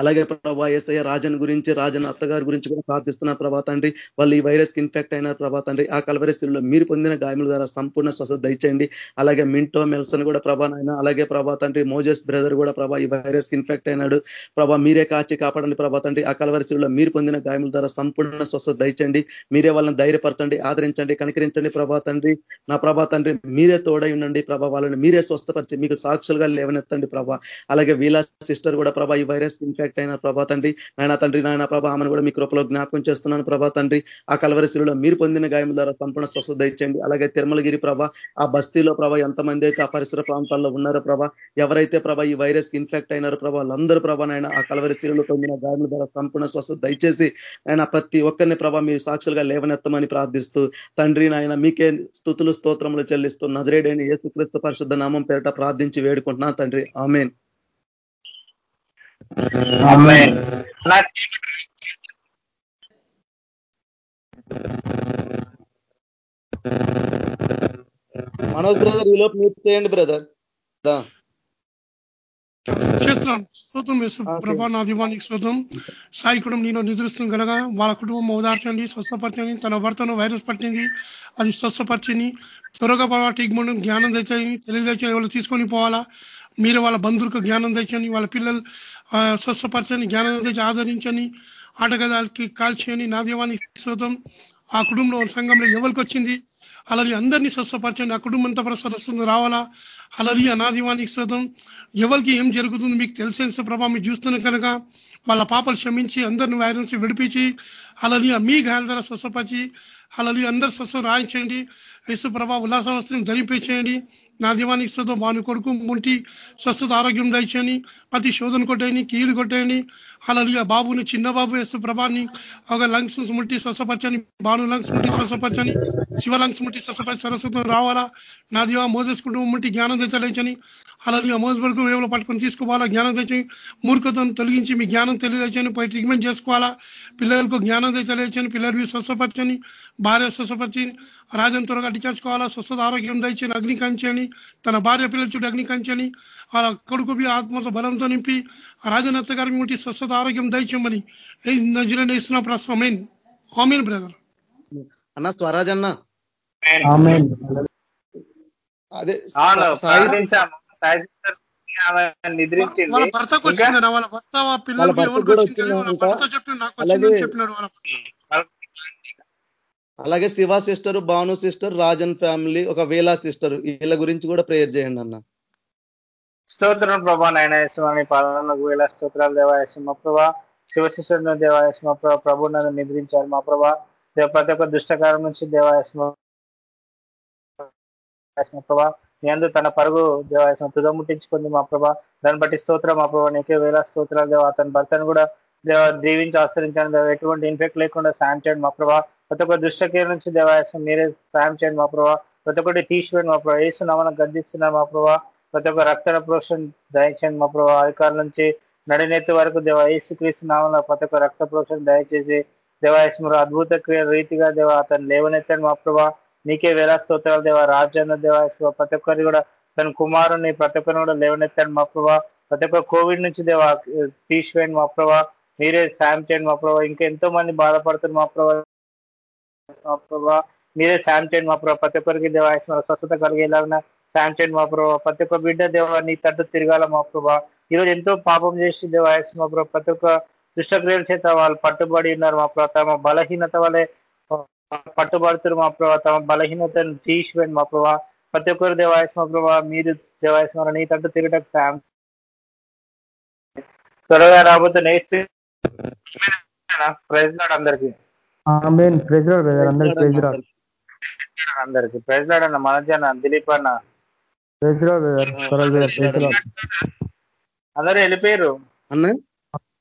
అలాగే ప్రభా ఏసయ్య రాజన్ గురించి రాజన్ అత్తగారి గురించి కూడా ప్రార్థిస్తున్న ప్రభా తండ్రి. వాళ్ళు ఈ వైరస్కి ఇన్ఫెక్ట్ అయిన ప్రభా తండ్రి ఆ కలవరస్తుల్లో మీరు పొందిన గాయముల ద్వారా సంపూర్ణ స్వస్థ దయచేయండి. అలాగే మింటో మెల్సన్ కూడా ప్రభా నాయన అలాగే ప్రభా తండ్రి మోజస్ బ్రదర్ కూడా ప్రభా ఈ వైరస్కి ఇన్ఫెక్ట్ అయినాడు. ప్రభా మీరే కాచి కాపాడండి ప్రభా తండ్రి. ఆ కలవరస్తుల్లో మీరు పొందిన గాయముల ద్వారా సంపూర్ణ స్వస్థ దయచండి మీరే వాళ్ళని ధైర్యపరచండి ఆదరించండి కనికరించండి ప్రభా తండ్రి. నా ప్రభా తండ్రి మీరే తోడై ఉండండి ప్రభా వాళ్ళని మీరే స్వస్థపరిచి మీకు సాక్షులుగా లేవనెత్తండి ప్రభా. అలాగే వీలా సిస్టర్ కూడా ప్రభా ఈ వైరస్ ఇన్ఫెక్ట్ అయిన ప్రభా తండ్రి నాయన తండ్రి నాయన ప్రభా ఆమెను కూడా మీ కృపలో జ్ఞాపకం చేస్తున్నాను ప్రభా తండ్రి. ఆ కలవరిశిలో మీరు పొందిన గాయం ద్వారా సంపూర్ణ స్వస్థత ఇచ్చండి అలాగే తిరుమలగిరి ప్రభ ఆ బస్తీలో ప్రభ ఎంతమంది అయితే ఆ పరిసర ప్రాంతాల్లో ఉన్నారో ప్రభ ఎవరైతే ప్రభ ఈ వైరస్కి ఇన్ఫెక్ట్ అయినారో ప్రభ వాళ్ళందరూ ప్రభ నాయన ఆ కలవరిశిలో పొందిన గాయముల ద్వారా సంపూర్ణ స్వస్థత దయచేసి ఆయన ప్రతి ఒక్కరిని ప్రభ మీరు సాక్షులుగా లేవనెత్తమని ప్రార్థిస్తూ తండ్రి నాయన మీకే స్థుతులు స్తోత్రములు చెల్లిస్తూ నజరేడైన ఏసుక్రీస్తు పరిశుద్ధ నామం పేరిట ప్రార్థించి వేడుకుంటున్నా తండ్రి. ఆమెన్. మనోజ్ బ్రదర్ ఈ లోపు మీరు చేయండి బ్రదర్. చేస్తున్నాను. స్తోత్రం వేసు ప్రభా నా దివానికి స్తోత్రం. సాయి కుటుంబం నేను నిద్రిస్తుంది కనుక వాళ్ళ కుటుంబం ఓదార్చండి స్వస్థపరచండి తన భర్తను వైరస్ పట్టింది అది స్వస్థపరిచింది. త్వరగా ప్రభావ ట్రీట్మెంట్ జ్ఞానం తెచ్చని తెలియదచ్చని వాళ్ళు తీసుకొని పోవాలా. మీరు వాళ్ళ బంధువులకు జ్ఞానం తెచ్చని వాళ్ళ పిల్లలు స్వస్థపరచని జ్ఞానం తెచ్చి ఆదరించని ఆటగదాలకి కాల్చేయని నా దేవానికి స్తోత్రం ఆ కుటుంబంలో సంఘంలో ఎవరికి వచ్చింది? అలాగే అందరినీ స్వస్థపరచండి. ఆ కుటుంబం అంతా ప్రసరస్తుంది రావాలా? అలాగే అనాదివానికి శ్రద్ధం ఎవరికి ఏం జరుగుతుంది మీకు తెలిసేసి ప్రభావం మీరు చూస్తున్న కనుక వాళ్ళ పాపలు క్షమించి అందరిని వైరస్ విడిపించి అలాగే మీ గాయాల ద్వారా స్వస్థపరిచి అలాగే అందరు స్వస్థం రాయించండి. యేసు ప్రభా ఉల్లాస వస్త్రం ధరింపచేయండి. నా దీవానికి శ్రద్ధ బాను కొడుకు ముంటి స్వస్థత ఆరోగ్యం దయచేయండి ప్రతి శోధన కొట్టేయండి కీలు కొట్టేయండి అలాగే బాబుని చిన్న బాబు యేసు ప్రభాని ఒక లంగ్స్ ముట్టి స్వస్థపరచని బాను లంగ్స్ ముట్టి స్వస్థపరచని శివ లంగ్స్ ముట్టి స్వస్థపరిచి సరస్వతం రావాలా? నా దీవా మోజస్ ముట్టి జ్ఞానం తెచ్చలేచని అలాగే మోజ వరకు వేవులు పట్టుకొని తీసుకోవాలా? జ్ఞానం తెచ్చి మూర్ఖతను తొలగించి మీ జ్ఞానం తెలియచని పోయి ట్రీట్మెంట్ చేసుకోవాలా? పిల్లలకు జ్ఞానం తెచ్చలేచని పిల్లలు స్వస్థపరచని భార్య స్వస్థపరిచి రాజన్ త్వరగా డిచార్చుకోవాలా స్వస్థత ఆరోగ్యం దయచని అగ్ని కంచని తన భార్య పిల్లల చుట్టూ అగ్ని కంచని ఆ కొడుకు ఆత్మతో బలంతో నింపి రాజనత్త గారి ముట్టి స్వస్థత ఆరోగ్యం దయచేయమని నజరని ఇస్తున్న ప్రశ్న ఆమెన్ బ్రదర్ అన్న స్వరాజ్ అన్న. అదే నిద్రించింది. వాళ్ళ భర్తకు వచ్చింది వాళ్ళ భర్త పిల్లలకి ఎవరికి భర్త చెప్పినాడు నాకు వచ్చిందని చెప్పినాడు వాళ్ళ అలాగే Shiva sister Bhanu sister Rajan family ఒక వేలా సిస్టర్ వీళ్ళ గురించి కూడా ప్రేయర్ చేయండి అన్న. స్తోత్రం ప్రభా నాయన స్వామి పాలనకు వేల స్తోత్రాలు మా ప్రభా. శివశిష్యుడు దేవాయసం మా ప్రభా. ప్రభు నన్ను నిద్రించారు మా ప్రభా. ప్రతి ఒక్క దుష్టకారం నుంచి దేవాయసం ప్రభా. మీ తన పరుగు దేవాయసం తుదముట్టించుకుంది మా ప్రభా. దాన్ని బట్టి స్తోత్రం మా ప్రభా. నీకే వేల స్తోత్రాలు దేవా. అతని భర్తను కూడా దీవించి ఆశ్రయించాను ఎటువంటి ఇన్ఫెక్ట్ లేకుండా సాయం చేయండి మా ప్రభా. ప్రతి ఒక్క దుష్టకీర నుంచి దేవాయసం మీరే సాయం చేయండి మా ప్రభా. ప్రతి ఒక్కటి తీసివేయండి మా ప్రభా. వేస్తున్నామని గద్దిస్తున్నారు మా ప్రభా. ప్రతి ఒక్క రక్త ప్రోక్షణ దయచేయండి మా ప్రభా. అధికారుల నుంచి నడినెత్తి వరకు దేవ క్రీస్తు నామన ప్రతి ఒక్క రక్త ప్రోక్షణ దయచేసి దేవాయస్మరు అద్భుత క్రియ రీతిగా దేవ అతను లేవనెత్తండి మా ప్రభా. నీకే వేలా స్తోత్రాలు దేవ రాజ్యాన్న దేవా ప్రతి ఒక్కరిని కూడా తన కుమారుని ప్రతి ఒక్కరిని కూడా లేవనెత్తాడు మా ప్రభా. ప్రతి ఒక్క కోవిడ్ నుంచి దేవ తీసివేయండి మా ప్రభా. మీరే సాయం చేయండి మా ప్రభావ ఇంకా ఎంతో మంది బాధపడుతున్నారు మా ప్రభావ మా ప్రభావ మీరే సాయం చేయండి మా ప్రభావ ప్రతి ఒక్కరికి దేవాయస్మ స్వస్థత కలిగేలాగా సాయం చేయండి మా ప్రభావ ప్రతి ఒక్క బిడ్డ దేవ నీ తట్టు తిరగాల మా ప్రభావ ఈరోజు ఎంతో పాపం చేసి దేవాయస్మ మా ప్రభావ ప్రతి ఒక్క దుష్టక్రియల చేత వాళ్ళు పట్టుబడి ఉన్నారు మా ప్రభావ తమ బలహీనత వలె పట్టుబడుతున్నారు మా ప్రభావ తమ బలహీనతను తీసివేయండి మా ప్రభావ ప్రతి ఒక్కరు దేవాయస్మ ప్రభావ మీరు దేవాయస్మ నీ తట్టు తిరగటకు సాయం త్వరగా రాబోతున్న నేస్తే ప్రైజ్ లాడ్ అందరికి. అందరికి ప్రైజ్ రాడ్ అందరికి. ప్రైజ్ లాడ్ అన్న మనజ అన్న. దిలీప్ అన్న అందరూ వెళ్ళిపోయారు అన్న?